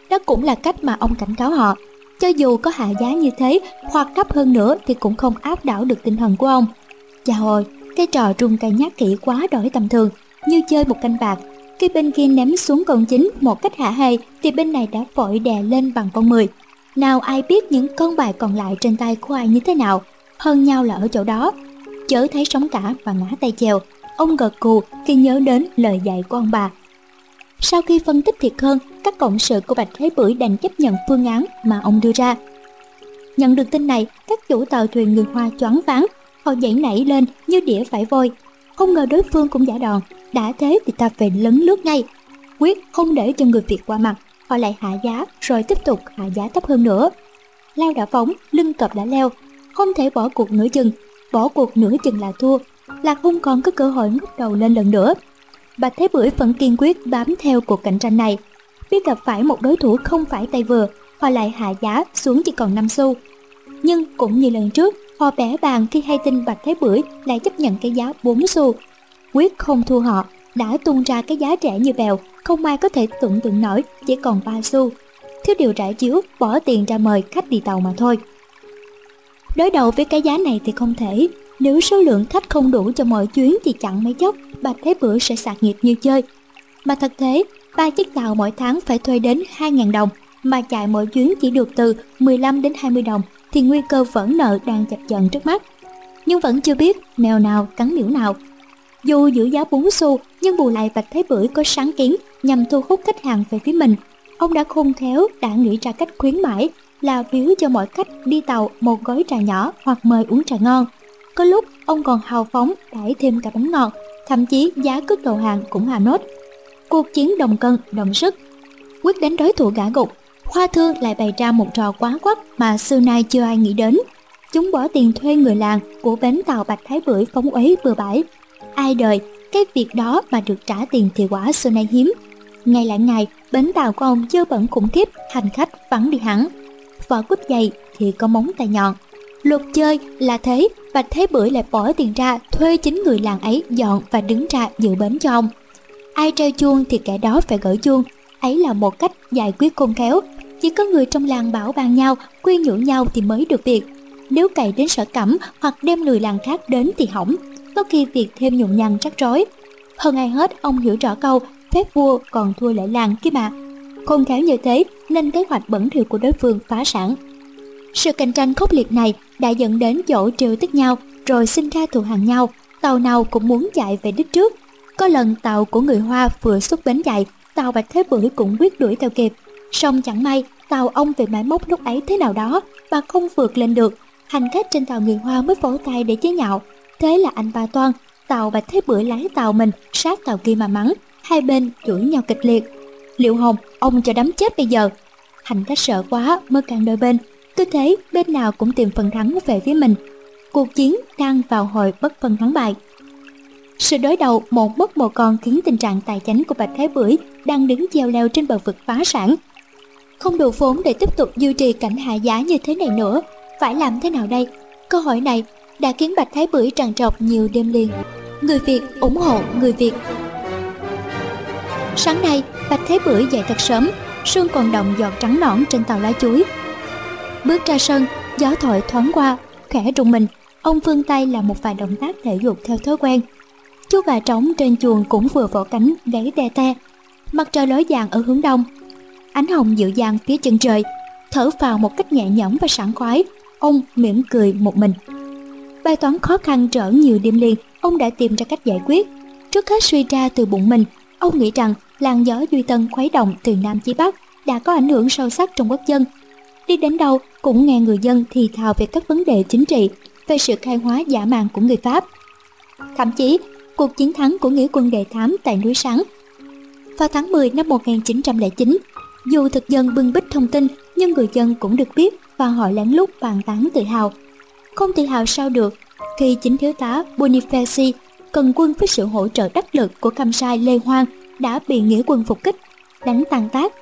Speaker 1: Đó cũng là cách mà ông cảnh cáo họ. Cho dù có hạ giá như thế hoặc thấp hơn nữa thì cũng không áp đảo được tinh thần của ông. Chào ơi, cái trò rung cây nhát kỹ quá đổi tầm thường, như chơi một canh bạc. Khi bên kia ném xuống con chính một cách hạ hề thì bên này đã vội đè lên bằng con 10. Nào ai biết những con bài còn lại trên tay của ai như thế nào, hơn nhau là ở chỗ đó. Chớ thấy sống cả và ngã tay chèo, ông gật cù khi nhớ đến lời dạy của ông bà. Sau khi phân tích thiệt hơn, các cộng sự của Bạch Thế Bưởi đành chấp nhận phương án mà ông đưa ra. Nhận được tin này, các chủ tàu thuyền người Hoa choáng váng, họ dậy nảy lên như đĩa phải vôi. Không ngờ đối phương cũng giả đòn, đã thế thì ta phải lấn lướt ngay. Quyết không để cho người Việt qua mặt, họ lại hạ giá rồi tiếp tục hạ giá thấp hơn nữa. Lao đã phóng, lưng cọp đã leo, không thể bỏ cuộc nửa chừng, bỏ cuộc nửa chừng là thua, lạc hung còn có cơ hội ngóc đầu lên lần nữa. Bạch Thế Bưởi vẫn kiên quyết bám theo cuộc cạnh tranh này. Biết gặp phải một đối thủ không phải tay vừa, họ lại hạ giá xuống chỉ còn 5 xu. Nhưng cũng như lần trước, họ bẻ bàn khi hay tin Bạch Thế Bưởi lại chấp nhận cái giá 4 xu. Quyết không thua họ, đã tung ra cái giá rẻ như bèo, không ai có thể tưởng tượng nổi, chỉ còn 3 xu. Thiếu điều trải chiếu, bỏ tiền ra mời khách đi tàu mà thôi. Đối đầu với cái giá này thì không thể, nếu số lượng khách không đủ cho mọi chuyến thì chẳng mấy chốc, Bạch Thế Bữa sẽ sạc nghiệp như chơi. Mà thật thế, ba chiếc tàu mỗi tháng phải thuê đến 2.000 đồng, mà chạy mỗi chuyến chỉ được từ 15 đến 20 đồng, thì nguy cơ vỡ nợ đang chập chờn trước mắt. Nhưng vẫn chưa biết mèo nào cắn miễu nào. Dù giữ giá 4 xu, nhưng bù lại Bạch Thế Bưởi có sáng kiến nhằm thu hút khách hàng về phía mình. Ông đã khôn khéo đã nghĩ ra cách khuyến mãi là biếu cho mọi khách đi tàu một gói trà nhỏ hoặc mời uống trà ngon. Có lúc ông còn hào phóng đãi thêm cả bánh ngọt, thậm chí giá cước đầu hàng cũng hà nốt. Cuộc chiến đồng cân, đồng sức. Quyết đánh đối thủ gã gục, Hoa Thương lại bày ra một trò quá quắc mà xưa nay chưa ai nghĩ đến. Chúng bỏ tiền thuê người làng của bến tàu Bạch Thái Bưởi phóng uế bừa bãi. Ai đời, cái việc đó mà được trả tiền thì quả xưa nay hiếm. Ngày lại ngày, bến tàu của ông dơ bẩn khủng khiếp, hành khách vắng đi hẳn. Vỏ quýt dày thì có móng tay nhọn, Luật chơi là thế, và thế bưởi lại bỏ tiền ra thuê chính người làng ấy dọn và đứng ra giữ bến cho ông. Ai treo chuông thì kẻ đó phải gỡ chuông, ấy là một cách giải quyết khôn khéo. Chỉ có người trong làng bảo ban nhau, quy nhủ nhau thì mới được việc. Nếu cày đến sở cẩm hoặc đem người làng khác đến thì hỏng, có khi việc thêm nhụng nhằn rắc rối. Hơn ai hết, ông hiểu rõ câu phép vua còn thua lễ làng kia mà. Khôn khéo như thế nên kế hoạch bẩn thỉu của đối phương phá sản. Sự cạnh tranh khốc liệt này đã dẫn đến chỗ trêu tức nhau rồi sinh ra thù hằn nhau, tàu nào cũng muốn chạy về đích trước. Có lần tàu của người Hoa vừa xuất bến chạy, tàu Bạch Thế Bưởi cũng quyết đuổi theo kịp. Song chẳng may, tàu ông về máy móc lúc ấy thế nào đó và không vượt lên được. Hành khách trên tàu người Hoa mới vỗ tay để chế nhạo. Thế là anh Ba Toan, tàu Bạch Thế Bưởi lái tàu mình sát tàu kia mà mắng. Hai bên chửi nhau kịch liệt. Liệu Hồng, ông cho đấm chết bây giờ. Hành khách sợ quá mới càng đôi bên cứ thế bên nào cũng tìm phần thắng về phía mình. Cuộc chiến đang vào hồi bất phân thắng bại. Sự đối đầu một mất một con khiến tình trạng tài chính của Bạch Thái Bưởi đang đứng treo leo trên bờ vực phá sản. Không đủ vốn để tiếp tục duy trì cảnh hạ giá như thế này nữa, phải làm thế nào đây? Câu hỏi này đã khiến Bạch Thái Bưởi tràn trọc nhiều đêm liền. Người Việt ủng hộ người Việt. Sáng nay, Bạch Thái Bưởi dậy thật sớm, sương còn động giọt trắng nõn trên tàu lá chuối Bước ra sân, gió thổi thoáng qua, khẽ rùng mình, ông phương tay làm một vài động tác thể dục theo thói quen. Chú gà trống trên chuồng cũng vừa vỗ cánh, gáy te te. Mặt trời ló vàng ở hướng đông. Ánh hồng dịu dàng phía chân trời, thở vào một cách nhẹ nhõm và sảng khoái, ông mỉm cười một mình. Bài toán khó khăn trở nhiều đêm liền, ông đã tìm ra cách giải quyết. Trước hết suy ra từ bụng mình, ông nghĩ rằng làn gió duy tân khuấy động từ Nam chí Bắc đã có ảnh hưởng sâu sắc trong quốc dân Đi đến đâu cũng nghe người dân thì thào về các vấn đề chính trị, về sự khai hóa giả màng của người Pháp. Thậm chí, cuộc chiến thắng của nghĩa quân đề thám tại núi Sáng vào tháng 10 năm 1909, dù thực dân bưng bít thông tin nhưng người dân cũng được biết và họ lén lút bàn tán tự hào. Không tự hào sao được khi chính thiếu tá Bonifaci cần quân với sự hỗ trợ đắc lực của cam sai Lê Hoang đã bị nghĩa quân phục kích, đánh tàn tác.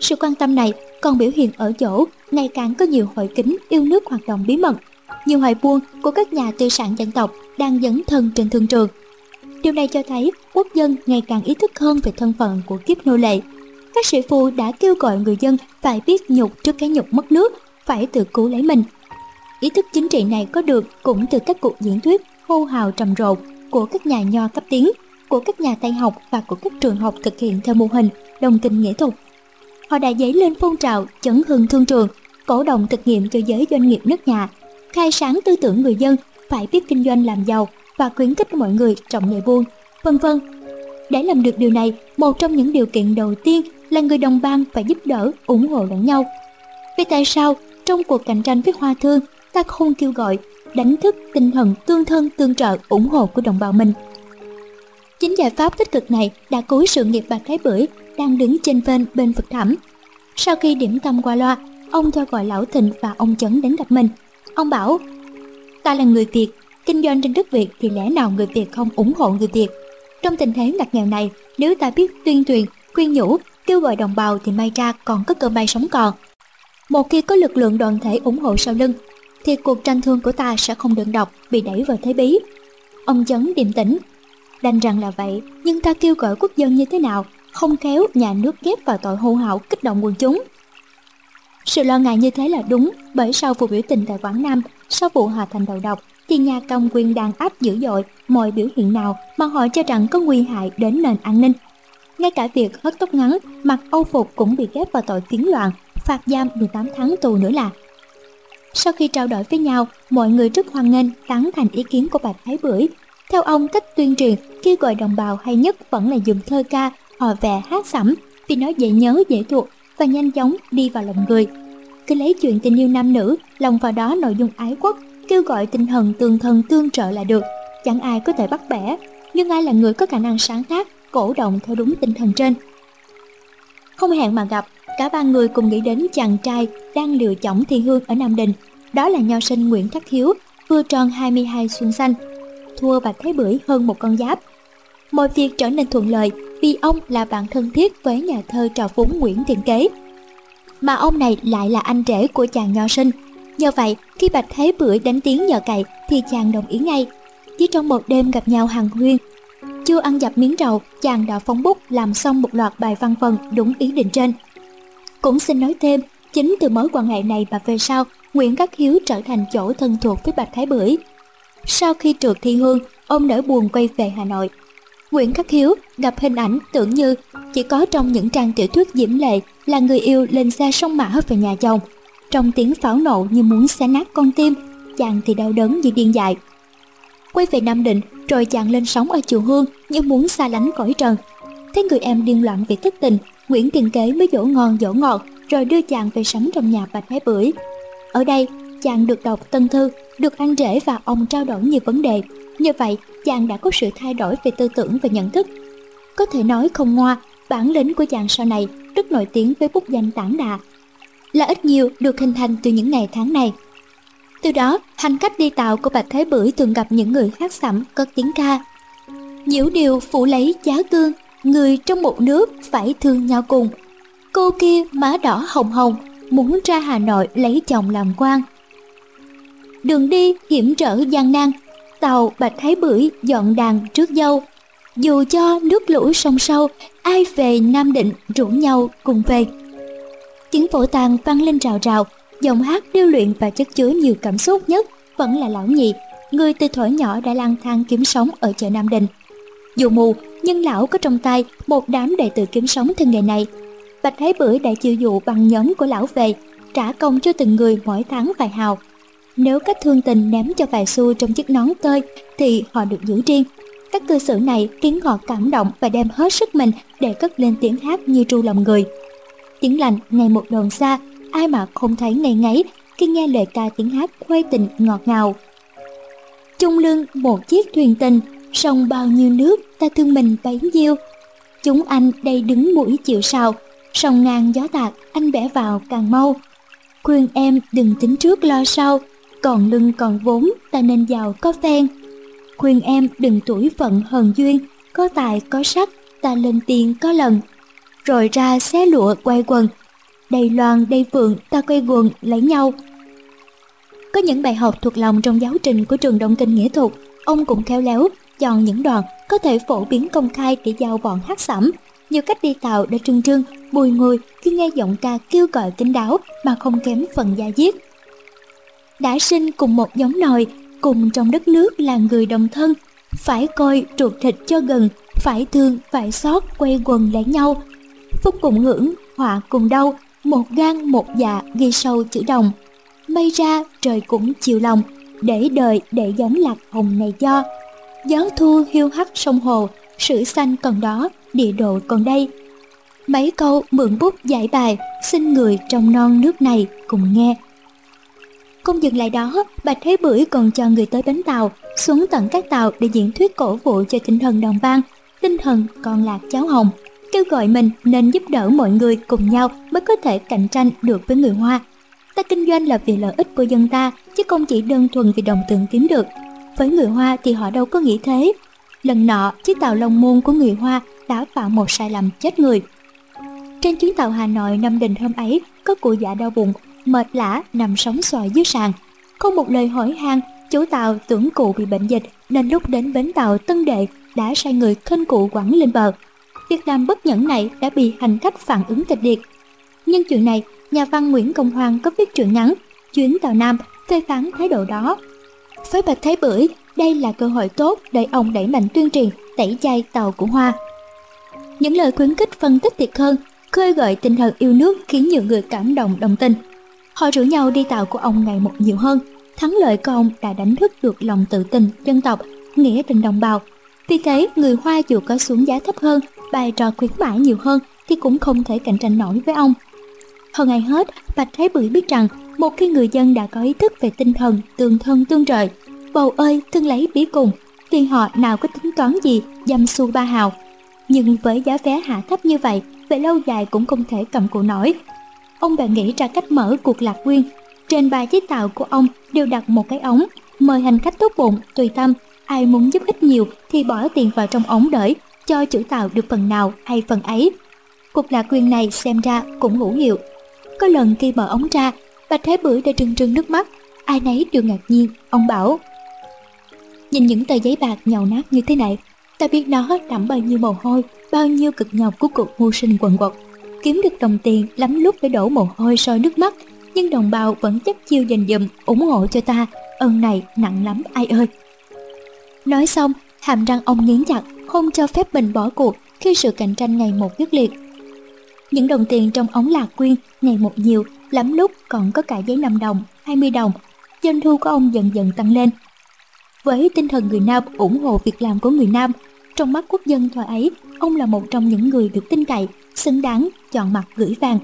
Speaker 1: Sự quan tâm này còn biểu hiện ở chỗ ngày càng có nhiều hội kính yêu nước hoạt động bí mật. Nhiều hội buôn của các nhà tư sản dân tộc đang dấn thân trên thương trường. Điều này cho thấy quốc dân ngày càng ý thức hơn về thân phận của kiếp nô lệ. Các sĩ phu đã kêu gọi người dân phải biết nhục trước cái nhục mất nước, phải tự cứu lấy mình. Ý thức chính trị này có được cũng từ các cuộc diễn thuyết hô hào trầm rộ của các nhà nho cấp tiến, của các nhà tây học và của các trường học thực hiện theo mô hình đồng tình nghệ thuật họ đã dấy lên phong trào chấn hưng thương trường, cổ động thực nghiệm cho giới doanh nghiệp nước nhà. khai sáng tư tưởng người dân phải biết kinh doanh làm giàu và khuyến khích mọi người trọng nghề buôn, vân vân. Để làm được điều này, một trong những điều kiện đầu tiên là người đồng bang phải giúp đỡ, ủng hộ lẫn nhau. Vì tại sao trong cuộc cạnh tranh với hoa thương, ta không kêu gọi, đánh thức tinh thần tương thân tương trợ ủng hộ của đồng bào mình? Chính giải pháp tích cực này đã cứu sự nghiệp bà Thái Bưởi đang đứng trên bên bên vực thẳm. Sau khi điểm tâm qua loa, ông cho gọi Lão Thịnh và ông Chấn đến gặp mình. Ông bảo, ta là người Việt, kinh doanh trên đất Việt thì lẽ nào người Việt không ủng hộ người Việt. Trong tình thế ngặt nghèo này, nếu ta biết tuyên truyền, khuyên nhủ, kêu gọi đồng bào thì may ra còn có cơ may sống còn. Một khi có lực lượng đoàn thể ủng hộ sau lưng, thì cuộc tranh thương của ta sẽ không đơn độc bị đẩy vào thế bí. Ông Chấn điềm tĩnh, đành rằng là vậy, nhưng ta kêu gọi quốc dân như thế nào, không khéo nhà nước ghép vào tội hô hào kích động quần chúng. Sự lo ngại như thế là đúng, bởi sau vụ biểu tình tại Quảng Nam, sau vụ hòa Thành đầu độc, thì nhà cầm quyền đàn áp dữ dội mọi biểu hiện nào mà họ cho rằng có nguy hại đến nền an ninh. Ngay cả việc hất tóc ngắn, mặc âu phục cũng bị ghép vào tội kiến loạn, phạt giam 18 tháng tù nữa là. Sau khi trao đổi với nhau, mọi người rất hoan nghênh tán thành ý kiến của Bạch Thái Bưởi. Theo ông, cách tuyên truyền kêu gọi đồng bào hay nhất vẫn là dùng thơ ca, hò vè hát sẩm vì nó dễ nhớ, dễ thuộc và nhanh chóng đi vào lòng người. Cứ lấy chuyện tình yêu nam nữ, lòng vào đó nội dung ái quốc, kêu gọi tinh thần tương thân tương trợ là được. Chẳng ai có thể bắt bẻ, nhưng ai là người có khả năng sáng tác, cổ động theo đúng tinh thần trên. Không hẹn mà gặp, cả ba người cùng nghĩ đến chàng trai đang lừa chỏng thi hương ở Nam định. Đó là nho sinh Nguyễn Khắc Hiếu, vừa tròn 22 xuân xanh, thua Bạch Thế Bưởi hơn một con giáp. Mọi việc trở nên thuận lợi vì ông là bạn thân thiết với nhà thơ trò phúng Nguyễn Thiện Kế. Mà ông này lại là anh rể của chàng nho sinh. Do vậy, khi Bạch Thế Bưởi đánh tiếng nhờ cậy thì chàng đồng ý ngay. Chỉ trong một đêm gặp nhau hàng huyên, chưa ăn dập miếng trầu, chàng đã phóng bút làm xong một loạt bài văn phần đúng ý định trên. Cũng xin nói thêm, chính từ mối quan hệ này mà về sau, Nguyễn Cát Hiếu trở thành chỗ thân thuộc với Bạch Thái Bưởi. Sau khi trượt thi hương, ông nỡ buồn quay về Hà Nội. Nguyễn Khắc Hiếu gặp hình ảnh tưởng như chỉ có trong những trang tiểu thuyết diễm lệ là người yêu lên xe sông mã về nhà chồng. Trong tiếng pháo nổ như muốn xé nát con tim, chàng thì đau đớn như điên dại. Quay về Nam Định, rồi chàng lên sóng ở chùa Hương như muốn xa lánh cõi trần. Thấy người em điên loạn vì thất tình, Nguyễn Tiền Kế mới dỗ ngon dỗ ngọt rồi đưa chàng về sống trong nhà Bạch Thái Bưởi. Ở đây, chàng được đọc tân thư, được anh rể và ông trao đổi nhiều vấn đề. Như vậy, chàng đã có sự thay đổi về tư tưởng và nhận thức. Có thể nói không ngoa, bản lĩnh của chàng sau này rất nổi tiếng với bút danh tản đà. Là ít nhiều được hình thành từ những ngày tháng này. Từ đó, hành khách đi tàu của Bạch Thái Bưởi thường gặp những người hát sẩm cất tiếng ca. Nhiễu điều phụ lấy giá cương, người trong một nước phải thương nhau cùng. Cô kia má đỏ hồng hồng, muốn ra Hà Nội lấy chồng làm quan. Đường đi hiểm trở gian nan, tàu Bạch Thái Bưởi dọn đàn trước dâu. Dù cho nước lũ sông sâu, ai về Nam Định rủ nhau cùng về. Tiếng phổ tàng vang lên rào rào, Giọng hát điêu luyện và chất chứa nhiều cảm xúc nhất vẫn là lão nhị, người từ thuở nhỏ đã lang thang kiếm sống ở chợ Nam Định Dù mù, nhưng lão có trong tay một đám đệ tử kiếm sống theo nghề này. Bạch thấy Bưởi đã chiêu dụ bằng nhóm của lão về, trả công cho từng người mỗi tháng vài hào. Nếu các thương tình ném cho vài xu trong chiếc nón tơi thì họ được giữ riêng. Các cư xử này khiến họ cảm động và đem hết sức mình để cất lên tiếng hát như tru lòng người. Tiếng lành ngày một đồn xa ai mà không thấy ngây ngáy khi nghe lời ca tiếng hát khuê tình ngọt ngào. Trung lưng một chiếc thuyền tình, sông bao nhiêu nước ta thương mình bấy nhiêu. Chúng anh đây đứng mũi chịu sào, sông ngang gió tạt anh bẻ vào càng mau. Khuyên em đừng tính trước lo sau, còn lưng còn vốn ta nên giàu có phen. Khuyên em đừng tuổi phận hờn duyên, có tài có sắc ta lên tiền có lần. Rồi ra xé lụa quay quần, đầy loan đầy phượng ta quay quần lấy nhau có những bài học thuộc lòng trong giáo trình của trường đông kinh nghĩa thuật ông cũng khéo léo chọn những đoạn có thể phổ biến công khai để giao bọn hát sẩm nhiều cách đi tàu đã trưng trưng, bùi ngùi khi nghe giọng ca kêu gọi kính đáo mà không kém phần da diết. Đã sinh cùng một giống nòi, cùng trong đất nước là người đồng thân, phải coi ruột thịt cho gần, phải thương, phải xót, quay quần lấy nhau. Phúc cùng hưởng, họa cùng đau, một gan, một dạ ghi sâu chữ đồng. Mây ra trời cũng chiều lòng, để đời để giống lạc hồng này do. Gió thu hiu hắt sông hồ, sử xanh còn đó địa độ còn đây. Mấy câu mượn bút giải bài, xin người trong non nước này cùng nghe. Không dừng lại đó bạch thế bưởi còn cho người tới bến tàu, xuống tận các tàu để diễn thuyết cổ vũ cho tinh thần đồng bang, tinh thần còn lạc cháu hồng, kêu gọi mình nên giúp đỡ mọi người cùng nhau mới có thể cạnh tranh được với người hoa. Ta kinh doanh là vì lợi ích của dân ta, chứ không chỉ đơn thuần vì đồng tiền kiếm được. Với người hoa thì họ đâu có nghĩ thế. Lần nọ, chiếc tàu Long môn của người hoa đã phạm một sai lầm chết người. Trên chuyến tàu hà nội năm đình hôm ấy, có cụ già đau bụng, mệt lả nằm sóng xoài dưới sàn. Không một lời hỏi han chủ tàu tưởng cụ bị bệnh dịch, nên lúc đến bến tàu tân đệ đã sai người khênh cụ quẳng lên bờ. Việc làm bất nhẫn này đã bị hành khách phản ứng kịch liệt. Nhân chuyện này, nhà văn nguyễn công hoàng có viết truyện ngắn chuyến tàu nam phê phán thái độ đó. Với bạch thái bưởi, đây là cơ hội tốt để ông đẩy mạnh tuyên truyền, tẩy chay tàu của hoa những lời khuyến khích phân tích thiệt hơn, khơi gợi tinh thần yêu nước khiến nhiều người cảm động, đồng tình. Họ rủ nhau đi tàu của ông ngày một nhiều hơn, thắng lợi của ông đã đánh thức được lòng tự tin, dân tộc, nghĩa tình đồng bào. Vì thế, người hoa dù có xuống giá thấp hơn, bài trò khuyến mãi nhiều hơn thì cũng không thể cạnh tranh nổi với ông. Hơn ai hết, bạch thái bưởi biết rằng một khi người dân đã có ý thức về tinh thần, tương thân tương trợ bầu ơi, thương lấy bí cùng, thì họ nào có tính toán gì dăm xu ba hào nhưng với giá vé hạ thấp như vậy, về lâu dài cũng không thể cầm cụ nổi. Ông bèn nghĩ ra cách mở cuộc lạc quyên. Trên ba chiếc tàu của ông đều đặt một cái ống. Mời hành khách tốt bụng, tùy tâm. Ai muốn giúp ích nhiều thì bỏ tiền vào trong ống đợi, cho chủ tàu được phần nào hay phần ấy. Cuộc lạc quyên này xem ra cũng hữu hiệu. Có lần khi mở ống ra, bạch thế bưởi đã trừng trừng nước mắt. Ai nấy đều ngạc nhiên, ông bảo, nhìn những tờ giấy bạc nhầu nát như thế này ta biết nó đẫm bao nhiêu mồ hôi, bao nhiêu cực nhọc của cuộc mưu sinh quần quật. Kiếm được đồng tiền lắm lúc phải đổ mồ hôi soi nước mắt, nhưng đồng bào vẫn chấp chiêu dành dụm ủng hộ cho ta. Ơn này nặng lắm, ai ơi. Nói xong, hàm răng ông nghiến chặt, không cho phép mình bỏ cuộc khi sự cạnh tranh ngày một quyết liệt. Những đồng tiền trong ống lạc quyên ngày một nhiều, lắm lúc còn có cả giấy 5 đồng 20 đồng. Doanh thu của ông dần dần tăng lên với tinh thần người Nam ủng hộ việc làm của người Nam trong mắt quốc dân thời ấy ông là một trong những người được tin cậy xứng đáng chọn mặt gửi vàng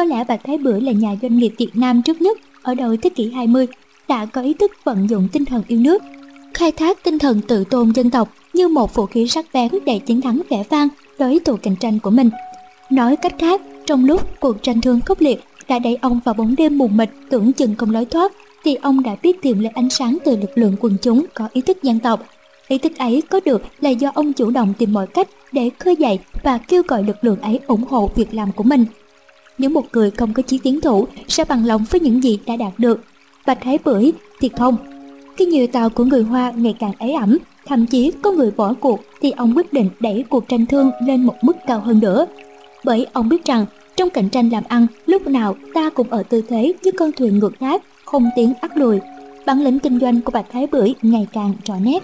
Speaker 1: có lẽ bà Thái Bưởi là nhà doanh nghiệp Việt Nam trước nhất ở đầu thế kỷ 20 đã có ý thức vận dụng tinh thần yêu nước, khai thác tinh thần tự tôn dân tộc như một vũ khí sắc bén để chiến thắng vẻ vang đối thủ cạnh tranh của mình. Nói cách khác, trong lúc cuộc tranh thương khốc liệt đã đẩy ông vào bóng đêm mù mịt tưởng chừng không lối thoát, thì ông đã biết tìm lấy ánh sáng từ lực lượng quần chúng có ý thức dân tộc. Ý thức ấy có được là do ông chủ động tìm mọi cách để khơi dậy và kêu gọi lực lượng ấy ủng hộ việc làm của mình. Nếu một người không có chí tiến thủ sẽ bằng lòng với những gì đã đạt được, và thấy bưởi thì không. Khi nhiều tàu của người Hoa ngày càng ế ẩm, thậm chí có người bỏ cuộc thì ông quyết định đẩy cuộc tranh thương lên một mức cao hơn nữa. Bởi ông biết rằng trong cạnh tranh làm ăn lúc nào ta cũng ở tư thế như con thuyền ngược ngát, không tiến ắt lùi. Bản lĩnh kinh doanh của Bạch Thái Bưởi ngày càng rõ nét.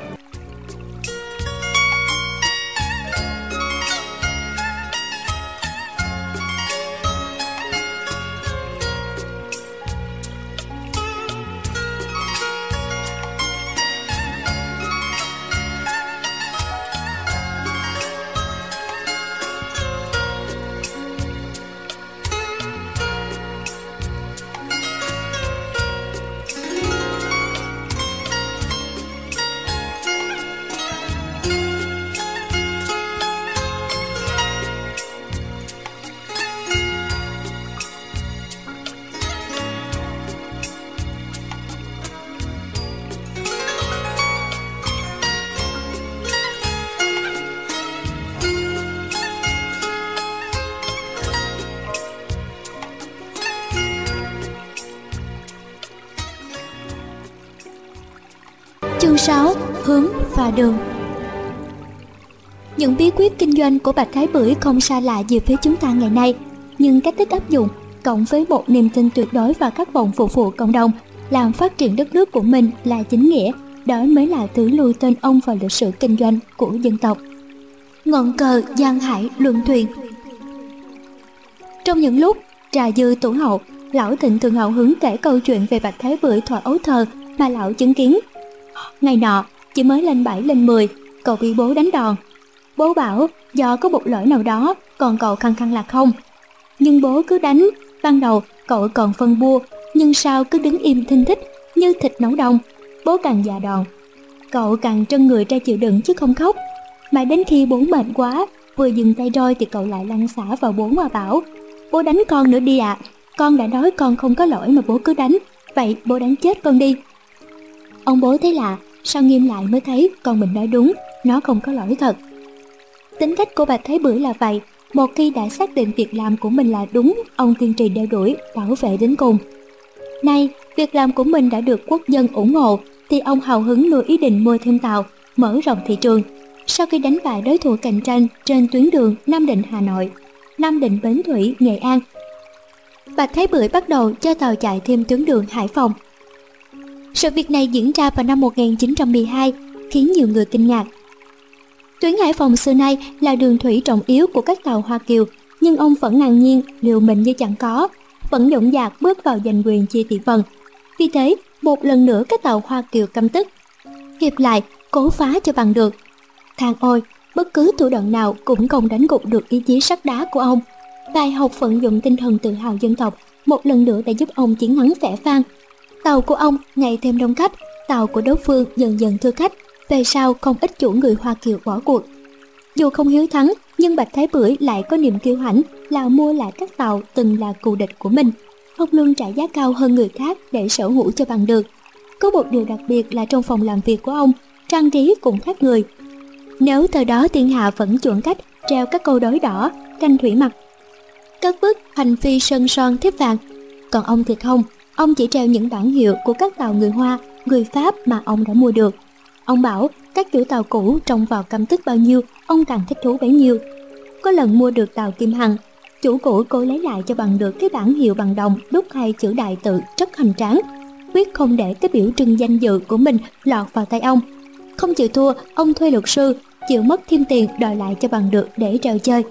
Speaker 1: Doanh của Bạch Thái Bưởi không xa lạ gì với chúng ta ngày nay Nhưng cách thức áp dụng cộng với một niềm tin tuyệt đối vào các vòng phục vụ cộng đồng làm phát triển đất nước của mình là chính nghĩa đó mới là thứ lưu tên ông vào lịch sử kinh doanh của dân tộc ngọn cờ giang hải luận thuyền trong những lúc trà dư tủ hậu lão Thịnh thường hào hứng kể câu chuyện về Bạch thái Bưởi thoại ấu thơ mà lão chứng kiến. Ngày nọ, chỉ mới lên 7 lên 10, cậu bị bố đánh đòn. Bố bảo do có một lỗi nào đó, còn cậu khăng khăng là không. Nhưng bố cứ đánh, ban đầu cậu còn phân bua, nhưng sao cứ đứng im thinh thích như thịt nấu đông. Bố càng già đòn, cậu càng trân người ra chịu đựng chứ không khóc. Mà đến khi bố mệt quá, vừa dừng tay roi thì cậu lại lăn xả vào bố mà bảo Bố đánh con nữa đi ạ, à. con đã nói con không có lỗi mà bố cứ đánh, vậy bố đánh chết con đi. Ông bố thấy lạ, sao nghiêm lại mới thấy con mình nói đúng, nó không có lỗi thật. Tính cách của bà Thế Bưởi là vậy, một khi đã xác định việc làm của mình là đúng, ông kiên trì đeo đuổi, bảo vệ đến cùng. Nay, việc làm của mình đã được quốc dân ủng hộ, thì ông hào hứng nuôi ý định mua thêm tàu, mở rộng thị trường. Sau khi đánh bại đối thủ cạnh tranh trên tuyến đường Nam Định Hà Nội, Nam Định Bến Thủy, Nghệ An, Bạch thấy Bưởi bắt đầu cho tàu chạy thêm tuyến đường Hải Phòng. Sự việc này diễn ra vào năm 1912 khiến nhiều người kinh ngạc. Tuyến Hải Phòng xưa nay là đường thủy trọng yếu của các tàu Hoa Kiều, nhưng ông vẫn ngang nhiên, liều mình như chẳng có, vẫn dũng dạc bước vào giành quyền chia thị phần. Vì thế, một lần nữa các tàu Hoa Kiều căm tức. Hiệp lại, cố phá cho bằng được. Thang ôi, bất cứ thủ đoạn nào cũng không đánh gục được ý chí sắt đá của ông. Bài học vận dụng tinh thần tự hào dân tộc một lần nữa đã giúp ông chiến thắng vẻ vang. Tàu của ông ngày thêm đông khách, tàu của đối phương dần dần thưa khách, về sau không ít chủ người Hoa Kiều bỏ cuộc. Dù không hiếu thắng, nhưng Bạch Thái Bưởi lại có niềm kiêu hãnh là mua lại các tàu từng là cù địch của mình. không luôn trả giá cao hơn người khác để sở hữu cho bằng được. Có một điều đặc biệt là trong phòng làm việc của ông, trang trí cũng khác người. Nếu thời đó tiên hạ vẫn chuẩn cách treo các câu đối đỏ, canh thủy mặt, các bức hành phi sơn son thiếp vàng, còn ông thì không, ông chỉ treo những bản hiệu của các tàu người Hoa, người Pháp mà ông đã mua được. Ông bảo các chủ tàu cũ trông vào căm tức bao nhiêu, ông càng thích thú bấy nhiêu. Có lần mua được tàu Kim Hằng, chủ cũ cố lấy lại cho bằng được cái bản hiệu bằng đồng đúc hai chữ đại tự rất hoành tráng, quyết không để cái biểu trưng danh dự của mình lọt vào tay ông. Không chịu thua, ông thuê luật sư, chịu mất thêm tiền đòi lại cho bằng được để trèo chơi.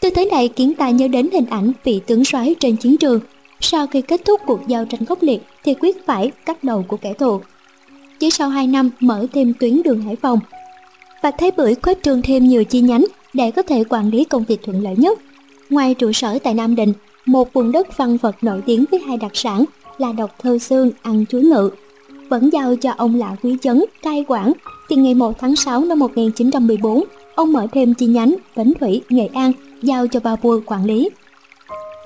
Speaker 1: Tư thế này khiến ta nhớ đến hình ảnh vị tướng soái trên chiến trường. Sau khi kết thúc cuộc giao tranh khốc liệt thì quyết phải cắt đầu của kẻ thù. Chỉ sau 2 năm mở thêm tuyến đường Hải Phòng, và Thế Bưởi khuếch trương thêm nhiều chi nhánh để có thể quản lý công việc thuận lợi nhất. Ngoài trụ sở tại Nam Định, một vùng đất văn vật nổi tiếng với hai đặc sản là độc thơ xương ăn chuối ngự, vẫn giao cho ông Lạ Quý Chấn cai quản từ ngày 1 tháng 6 năm 1914 ông mở thêm chi nhánh Bến Thủy, Nghệ An giao cho bà vua quản lý.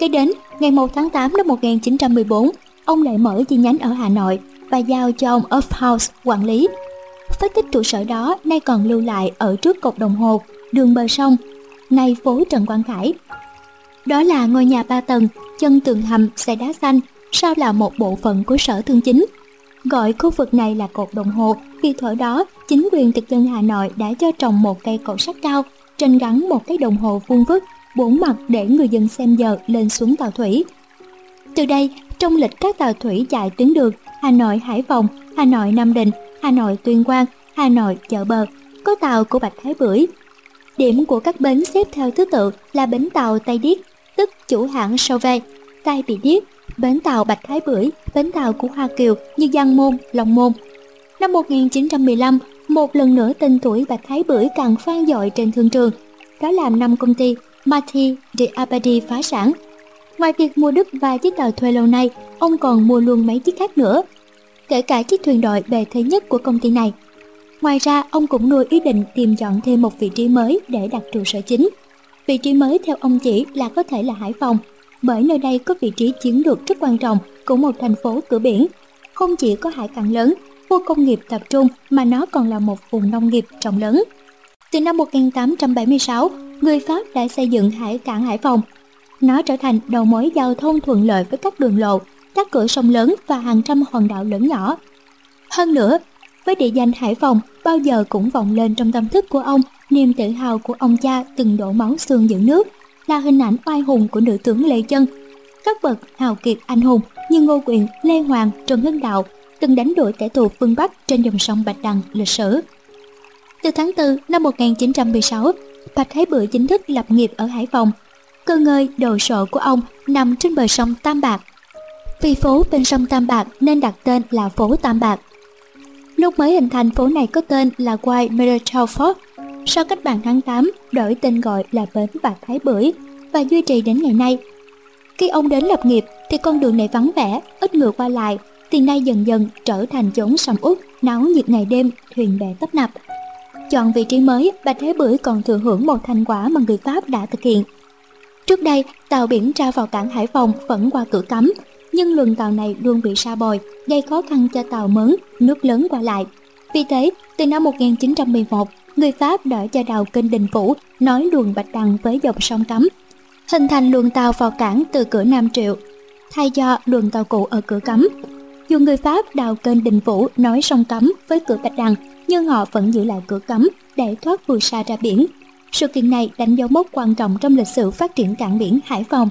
Speaker 1: Kế đến, ngày 1 tháng 8 năm 1914, ông lại mở chi nhánh ở Hà Nội và giao cho ông House quản lý. Phế tích trụ sở đó nay còn lưu lại ở trước cột đồng hồ, đường bờ sông, nay phố Trần Quang Khải. Đó là ngôi nhà ba tầng, chân tường hầm xe đá xanh, sau là một bộ phận của sở thương chính. Gọi khu vực này là cột đồng hồ vì thuở đó chính quyền thực dân Hà Nội đã cho trồng một cây cổ sắt cao trên gắn một cái đồng hồ vuông vức bốn mặt để người dân xem giờ lên xuống tàu thủy. Từ đây, trong lịch các tàu thủy chạy tuyến đường Hà Nội Hải Phòng, Hà Nội Nam Định, Hà Nội Tuyên Quang, Hà Nội Chợ Bờ, có tàu của Bạch Thái Bưởi. Điểm của các bến xếp theo thứ tự là bến tàu Tây Điếc, tức chủ hãng Sauve, Tây Bị Điếc, bến tàu Bạch Thái Bưởi, bến tàu của Hoa Kiều như Giang Môn, Long Môn. Năm 1915, một lần nữa tên tuổi Bạch Thái Bưởi càng vang dội trên thương trường. Đó làm năm công ty Mati de Abadi phá sản. Ngoài việc mua đất và chiếc tàu thuê lâu nay, ông còn mua luôn mấy chiếc khác nữa, kể cả chiếc thuyền đội bề thế nhất của công ty này. Ngoài ra, ông cũng nuôi ý định tìm chọn thêm một vị trí mới để đặt trụ sở chính. Vị trí mới theo ông chỉ là có thể là Hải Phòng, bởi nơi đây có vị trí chiến lược rất quan trọng của một thành phố cửa biển. Không chỉ có hải cảng lớn, khu công nghiệp tập trung mà nó còn là một vùng nông nghiệp rộng lớn. Từ năm 1876, người Pháp đã xây dựng hải cảng Hải Phòng. Nó trở thành đầu mối giao thông thuận lợi với các đường lộ, các cửa sông lớn và hàng trăm hòn đảo lớn nhỏ. Hơn nữa, với địa danh Hải Phòng bao giờ cũng vọng lên trong tâm thức của ông niềm tự hào của ông cha từng đổ máu xương giữ nước, là hình ảnh oai hùng của nữ tướng Lê Chân. Các bậc hào kiệt anh hùng như Ngô Quyền, Lê Hoàng, Trần Hưng Đạo từng đánh đuổi kẻ thù phương Bắc trên dòng sông Bạch Đằng lịch sử. Từ tháng 4 năm 1916, Bạch Thái Bưởi chính thức lập nghiệp ở Hải Phòng. Cơ ngơi đồ sộ của ông nằm trên bờ sông Tam Bạc. Vì phố bên sông Tam Bạc nên đặt tên là phố Tam Bạc. Lúc mới hình thành phố này có tên là White Metropolis. Sau cách mạng tháng 8, đổi tên gọi là Bến Bạc Thái Bưởi và duy trì đến ngày nay. Khi ông đến lập nghiệp thì con đường này vắng vẻ, ít người qua lại, thì nay dần dần trở thành chốn sầm uất, náo nhiệt ngày đêm, thuyền bè tấp nập. Chọn vị trí mới, Bạch Thái Bưởi còn thừa hưởng một thành quả mà người Pháp đã thực hiện. Trước đây, tàu biển ra vào cảng Hải Phòng vẫn qua cửa cấm, nhưng luồng tàu này luôn bị sa bồi, gây khó khăn cho tàu mớn, nước lớn qua lại. Vì thế, từ năm 1911, người Pháp đã cho đào kênh Đình Vũ nối luồng Bạch Đằng với dòng sông Cấm, hình thành luồng tàu vào cảng từ cửa Nam Triệu, thay cho luồng tàu cũ ở cửa Cấm. Dù người Pháp đào kênh Đình Vũ nối sông Cấm với cửa Bạch Đằng, nhưng họ vẫn giữ lại cửa Cấm để thoát vừa xa ra biển. Sự kiện này đánh dấu mốc quan trọng trong lịch sử phát triển cảng biển Hải Phòng.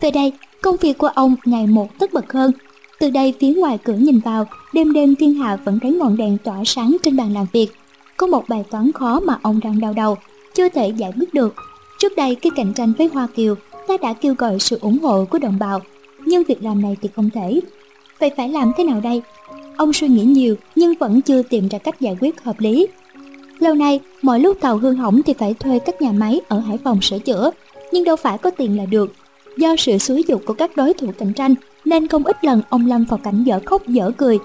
Speaker 1: Về đây, công việc của ông ngày một tất bật hơn. Từ đây phía ngoài cửa nhìn vào, đêm đêm thiên hạ vẫn thấy ngọn đèn tỏa sáng trên bàn làm việc. Có một bài toán khó mà ông đang đau đầu, chưa thể giải quyết được. Trước đây khi cạnh tranh với Hoa Kiều, ta đã kêu gọi sự ủng hộ của đồng bào, nhưng việc làm này thì không thể. Vậy phải làm thế nào đây? Ông suy nghĩ nhiều nhưng vẫn chưa tìm ra cách giải quyết hợp lý. Lâu nay, mọi lúc tàu hư hỏng thì phải thuê các nhà máy ở Hải Phòng sửa chữa, nhưng đâu phải có tiền là được. Do sự xúi dục của các đối thủ cạnh tranh nên không ít lần ông Lâm vào cảnh dở khóc dở cười,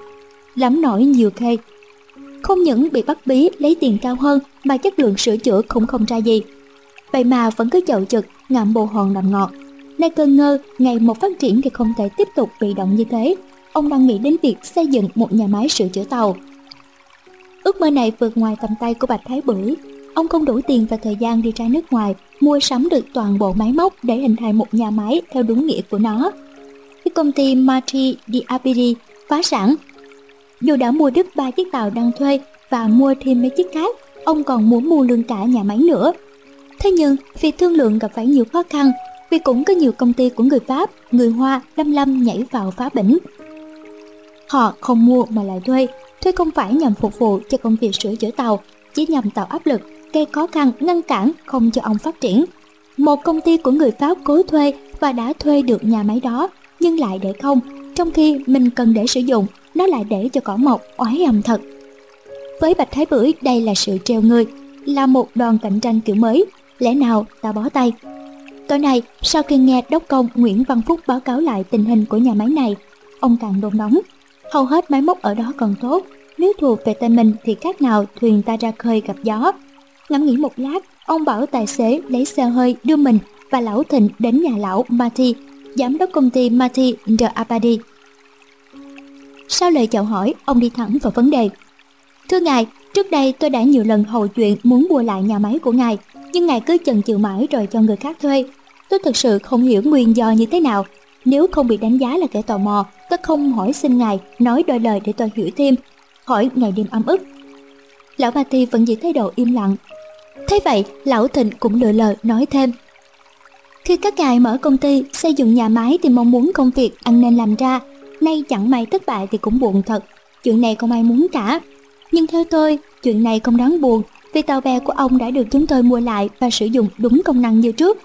Speaker 1: lắm nổi nhiều khê. Không những bị bắt bí lấy tiền cao hơn mà chất lượng sửa chữa cũng không ra gì. Vậy mà vẫn cứ chậu chực ngậm bồ hòn nằm ngọt. Nay cơn ngơ ngày một phát triển thì không thể tiếp tục bị động như thế. Ông đang nghĩ đến việc xây dựng một nhà máy sửa chữa tàu. Ước mơ này vượt ngoài tầm tay của Bạch Thái Bửu. Ông không đủ tiền và thời gian đi ra nước ngoài mua sắm được toàn bộ máy móc để hình thành một nhà máy theo đúng nghĩa của nó. Khi công ty Marti Diabidi phá sản, dù đã mua đứt ba chiếc tàu đang thuê và mua thêm mấy chiếc khác, ông còn muốn mua luôn cả nhà máy nữa. Thế nhưng, vì thương lượng gặp phải nhiều khó khăn, vì cũng có nhiều công ty của người Pháp, người Hoa lâm lâm nhảy vào phá bỉnh. Họ không mua mà lại thuê, thuê không phải nhằm phục vụ cho công việc sửa chữa tàu, chỉ nhằm tạo áp lực, gây khó khăn, ngăn cản không cho ông phát triển. Một công ty của người Pháp cố thuê và đã thuê được nhà máy đó, nhưng lại để không, trong khi mình cần để sử dụng, nó lại để cho cỏ mọc oái ầm thật. Với Bạch Thái Bưởi đây là sự treo người, là một đòn cạnh tranh kiểu mới, lẽ nào ta bó tay. Tối nay, sau khi nghe đốc công Nguyễn Văn Phúc báo cáo lại tình hình của nhà máy này, ông càng đôn nóng. Hầu hết máy móc ở đó còn tốt, nếu thuộc về tay mình thì cách nào thuyền ta ra khơi gặp gió. Ngẫm nghĩ một lát, ông bảo tài xế lấy xe hơi đưa mình và lão Thịnh đến nhà lão Mati, giám đốc công ty Mati de Abadi. Sau lời chào hỏi, ông đi thẳng vào vấn đề. Thưa ngài, trước đây tôi đã nhiều lần hầu chuyện muốn mua lại nhà máy của ngài, nhưng ngài cứ chần chừ mãi rồi cho người khác thuê. Tôi thực sự không hiểu nguyên do như thế nào. Nếu không bị đánh giá là kẻ tò mò, tôi không hỏi xin ngài nói đôi lời để tôi hiểu thêm. khỏi ngày đêm ấm ức. Lão bà thi vẫn giữ thái độ im lặng. Thế vậy, lão Thịnh cũng lựa lời nói thêm. Khi các ngài mở công ty, xây dựng nhà máy thì mong muốn công việc ăn nên làm ra. Nay chẳng may thất bại thì cũng buồn thật. Chuyện này không ai muốn cả. Nhưng theo tôi, chuyện này không đáng buồn vì tàu bè của ông đã được chúng tôi mua lại và sử dụng đúng công năng như trước.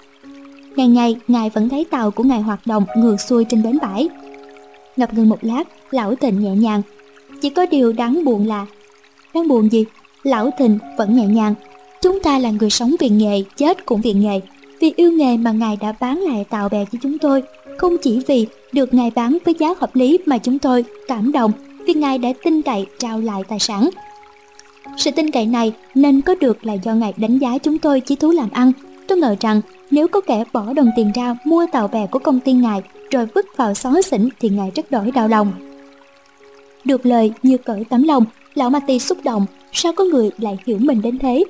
Speaker 1: Ngày ngày, ngài vẫn thấy tàu của ngài hoạt động ngược xuôi trên bến bãi. Ngập ngừng một lát, lão Thịnh nhẹ nhàng. Chỉ có điều đáng buồn là... Đáng buồn gì? Lão Thịnh vẫn nhẹ nhàng. Chúng ta là người sống vì nghề, chết cũng vì nghề. Vì yêu nghề mà ngài đã bán lại tàu bè cho chúng tôi. Không chỉ vì được ngài bán với giá hợp lý mà chúng tôi cảm động vì ngài đã tin cậy trao lại tài sản sự tin cậy này nên có được là do ngài đánh giá chúng tôi chí thú làm ăn. Tôi ngờ rằng nếu có kẻ bỏ đồng tiền ra mua tàu bè của công ty ngài rồi vứt vào xó xỉnh thì ngài rất đổi đau lòng. Được lời như cởi tấm lòng, lão Mati xúc động, sao có người lại hiểu mình đến thế?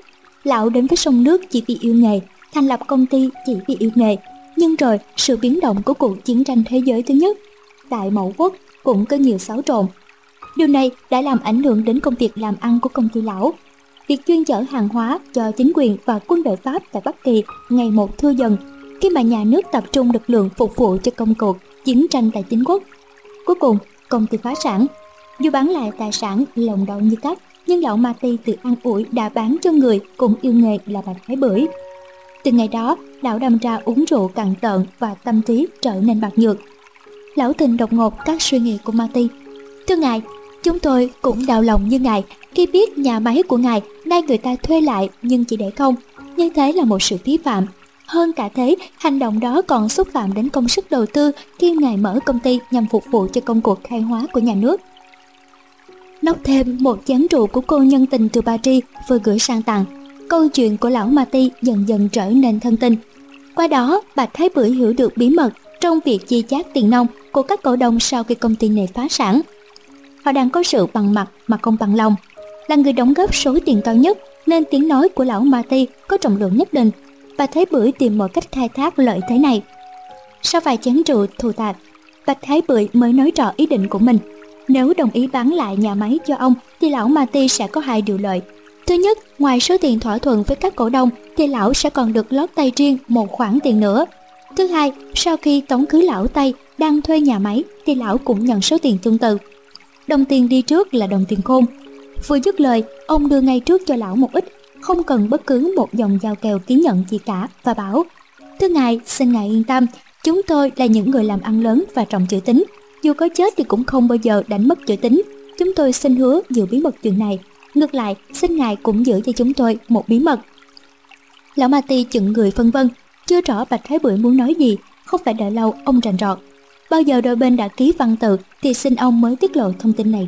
Speaker 1: Lão đến với sông nước chỉ vì yêu nghề, thành lập công ty chỉ vì yêu nghề. Nhưng rồi sự biến động của cuộc chiến tranh thế giới thứ nhất tại Mẫu Quốc cũng có nhiều xáo trộn Điều này đã làm ảnh hưởng đến công việc làm ăn của công ty lão. Việc chuyên chở hàng hóa cho chính quyền và quân đội Pháp tại Bắc Kỳ ngày một thưa dần khi mà nhà nước tập trung lực lượng phục vụ cho công cuộc chiến tranh tại chính quốc. Cuối cùng, công ty phá sản. Dù bán lại tài sản lồng đau như cắt, nhưng lão Ma Ti tự an ủi đã bán cho người cùng yêu nghề là bà thái bưởi. Từ ngày đó, lão đâm ra uống rượu cạn tợn và tâm trí trở nên bạc nhược. lão thình đột ngột các suy nghĩ của mati Thưa ngài, chúng tôi cũng đau lòng như ngài khi biết nhà máy của ngài nay người ta thuê lại nhưng chỉ để không. Như thế là một sự vi phạm. Hơn cả thế, hành động đó còn xúc phạm đến công sức đầu tư khi ngài mở công ty nhằm phục vụ cho công cuộc khai hóa của nhà nước. Nóc thêm một chén rượu của cô nhân tình từ Paris vừa gửi sang tặng. Câu chuyện của lão Mati dần dần trở nên thân tình. Qua đó, Bạch Thái Bưởi hiểu được bí mật trong việc chi chác tiền nông của các cổ đông sau khi công ty này phá sản. Họ đang có sự bằng mặt mà không bằng lòng. Là người đóng góp số tiền cao nhất nên tiếng nói của lão Marty có trọng lượng nhất định và Thái Bưởi tìm mọi cách khai thác lợi thế này. Sau vài chén rượu thù tạc, Bạch Thái Bưởi mới nói rõ ý định của mình. Nếu đồng ý bán lại nhà máy cho ông thì lão Marty sẽ có hai điều lợi. Thứ nhất, ngoài số tiền thỏa thuận với các cổ đông thì lão sẽ còn được lót tay riêng một khoản tiền nữa. Thứ hai, sau khi tống cưới lão Tây đang thuê nhà máy thì lão cũng nhận số tiền tương tự. Đồng tiền đi trước là đồng tiền khôn. Vừa dứt lời, ông đưa ngay trước cho lão một ít, không cần bất cứ một dòng giao kèo ký nhận gì cả và bảo Thưa ngài, xin ngài yên tâm, chúng tôi là những người làm ăn lớn và trọng chữ tính. Dù có chết thì cũng không bao giờ đánh mất chữ tính. Chúng tôi xin hứa giữ bí mật chuyện này. Ngược lại, xin ngài cũng giữ cho chúng tôi một bí mật. Lão Ma Ti chựng người phân vân, chưa rõ Bạch Thái Bưởi muốn nói gì, không phải đợi lâu ông rành rọt. Bao giờ đôi bên đã ký văn tự thì xin ông mới tiết lộ thông tin này